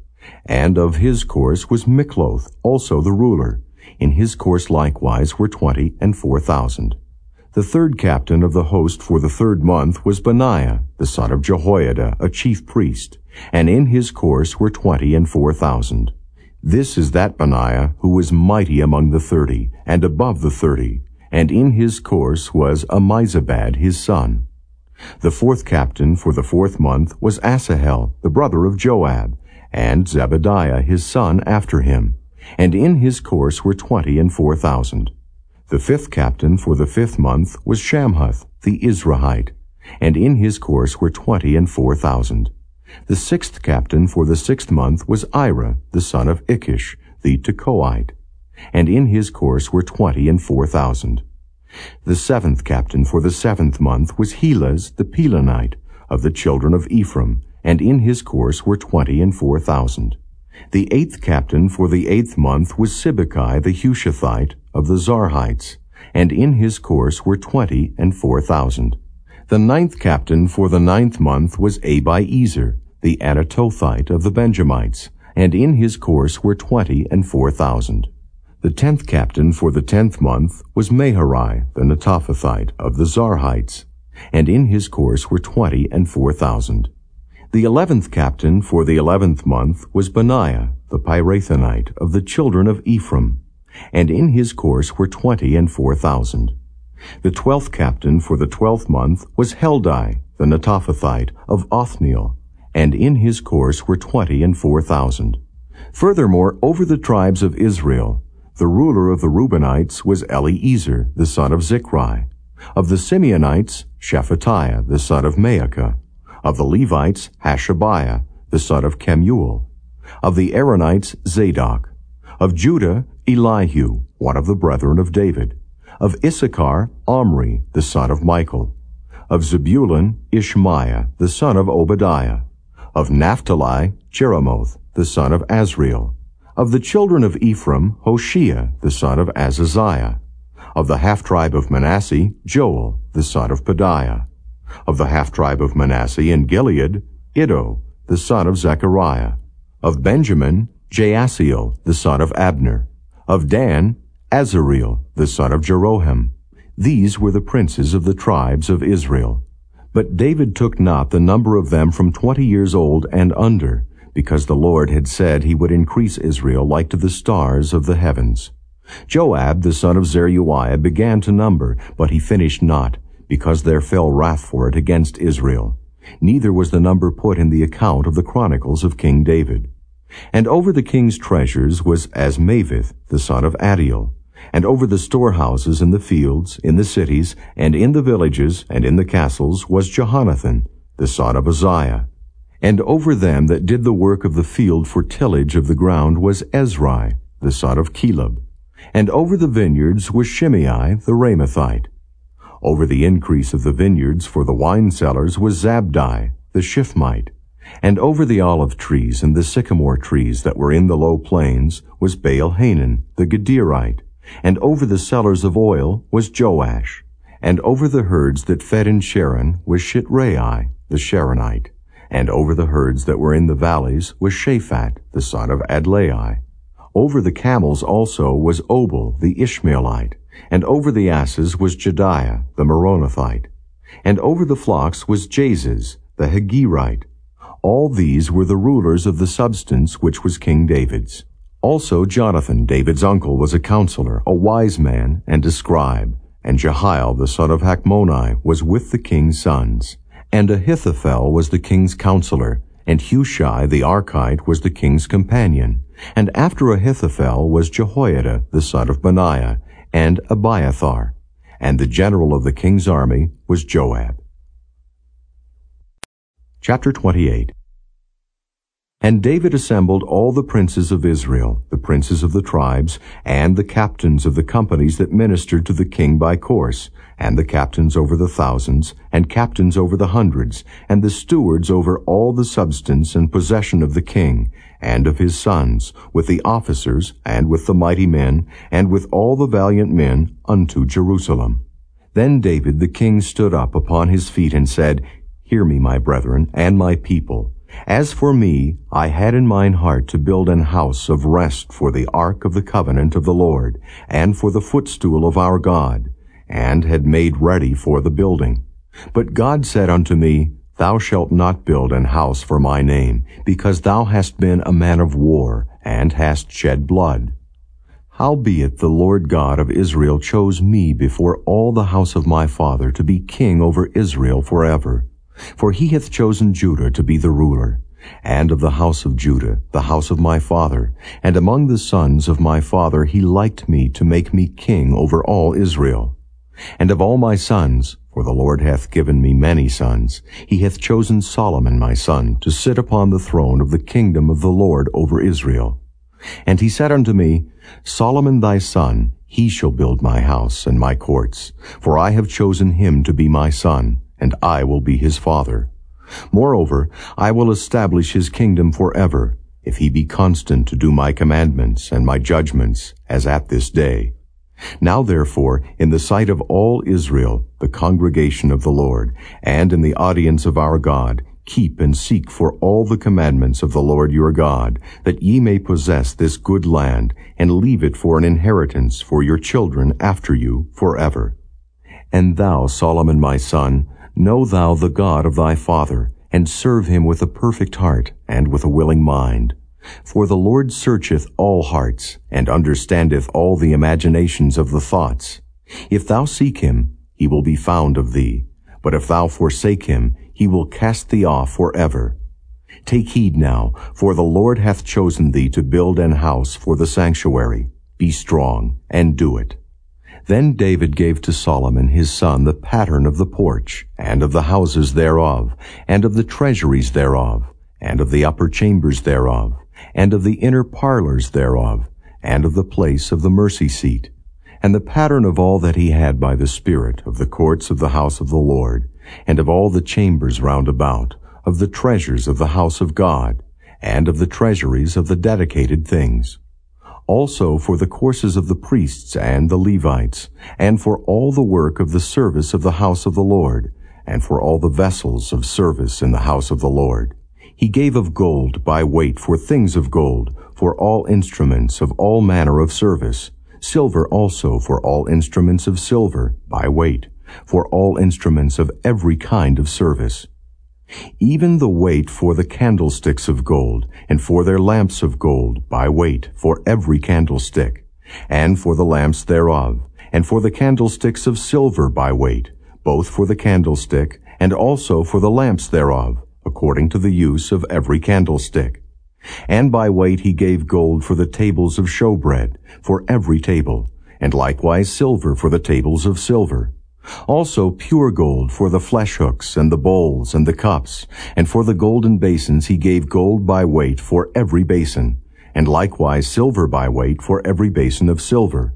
And of his course was Mikloth, also the ruler. In his course likewise were twenty and four thousand. The third captain of the host for the third month was Benaiah, the son of Jehoiada, a chief priest, and in his course were twenty and four thousand. This is that Benaiah who was mighty among the thirty, and above the thirty, and in his course was Amizabad his son. The fourth captain for the fourth month was Asahel, the brother of Joab, and Zebadiah his son after him, and in his course were twenty and four thousand. The fifth captain for the fifth month was Shamhuth, the Izrahite, and in his course were twenty and four thousand. The sixth captain for the sixth month was Ira, the son of Ikkesh, the Tekoite, and in his course were twenty and four thousand. The seventh captain for the seventh month was Helez the Pelonite of the children of Ephraim, and in his course were twenty and four thousand. The eighth captain for the eighth month was Sibbecai the Hushathite of the Zarhites, and in his course were twenty and four thousand. The ninth captain for the ninth month was Abiezer, the Anatothite of the Benjamites, and in his course were twenty and four thousand. The tenth captain for the tenth month was Maharai, the Netophathite of the Zarhites, and in his course were twenty and four thousand. The eleventh captain for the eleventh month was Benaiah, the Pirathonite of the children of Ephraim, and in his course were twenty and four thousand. The twelfth captain for the twelfth month was Heldai, the Netophathite of Othniel, and in his course were twenty and four thousand. Furthermore, over the tribes of Israel, the ruler of the Reubenites was Eliezer, the son of Zichri. Of the Simeonites, Shephatiah, the son of Maacah. Of the Levites, Hashabiah, the son of Kemuel. Of the Aaronites, Zadok. Of Judah, Elihu, one of the brethren of David. Of Issachar, Omri, the son of Michael. Of Zebulun, Ishmaiah, the son of Obadiah. Of Naphtali, Jeremoth, the son of Azriel. Of the children of Ephraim, Hoshea, the son of Azaziah. Of the half-tribe of Manasseh, Joel, the son of Pedaiah. Of the half-tribe of Manasseh in Gilead, Iddo, the son of Zechariah. Of Benjamin, Jaasiel, the son of Abner. Of Dan, Azareel, the son of Jeroham. These were the princes of the tribes of Israel. But David took not the number of them from twenty years old and under, because the Lord had said he would increase Israel like to the stars of the heavens. Joab the son of Zeruiah began to number, but he finished not, because there fell wrath for it against Israel. Neither was the number put in the account of the chronicles of King David. And over the king's treasures was Azmaveth the son of Adiel, and over the storehouses in the fields, in the cities, and in the villages, and in the castles was Jehonathan, the son of Uzziah. And over them that did the work of the field for tillage of the ground was Ezri, the son of Chelub. And over the vineyards was Shimei the Ramathite. Over the increase of the vineyards for the wine cellars was Zabdi, the Shiphmite. And over the olive trees and the sycamore trees that were in the low plains was Baal Hanan, the Gederite. And over the cellars of oil was Joash. And over the herds that fed in Sharon was Shitrai, the Sharonite. And over the herds that were in the valleys was Shaphat, the son of Adlai. Over the camels also was Obil, the Ishmaelite. And over the asses was Jehdeiah, the Meronothite. And over the flocks was Jaziz, the Hagerite. All these were the rulers of the substance which was King David's. Also Jonathan, David's uncle, was a counselor, a wise man, and a scribe. And Jehiel, the son of Hachmoni, was with the king's sons. And Ahithophel was the king's counselor, and Hushai the Archite was the king's companion. And after Ahithophel was Jehoiada the son of Benaiah, and Abiathar. And the general of the king's army was Joab. Chapter 28 and David assembled all the princes of Israel, the princes of the tribes, and the captains of the companies that ministered to the king by course, and the captains over the thousands, and captains over the hundreds, and the stewards over all the substance and possession of the king, and of his sons, with the officers, and with the mighty men, and with all the valiant men, unto Jerusalem. Then David the king stood up upon his feet and said, Hear me, my brethren, and my people. As for me, I had in mine heart to build an house of rest for the ark of the covenant of the Lord, and for the footstool of our God, and had made ready for the building. But God said unto me, Thou shalt not build an house for my name, because thou hast been a man of war, and hast shed blood. Howbeit the Lord God of Israel chose me before all the house of my father to be king over Israel forever. For he hath chosen Judah to be the ruler, and of the house of Judah, the house of my father, and among the sons of my father he liked me to make me king over all Israel. And of all my sons, for the Lord hath given me many sons, he hath chosen Solomon my son to sit upon the throne of the kingdom of the Lord over Israel. And he said unto me, Solomon thy son, he shall build my house and my courts, for I have chosen him to be my son, and I will be his father. Moreover, I will establish his kingdom forever, if he be constant to do my commandments and my judgments, as at this day. Now therefore, in the sight of all Israel, the congregation of the Lord, and in the audience of our God, keep and seek for all the commandments of the Lord your God, that ye may possess this good land, and leave it for an inheritance for your children after you forever. And thou, Solomon my son, know thou the God of thy father, and serve him with a perfect heart, and with a willing mind. For the Lord searcheth all hearts, and understandeth all the imaginations of the thoughts. If thou seek him, he will be found of thee. But if thou forsake him, he will cast thee off for ever. Take heed now, for the Lord hath chosen thee to build an house for the sanctuary. Be strong, and do it. Then David gave to Solomon his son the pattern of the porch, and of the houses thereof, and of the treasuries thereof, and of the upper chambers thereof, and of the inner parlors thereof, and of the place of the mercy seat, and the pattern of all that he had by the Spirit of the courts of the house of the Lord, and of all the chambers round about, of the treasures of the house of God, and of the treasuries of the dedicated things. Also for the courses of the priests and the Levites, and for all the work of the service of the house of the Lord, and for all the vessels of service in the house of the Lord. He gave of gold by weight for things of gold, for all instruments of all manner of service, silver also for all instruments of silver by weight, for all instruments of every kind of service. Even the weight for the candlesticks of gold, and for their lamps of gold, by weight, for every candlestick, and for the lamps thereof, and for the candlesticks of silver by weight, both for the candlestick, and also for the lamps thereof, according to the use of every candlestick. And by weight he gave gold for the tables of showbread, for every table, and likewise silver for the tables of silver. Also pure gold for the flesh hooks and the bowls and the cups, and for the golden basins he gave gold by weight for every basin, and likewise silver by weight for every basin of silver.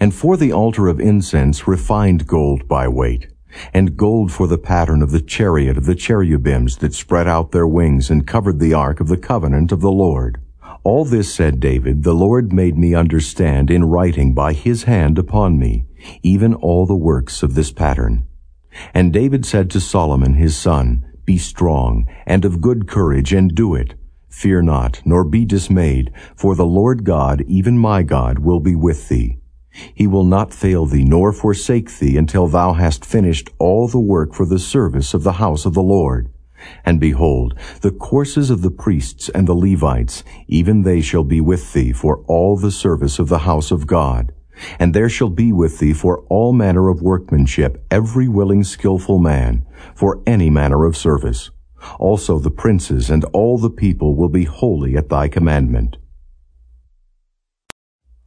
And for the altar of incense refined gold by weight, and gold for the pattern of the chariot of the cherubims that spread out their wings and covered the ark of the covenant of the Lord. All this, said David, the Lord made me understand in writing by his hand upon me, even all the works of this pattern. And David said to Solomon his son, Be strong, and of good courage, and do it. Fear not, nor be dismayed, for the Lord God, even my God, will be with thee. He will not fail thee, nor forsake thee, until thou hast finished all the work for the service of the house of the Lord. And behold, the courses of the priests and the Levites, even they shall be with thee for all the service of the house of God. And there shall be with thee for all manner of workmanship every willing skillful man, for any manner of service. Also the princes and all the people will be holy at thy commandment.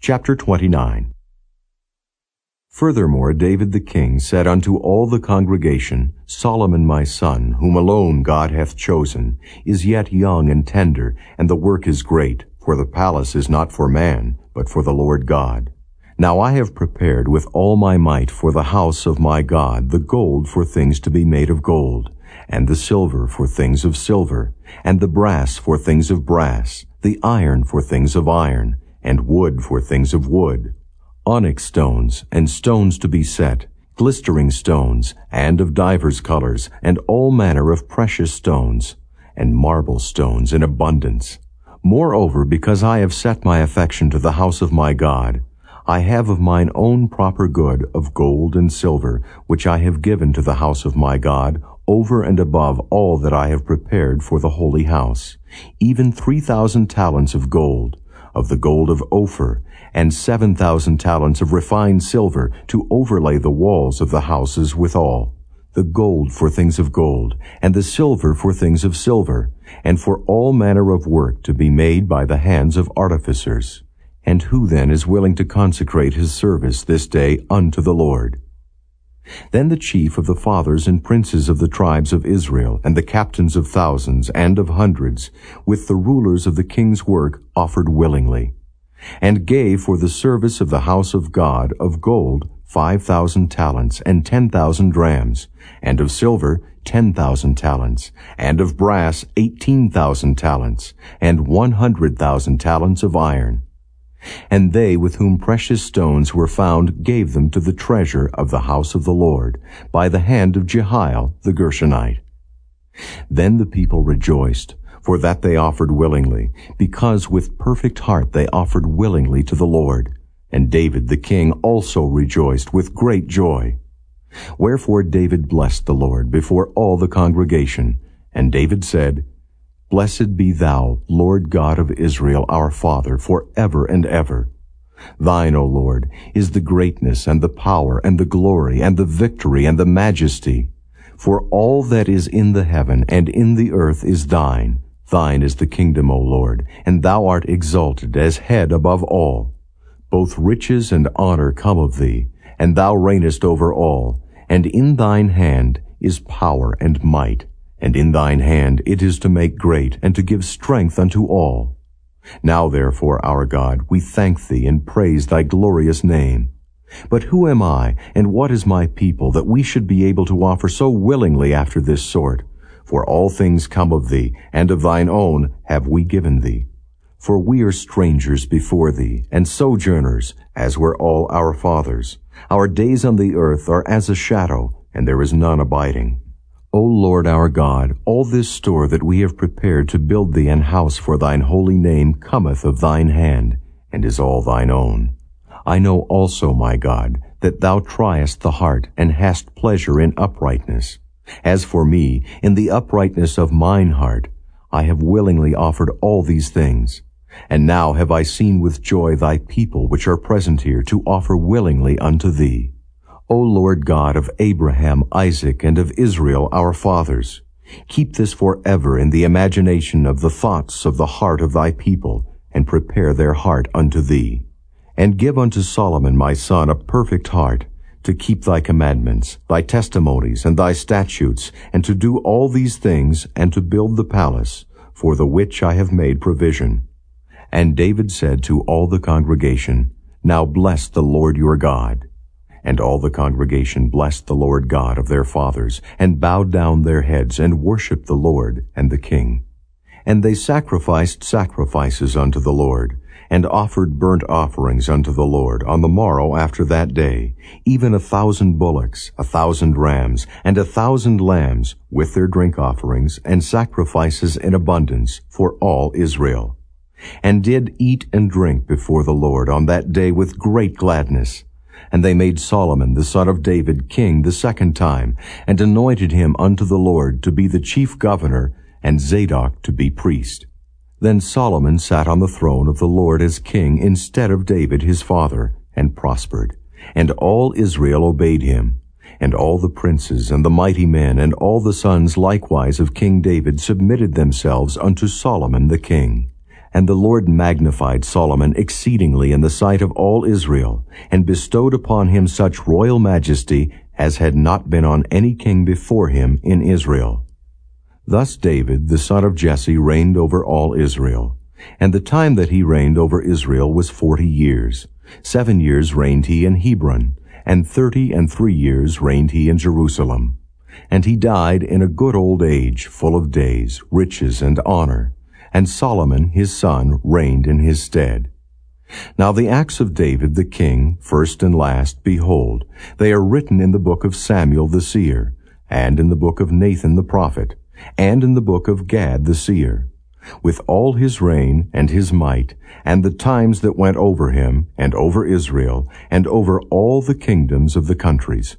Chapter 29 Furthermore, David the king said unto all the congregation, Solomon my son, whom alone God hath chosen, is yet young and tender, and the work is great, for the palace is not for man, but for the Lord God. Now I have prepared with all my might for the house of my God the gold for things to be made of gold, and the silver for things of silver, and the brass for things of brass, the iron for things of iron, and wood for things of wood onyx stones, and stones to be set, glistering stones, and of divers colors, and all manner of precious stones, and marble stones in abundance. Moreover, because I have set my affection to the house of my God, I have of mine own proper good of gold and silver, which I have given to the house of my God, over and above all that I have prepared for the holy house, even three thousand talents of gold, of the gold of Ophir, and seven thousand talents of refined silver to overlay the walls of the houses withal, the gold for things of gold, and the silver for things of silver, and for all manner of work to be made by the hands of artificers. And who then is willing to consecrate his service this day unto the Lord? Then the chief of the fathers and princes of the tribes of Israel, and the captains of thousands and of hundreds, with the rulers of the king's work, offered willingly and gave for the service of the house of God of gold five thousand talents and ten thousand drams, and of silver ten thousand talents, and of brass eighteen thousand talents, and one hundred thousand talents of iron. And they with whom precious stones were found gave them to the treasure of the house of the Lord, by the hand of Jehiel the Gershonite. Then the people rejoiced, for that they offered willingly, because with perfect heart they offered willingly to the Lord. And David the king also rejoiced with great joy. Wherefore David blessed the Lord before all the congregation. And David said, Blessed be thou, Lord God of Israel, our Father, for ever and ever. Thine, O Lord, is the greatness and the power and the glory and the victory and the majesty. For all that is in the heaven and in the earth is thine. Thine is the kingdom, O Lord, and thou art exalted as head above all. Both riches and honor come of thee, and thou reignest over all, and in thine hand is power and might, and in thine hand it is to make great, and to give strength unto all. Now therefore, our God, we thank thee and praise thy glorious name. But who am I, and what is my people, that we should be able to offer so willingly after this sort? For all things come of thee, and of thine own have we given thee. For we are strangers before thee, and sojourners, as were all our fathers. Our days on the earth are as a shadow, and there is none abiding. O Lord our God, all this store that we have prepared to build thee an house for thine holy name cometh of thine hand, and is all thine own. I know also, my God, that thou triest the heart, and hast pleasure in uprightness. As for me, in the uprightness of mine heart, I have willingly offered all these things. And now have I seen with joy thy people which are present here to offer willingly unto thee. O Lord God of Abraham, Isaac, and of Israel our fathers, keep this forever in the imagination of the thoughts of the heart of thy people, and prepare their heart unto thee. And give unto Solomon my son a perfect heart, to keep thy commandments, thy testimonies, and thy statutes, and to do all these things, and to build the palace, for the which I have made provision. And David said to all the congregation, Now bless the Lord your God. And all the congregation blessed the Lord God of their fathers, and bowed down their heads, and worshipped the Lord and the king. And they sacrificed sacrifices unto the Lord, and offered burnt offerings unto the Lord on the morrow after that day, even a thousand bullocks, a thousand rams, and a thousand lambs, with their drink offerings, and sacrifices in abundance for all Israel. And did eat and drink before the Lord on that day with great gladness. And they made Solomon the son of David king the second time, and anointed him unto the Lord to be the chief governor, and Zadok to be priest. Then Solomon sat on the throne of the Lord as king instead of David his father, and prospered. And all Israel obeyed him. And all the princes and the mighty men and all the sons likewise of King David submitted themselves unto Solomon the king. And the Lord magnified Solomon exceedingly in the sight of all Israel, and bestowed upon him such royal majesty as had not been on any king before him in Israel. Thus David, the son of Jesse, reigned over all Israel. And the time that he reigned over Israel was forty years. Seven years reigned he in Hebron, and thirty and three years reigned he in Jerusalem. And he died in a good old age, full of days, riches, and honor. And Solomon his son reigned in his stead. Now the acts of David the king, first and last, behold, they are written in the book of Samuel the seer, and in the book of Nathan the prophet, and in the book of Gad the seer, with all his reign and his might, and the times that went over him, and over Israel, and over all the kingdoms of the countries,